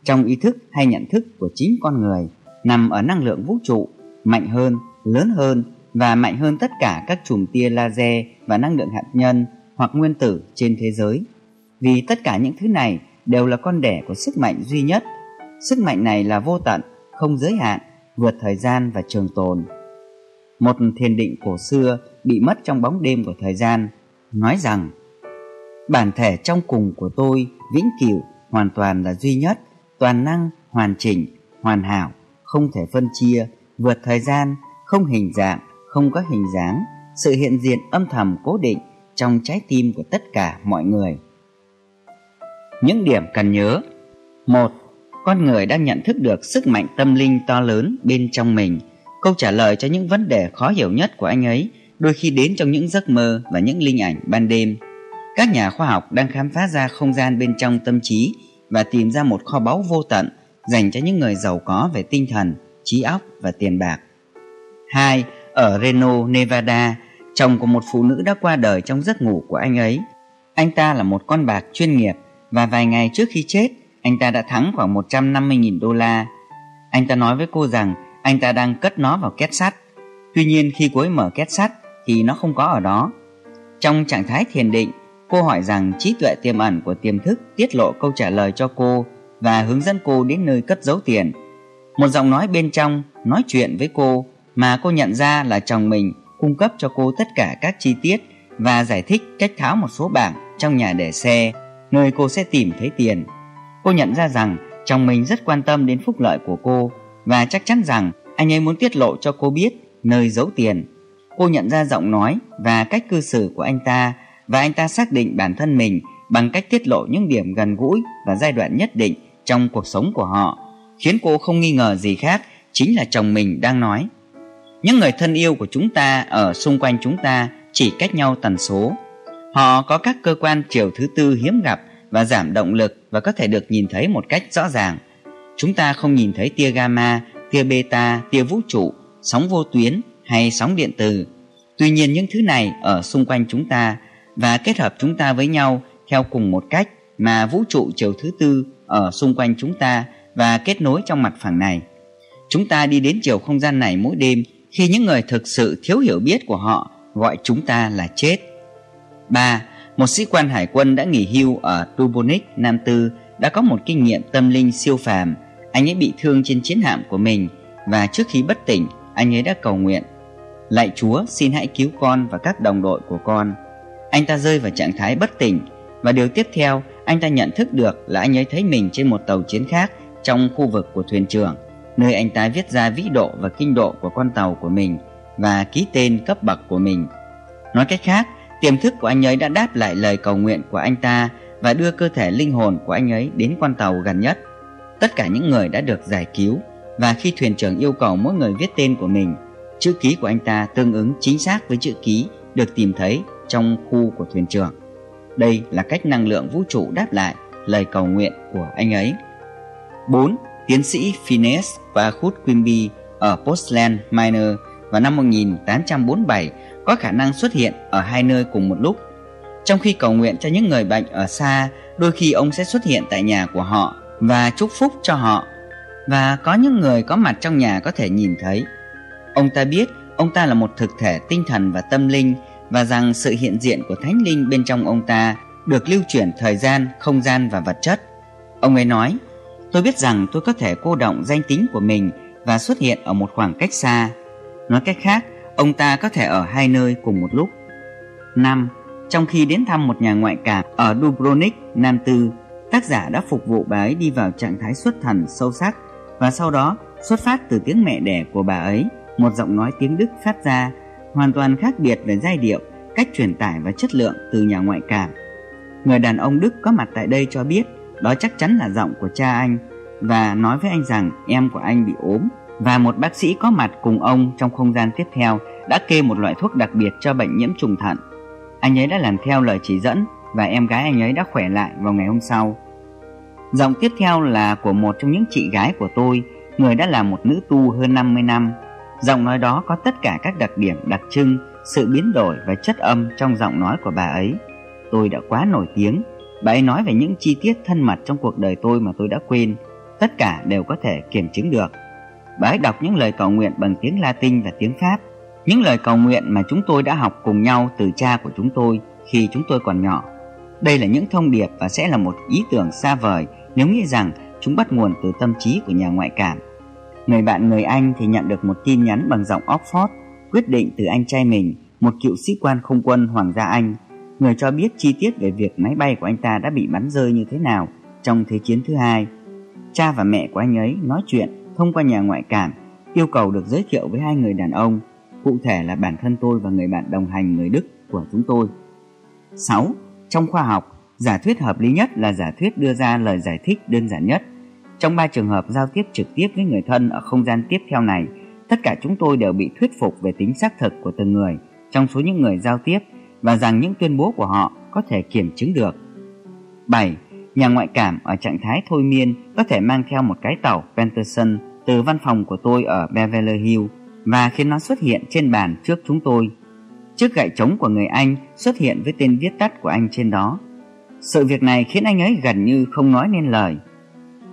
Trong ý thức hay nhận thức của chính con người nằm ở năng lượng vũ trụ mạnh hơn, lớn hơn và mạnh hơn tất cả các chùm tia laser và năng lượng hạt nhân hoặc nguyên tử trên thế giới. Vì tất cả những thứ này đều là con đẻ của sức mạnh duy nhất. Sức mạnh này là vô tận, không giới hạn, vượt thời gian và trường tồn. Một thiền định cổ xưa bị mất trong bóng đêm của thời gian, nói rằng Bản thể trong cùng của tôi vĩnh cửu hoàn toàn là duy nhất, toàn năng, hoàn chỉnh, hoàn hảo, không thể phân chia, vượt thời gian, không hình dạng, không có hình dáng, sự hiện diện âm thầm cố định trong trái tim của tất cả mọi người. Những điểm cần nhớ một Con người đang nhận thức được sức mạnh tâm linh to lớn bên trong mình. Câu trả lời cho những vấn đề khó hiểu nhất của anh ấy đôi khi đến trong những giấc mơ và những linh ảnh ban đêm. Các nhà khoa học đang khám phá ra không gian bên trong tâm trí và tìm ra một kho báu vô tận dành cho những người giàu có về tinh thần, trí óc và tiền bạc. 2. Ở Reno, Nevada, chồng của một phụ nữ đã qua đời trong giấc ngủ của anh ấy. Anh ta là một con bạc chuyên nghiệp và vài ngày trước khi chết, anh ta đã thắng khoảng 150.000 đô la. Anh ta nói với cô rằng anh ta đang cất nó vào két sắt. Tuy nhiên khi cô ấy mở két sắt thì nó không có ở đó. Trong trạng thái thiền định, cô hỏi rằng trí tuệ tiềm ẩn của tiềm thức tiết lộ câu trả lời cho cô và hướng dẫn cô đến nơi cất giấu tiền. Một giọng nói bên trong nói chuyện với cô mà cô nhận ra là chồng mình cung cấp cho cô tất cả các chi tiết và giải thích cách tháo một số bảng trong nhà để xe, nơi cô sẽ tìm thấy tiền. Cô nhận ra rằng chồng mình rất quan tâm đến phúc lợi của cô và chắc chắn rằng anh ấy muốn tiết lộ cho cô biết nơi giấu tiền. Cô nhận ra giọng nói và cách cư xử của anh ta và anh ta xác định bản thân mình bằng cách tiết lộ những điểm gần gũi và giai đoạn nhất định trong cuộc sống của họ, khiến cô không nghi ngờ gì khác chính là chồng mình đang nói. Những người thân yêu của chúng ta ở xung quanh chúng ta chỉ cách nhau tần số. Họ có các cơ quan chiều thứ tư hiếm gặp và giảm động lực và có thể được nhìn thấy một cách rõ ràng. Chúng ta không nhìn thấy tia gamma, tia beta, tia vũ trụ, sóng vô tuyến hay sóng điện từ. Tuy nhiên những thứ này ở xung quanh chúng ta và kết hợp chúng ta với nhau theo cùng một cách mà vũ trụ chiều thứ tư ở xung quanh chúng ta và kết nối trong mặt phẳng này. Chúng ta đi đến chiều không gian này mỗi đêm khi những người thực sự thiếu hiểu biết của họ gọi chúng ta là chết. 3. Một sĩ quan hải quân đã nghỉ hưu ở Dubonic, Nam Tư đã có một kinh nghiệm tâm linh siêu phàm. Anh ấy bị thương trên chiến hạm của mình và trước khi bất tỉnh, anh ấy đã cầu nguyện. Lạy Chúa, xin hãy cứu con và các đồng đội của con. Anh ta rơi vào trạng thái bất tỉnh và điều tiếp theo anh ta nhận thức được là anh ấy thấy mình trên một tàu chiến khác trong khu vực của thuyền trưởng, nơi anh ta viết ra vĩ độ và kinh độ của con tàu của mình và ký tên cấp bậc của mình. Nói cách khác, tiềm thức của anh ấy đã đáp lại lời cầu nguyện của anh ta và đưa cơ thể linh hồn của anh ấy đến con tàu gần nhất. Tất cả những người đã được giải cứu và khi thuyền trưởng yêu cầu mỗi người viết tên của mình, chữ ký của anh ta tương ứng chính xác với chữ ký được tìm thấy trong khu của thuyền trưởng. Đây là cách năng lượng vũ trụ đáp lại lời cầu nguyện của anh ấy. 4. Tiến sĩ Phineas và Hood Quimby ở Portland, Minor vào năm 1847 có khả năng xuất hiện ở hai nơi cùng một lúc. Trong khi cầu nguyện cho những người bệnh ở xa, đôi khi ông sẽ xuất hiện tại nhà của họ và chúc phúc cho họ. Và có những người có mặt trong nhà có thể nhìn thấy. Ông ta biết ông ta là một thực thể tinh thần và tâm linh và rằng sự hiện diện của thánh linh bên trong ông ta được lưu chuyển thời gian, không gian và vật chất. Ông ấy nói, tôi biết rằng tôi có thể cô động danh tính của mình và xuất hiện ở một khoảng cách xa. Nói cách khác, ông ta có thể ở hai nơi cùng một lúc. 5. Trong khi đến thăm một nhà ngoại cảm ở Dubrovnik, Nam Tư, tác giả đã phục vụ bà ấy đi vào trạng thái xuất thần sâu sắc và sau đó xuất phát từ tiếng mẹ đẻ của bà ấy, một giọng nói tiếng Đức phát ra hoàn toàn khác biệt về giai điệu, cách truyền tải và chất lượng từ nhà ngoại cảm. Người đàn ông Đức có mặt tại đây cho biết đó chắc chắn là giọng của cha anh và nói với anh rằng em của anh bị ốm và một bác sĩ có mặt cùng ông trong không gian tiếp theo đã kê một loại thuốc đặc biệt cho bệnh nhiễm trùng thận. Anh ấy đã làm theo lời chỉ dẫn và em gái anh ấy đã khỏe lại vào ngày hôm sau. Giọng tiếp theo là của một trong những chị gái của tôi, người đã là một nữ tu hơn 50 năm. Giọng nói đó có tất cả các đặc điểm đặc trưng, sự biến đổi và chất âm trong giọng nói của bà ấy. Tôi đã quá nổi tiếng. Bà ấy nói về những chi tiết thân mật trong cuộc đời tôi mà tôi đã quên. Tất cả đều có thể kiểm chứng được. Bà ấy đọc những lời cầu nguyện bằng tiếng Latin và tiếng Pháp. Những lời cầu nguyện mà chúng tôi đã học cùng nhau từ cha của chúng tôi khi chúng tôi còn nhỏ. Đây là những thông điệp và sẽ là một ý tưởng xa vời nếu nghĩ rằng chúng bắt nguồn từ tâm trí của nhà ngoại cảm. Người bạn người Anh thì nhận được một tin nhắn bằng giọng Oxford quyết định từ anh trai mình, một cựu sĩ quan không quân Hoàng gia Anh, người cho biết chi tiết về việc máy bay của anh ta đã bị bắn rơi như thế nào trong Thế chiến thứ hai. Cha và mẹ của anh ấy nói chuyện thông qua nhà ngoại cảm, yêu cầu được giới thiệu với hai người đàn ông, cụ thể là bản thân tôi và người bạn đồng hành người Đức của chúng tôi. 6. Trong khoa học, giả thuyết hợp lý nhất là giả thuyết đưa ra lời giải thích đơn giản nhất. Trong ba trường hợp giao tiếp trực tiếp với người thân ở không gian tiếp theo này, tất cả chúng tôi đều bị thuyết phục về tính xác thực của từng người trong số những người giao tiếp và rằng những tuyên bố của họ có thể kiểm chứng được. 7. Nhà ngoại cảm ở trạng thái thôi miên có thể mang theo một cái tàu Peterson từ văn phòng của tôi ở Beverly Hills và khiến nó xuất hiện trên bàn trước chúng tôi. Chiếc gậy trống của người Anh xuất hiện với tên viết tắt của anh trên đó. Sự việc này khiến anh ấy gần như không nói nên lời.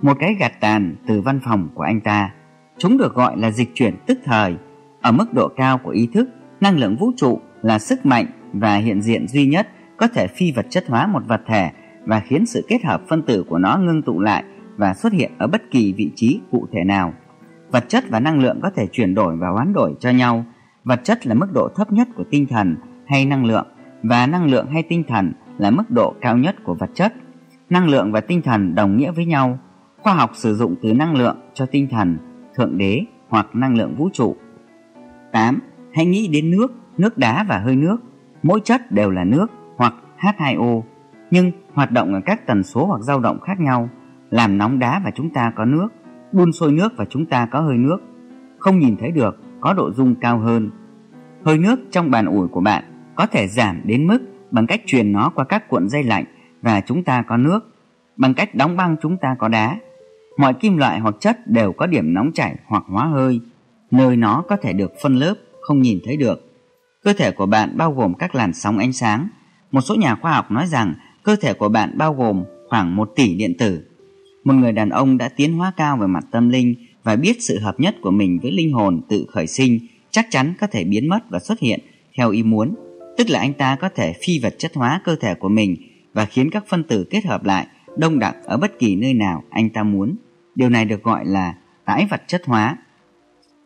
Một cái gạt tàn từ văn phòng của anh ta. Chúng được gọi là dịch chuyển tức thời. Ở mức độ cao của ý thức, năng lượng vũ trụ là sức mạnh và hiện diện duy nhất có thể phi vật chất hóa một vật thể và khiến sự kết hợp phân tử của nó ngưng tụ lại và xuất hiện ở bất kỳ vị trí cụ thể nào. Vật chất và năng lượng có thể chuyển đổi và hoán đổi cho nhau. Vật chất là mức độ thấp nhất của tinh thần hay năng lượng và năng lượng hay tinh thần là mức độ cao nhất của vật chất. Năng lượng và tinh thần đồng nghĩa với nhau. Khoa học sử dụng từ năng lượng cho tinh thần, thượng đế hoặc năng lượng vũ trụ. 8. Hãy nghĩ đến nước, nước đá và hơi nước. Mỗi chất đều là nước hoặc H2O, nhưng hoạt động ở các tần số hoặc dao động khác nhau. Làm nóng đá và chúng ta có nước, đun sôi nước và chúng ta có hơi nước. Không nhìn thấy được, có độ dung cao hơn. Hơi nước trong bàn ủi của bạn có thể giảm đến mức bằng cách truyền nó qua các cuộn dây lạnh và chúng ta có nước. Bằng cách đóng băng chúng ta có đá. Mọi kim loại hoặc chất đều có điểm nóng chảy hoặc hóa hơi, nơi nó có thể được phân lớp, không nhìn thấy được. Cơ thể của bạn bao gồm các làn sóng ánh sáng. Một số nhà khoa học nói rằng cơ thể của bạn bao gồm khoảng 1 tỷ điện tử. Một người đàn ông đã tiến hóa cao về mặt tâm linh và biết sự hợp nhất của mình với linh hồn tự khởi sinh chắc chắn có thể biến mất và xuất hiện theo ý muốn. Tức là anh ta có thể phi vật chất hóa cơ thể của mình và khiến các phân tử kết hợp lại đông đặc ở bất kỳ nơi nào anh ta muốn. Điều này được gọi là tái vật chất hóa.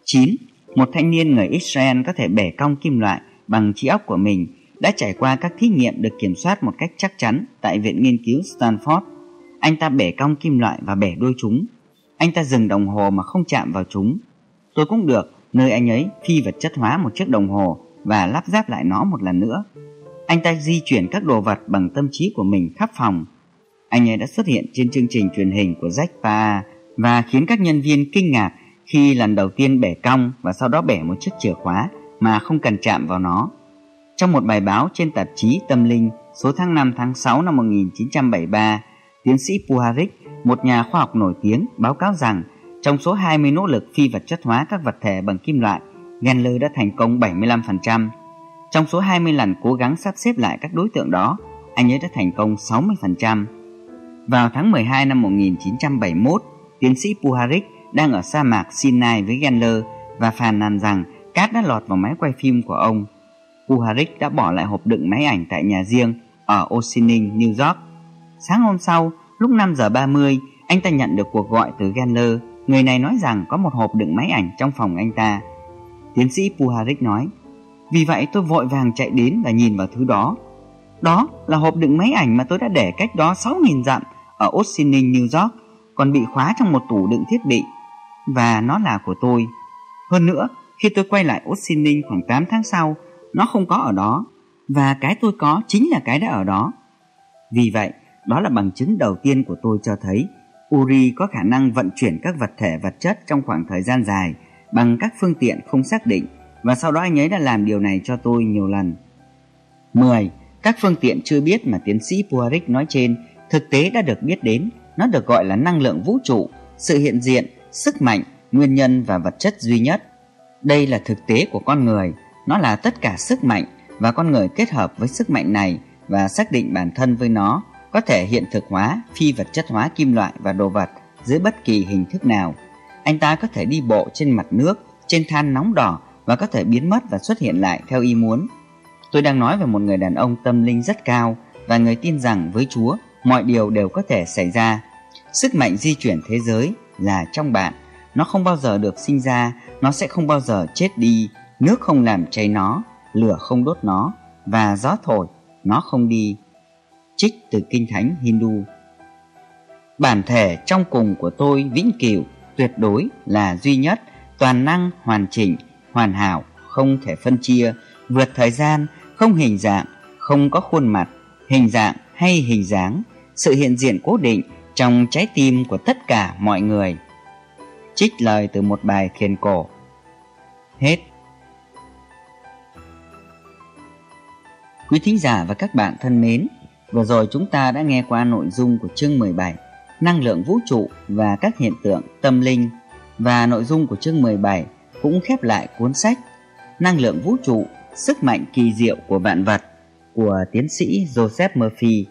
9. Một thanh niên người Israel có thể bẻ cong kim loại bằng trí óc của mình đã trải qua các thí nghiệm được kiểm soát một cách chắc chắn tại Viện Nghiên cứu Stanford. Anh ta bẻ cong kim loại và bẻ đôi chúng. Anh ta dừng đồng hồ mà không chạm vào chúng. Tôi cũng được, nơi anh ấy phi vật chất hóa một chiếc đồng hồ và lắp ráp lại nó một lần nữa. Anh ta di chuyển các đồ vật bằng tâm trí của mình khắp phòng. Anh ấy đã xuất hiện trên chương trình truyền hình của Jack Pa và khiến các nhân viên kinh ngạc khi lần đầu tiên bẻ cong và sau đó bẻ một chiếc chìa khóa mà không cần chạm vào nó. Trong một bài báo trên tạp chí Tâm Linh số tháng 5 tháng 6 năm 1973, tiến sĩ Puharik, một nhà khoa học nổi tiếng, báo cáo rằng trong số 20 nỗ lực phi vật chất hóa các vật thể bằng kim loại, Gendler đã thành công 75%. Trong số 20 lần cố gắng sắp xếp lại các đối tượng đó, anh ấy đã thành công 60%. Vào tháng 12 năm 1971, tiến sĩ Puharik đang ở sa mạc Sinai với Gendler và phàn nàn rằng cát đã lọt vào máy quay phim của ông. Puharik đã bỏ lại hộp đựng máy ảnh tại nhà riêng ở Ossining, New York. Sáng hôm sau, lúc 5 giờ 30, anh ta nhận được cuộc gọi từ Gendler. Người này nói rằng có một hộp đựng máy ảnh trong phòng anh ta. Tiến sĩ Puharik nói, vì vậy tôi vội vàng chạy đến và nhìn vào thứ đó. Đó là hộp đựng máy ảnh mà tôi đã để cách đó 6.000 dặm ở Ossining, New York, còn bị khóa trong một tủ đựng thiết bị. Và nó là của tôi. Hơn nữa, khi tôi quay lại Ossining khoảng 8 tháng sau, nó không có ở đó. Và cái tôi có chính là cái đã ở đó. Vì vậy, đó là bằng chứng đầu tiên của tôi cho thấy Uri có khả năng vận chuyển các vật thể vật chất trong khoảng thời gian dài bằng các phương tiện không xác định và sau đó anh ấy đã làm điều này cho tôi nhiều lần. 10. Các phương tiện chưa biết mà tiến sĩ Puarik nói trên thực tế đã được biết đến. Nó được gọi là năng lượng vũ trụ, sự hiện diện, sức mạnh, nguyên nhân và vật chất duy nhất. Đây là thực tế của con người, nó là tất cả sức mạnh và con người kết hợp với sức mạnh này và xác định bản thân với nó có thể hiện thực hóa, phi vật chất hóa kim loại và đồ vật dưới bất kỳ hình thức nào. Anh ta có thể đi bộ trên mặt nước, trên than nóng đỏ và có thể biến mất và xuất hiện lại theo ý muốn. Tôi đang nói về một người đàn ông tâm linh rất cao và người tin rằng với Chúa mọi điều đều có thể xảy ra. Sức mạnh di chuyển thế giới là trong bạn. Nó không bao giờ được sinh ra, nó sẽ không bao giờ chết đi. Nước không làm cháy nó, lửa không đốt nó và gió thổi, nó không đi. Trích từ Kinh Thánh Hindu Bản thể trong cùng của tôi vĩnh cửu, tuyệt đối là duy nhất, toàn năng, hoàn chỉnh, hoàn hảo, không thể phân chia, vượt thời gian, không hình dạng, không có khuôn mặt, hình dạng hay hình dáng, sự hiện diện cố định trong trái tim của tất cả mọi người. Trích lời từ một bài thiền cổ. Hết. Quý thính giả và các bạn thân mến, vừa rồi chúng ta đã nghe qua nội dung của chương 17, năng lượng vũ trụ và các hiện tượng tâm linh và nội dung của chương 17 cũng khép lại cuốn sách Năng lượng vũ trụ, sức mạnh kỳ diệu của vạn vật của tiến sĩ Joseph Murphy.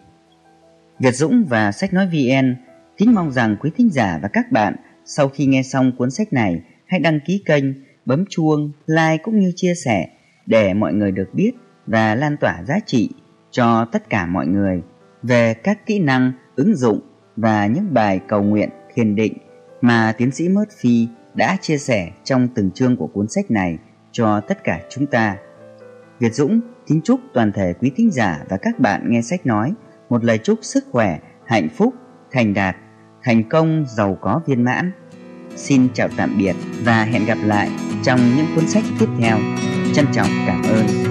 Việt Dũng và Sách Nói VN kính mong rằng quý thính giả và các bạn sau khi nghe xong cuốn sách này hãy đăng ký kênh, bấm chuông, like cũng như chia sẻ để mọi người được biết và lan tỏa giá trị cho tất cả mọi người về các kỹ năng, ứng dụng và những bài cầu nguyện thiền định mà tiến sĩ Murphy đã chia sẻ trong từng chương của cuốn sách này cho tất cả chúng ta. Việt Dũng kính chúc toàn thể quý thính giả và các bạn nghe sách nói một lời chúc sức khỏe, hạnh phúc, thành đạt, thành công, giàu có viên mãn. Xin chào tạm biệt và hẹn gặp lại trong những cuốn sách tiếp theo. Trân trọng cảm ơn.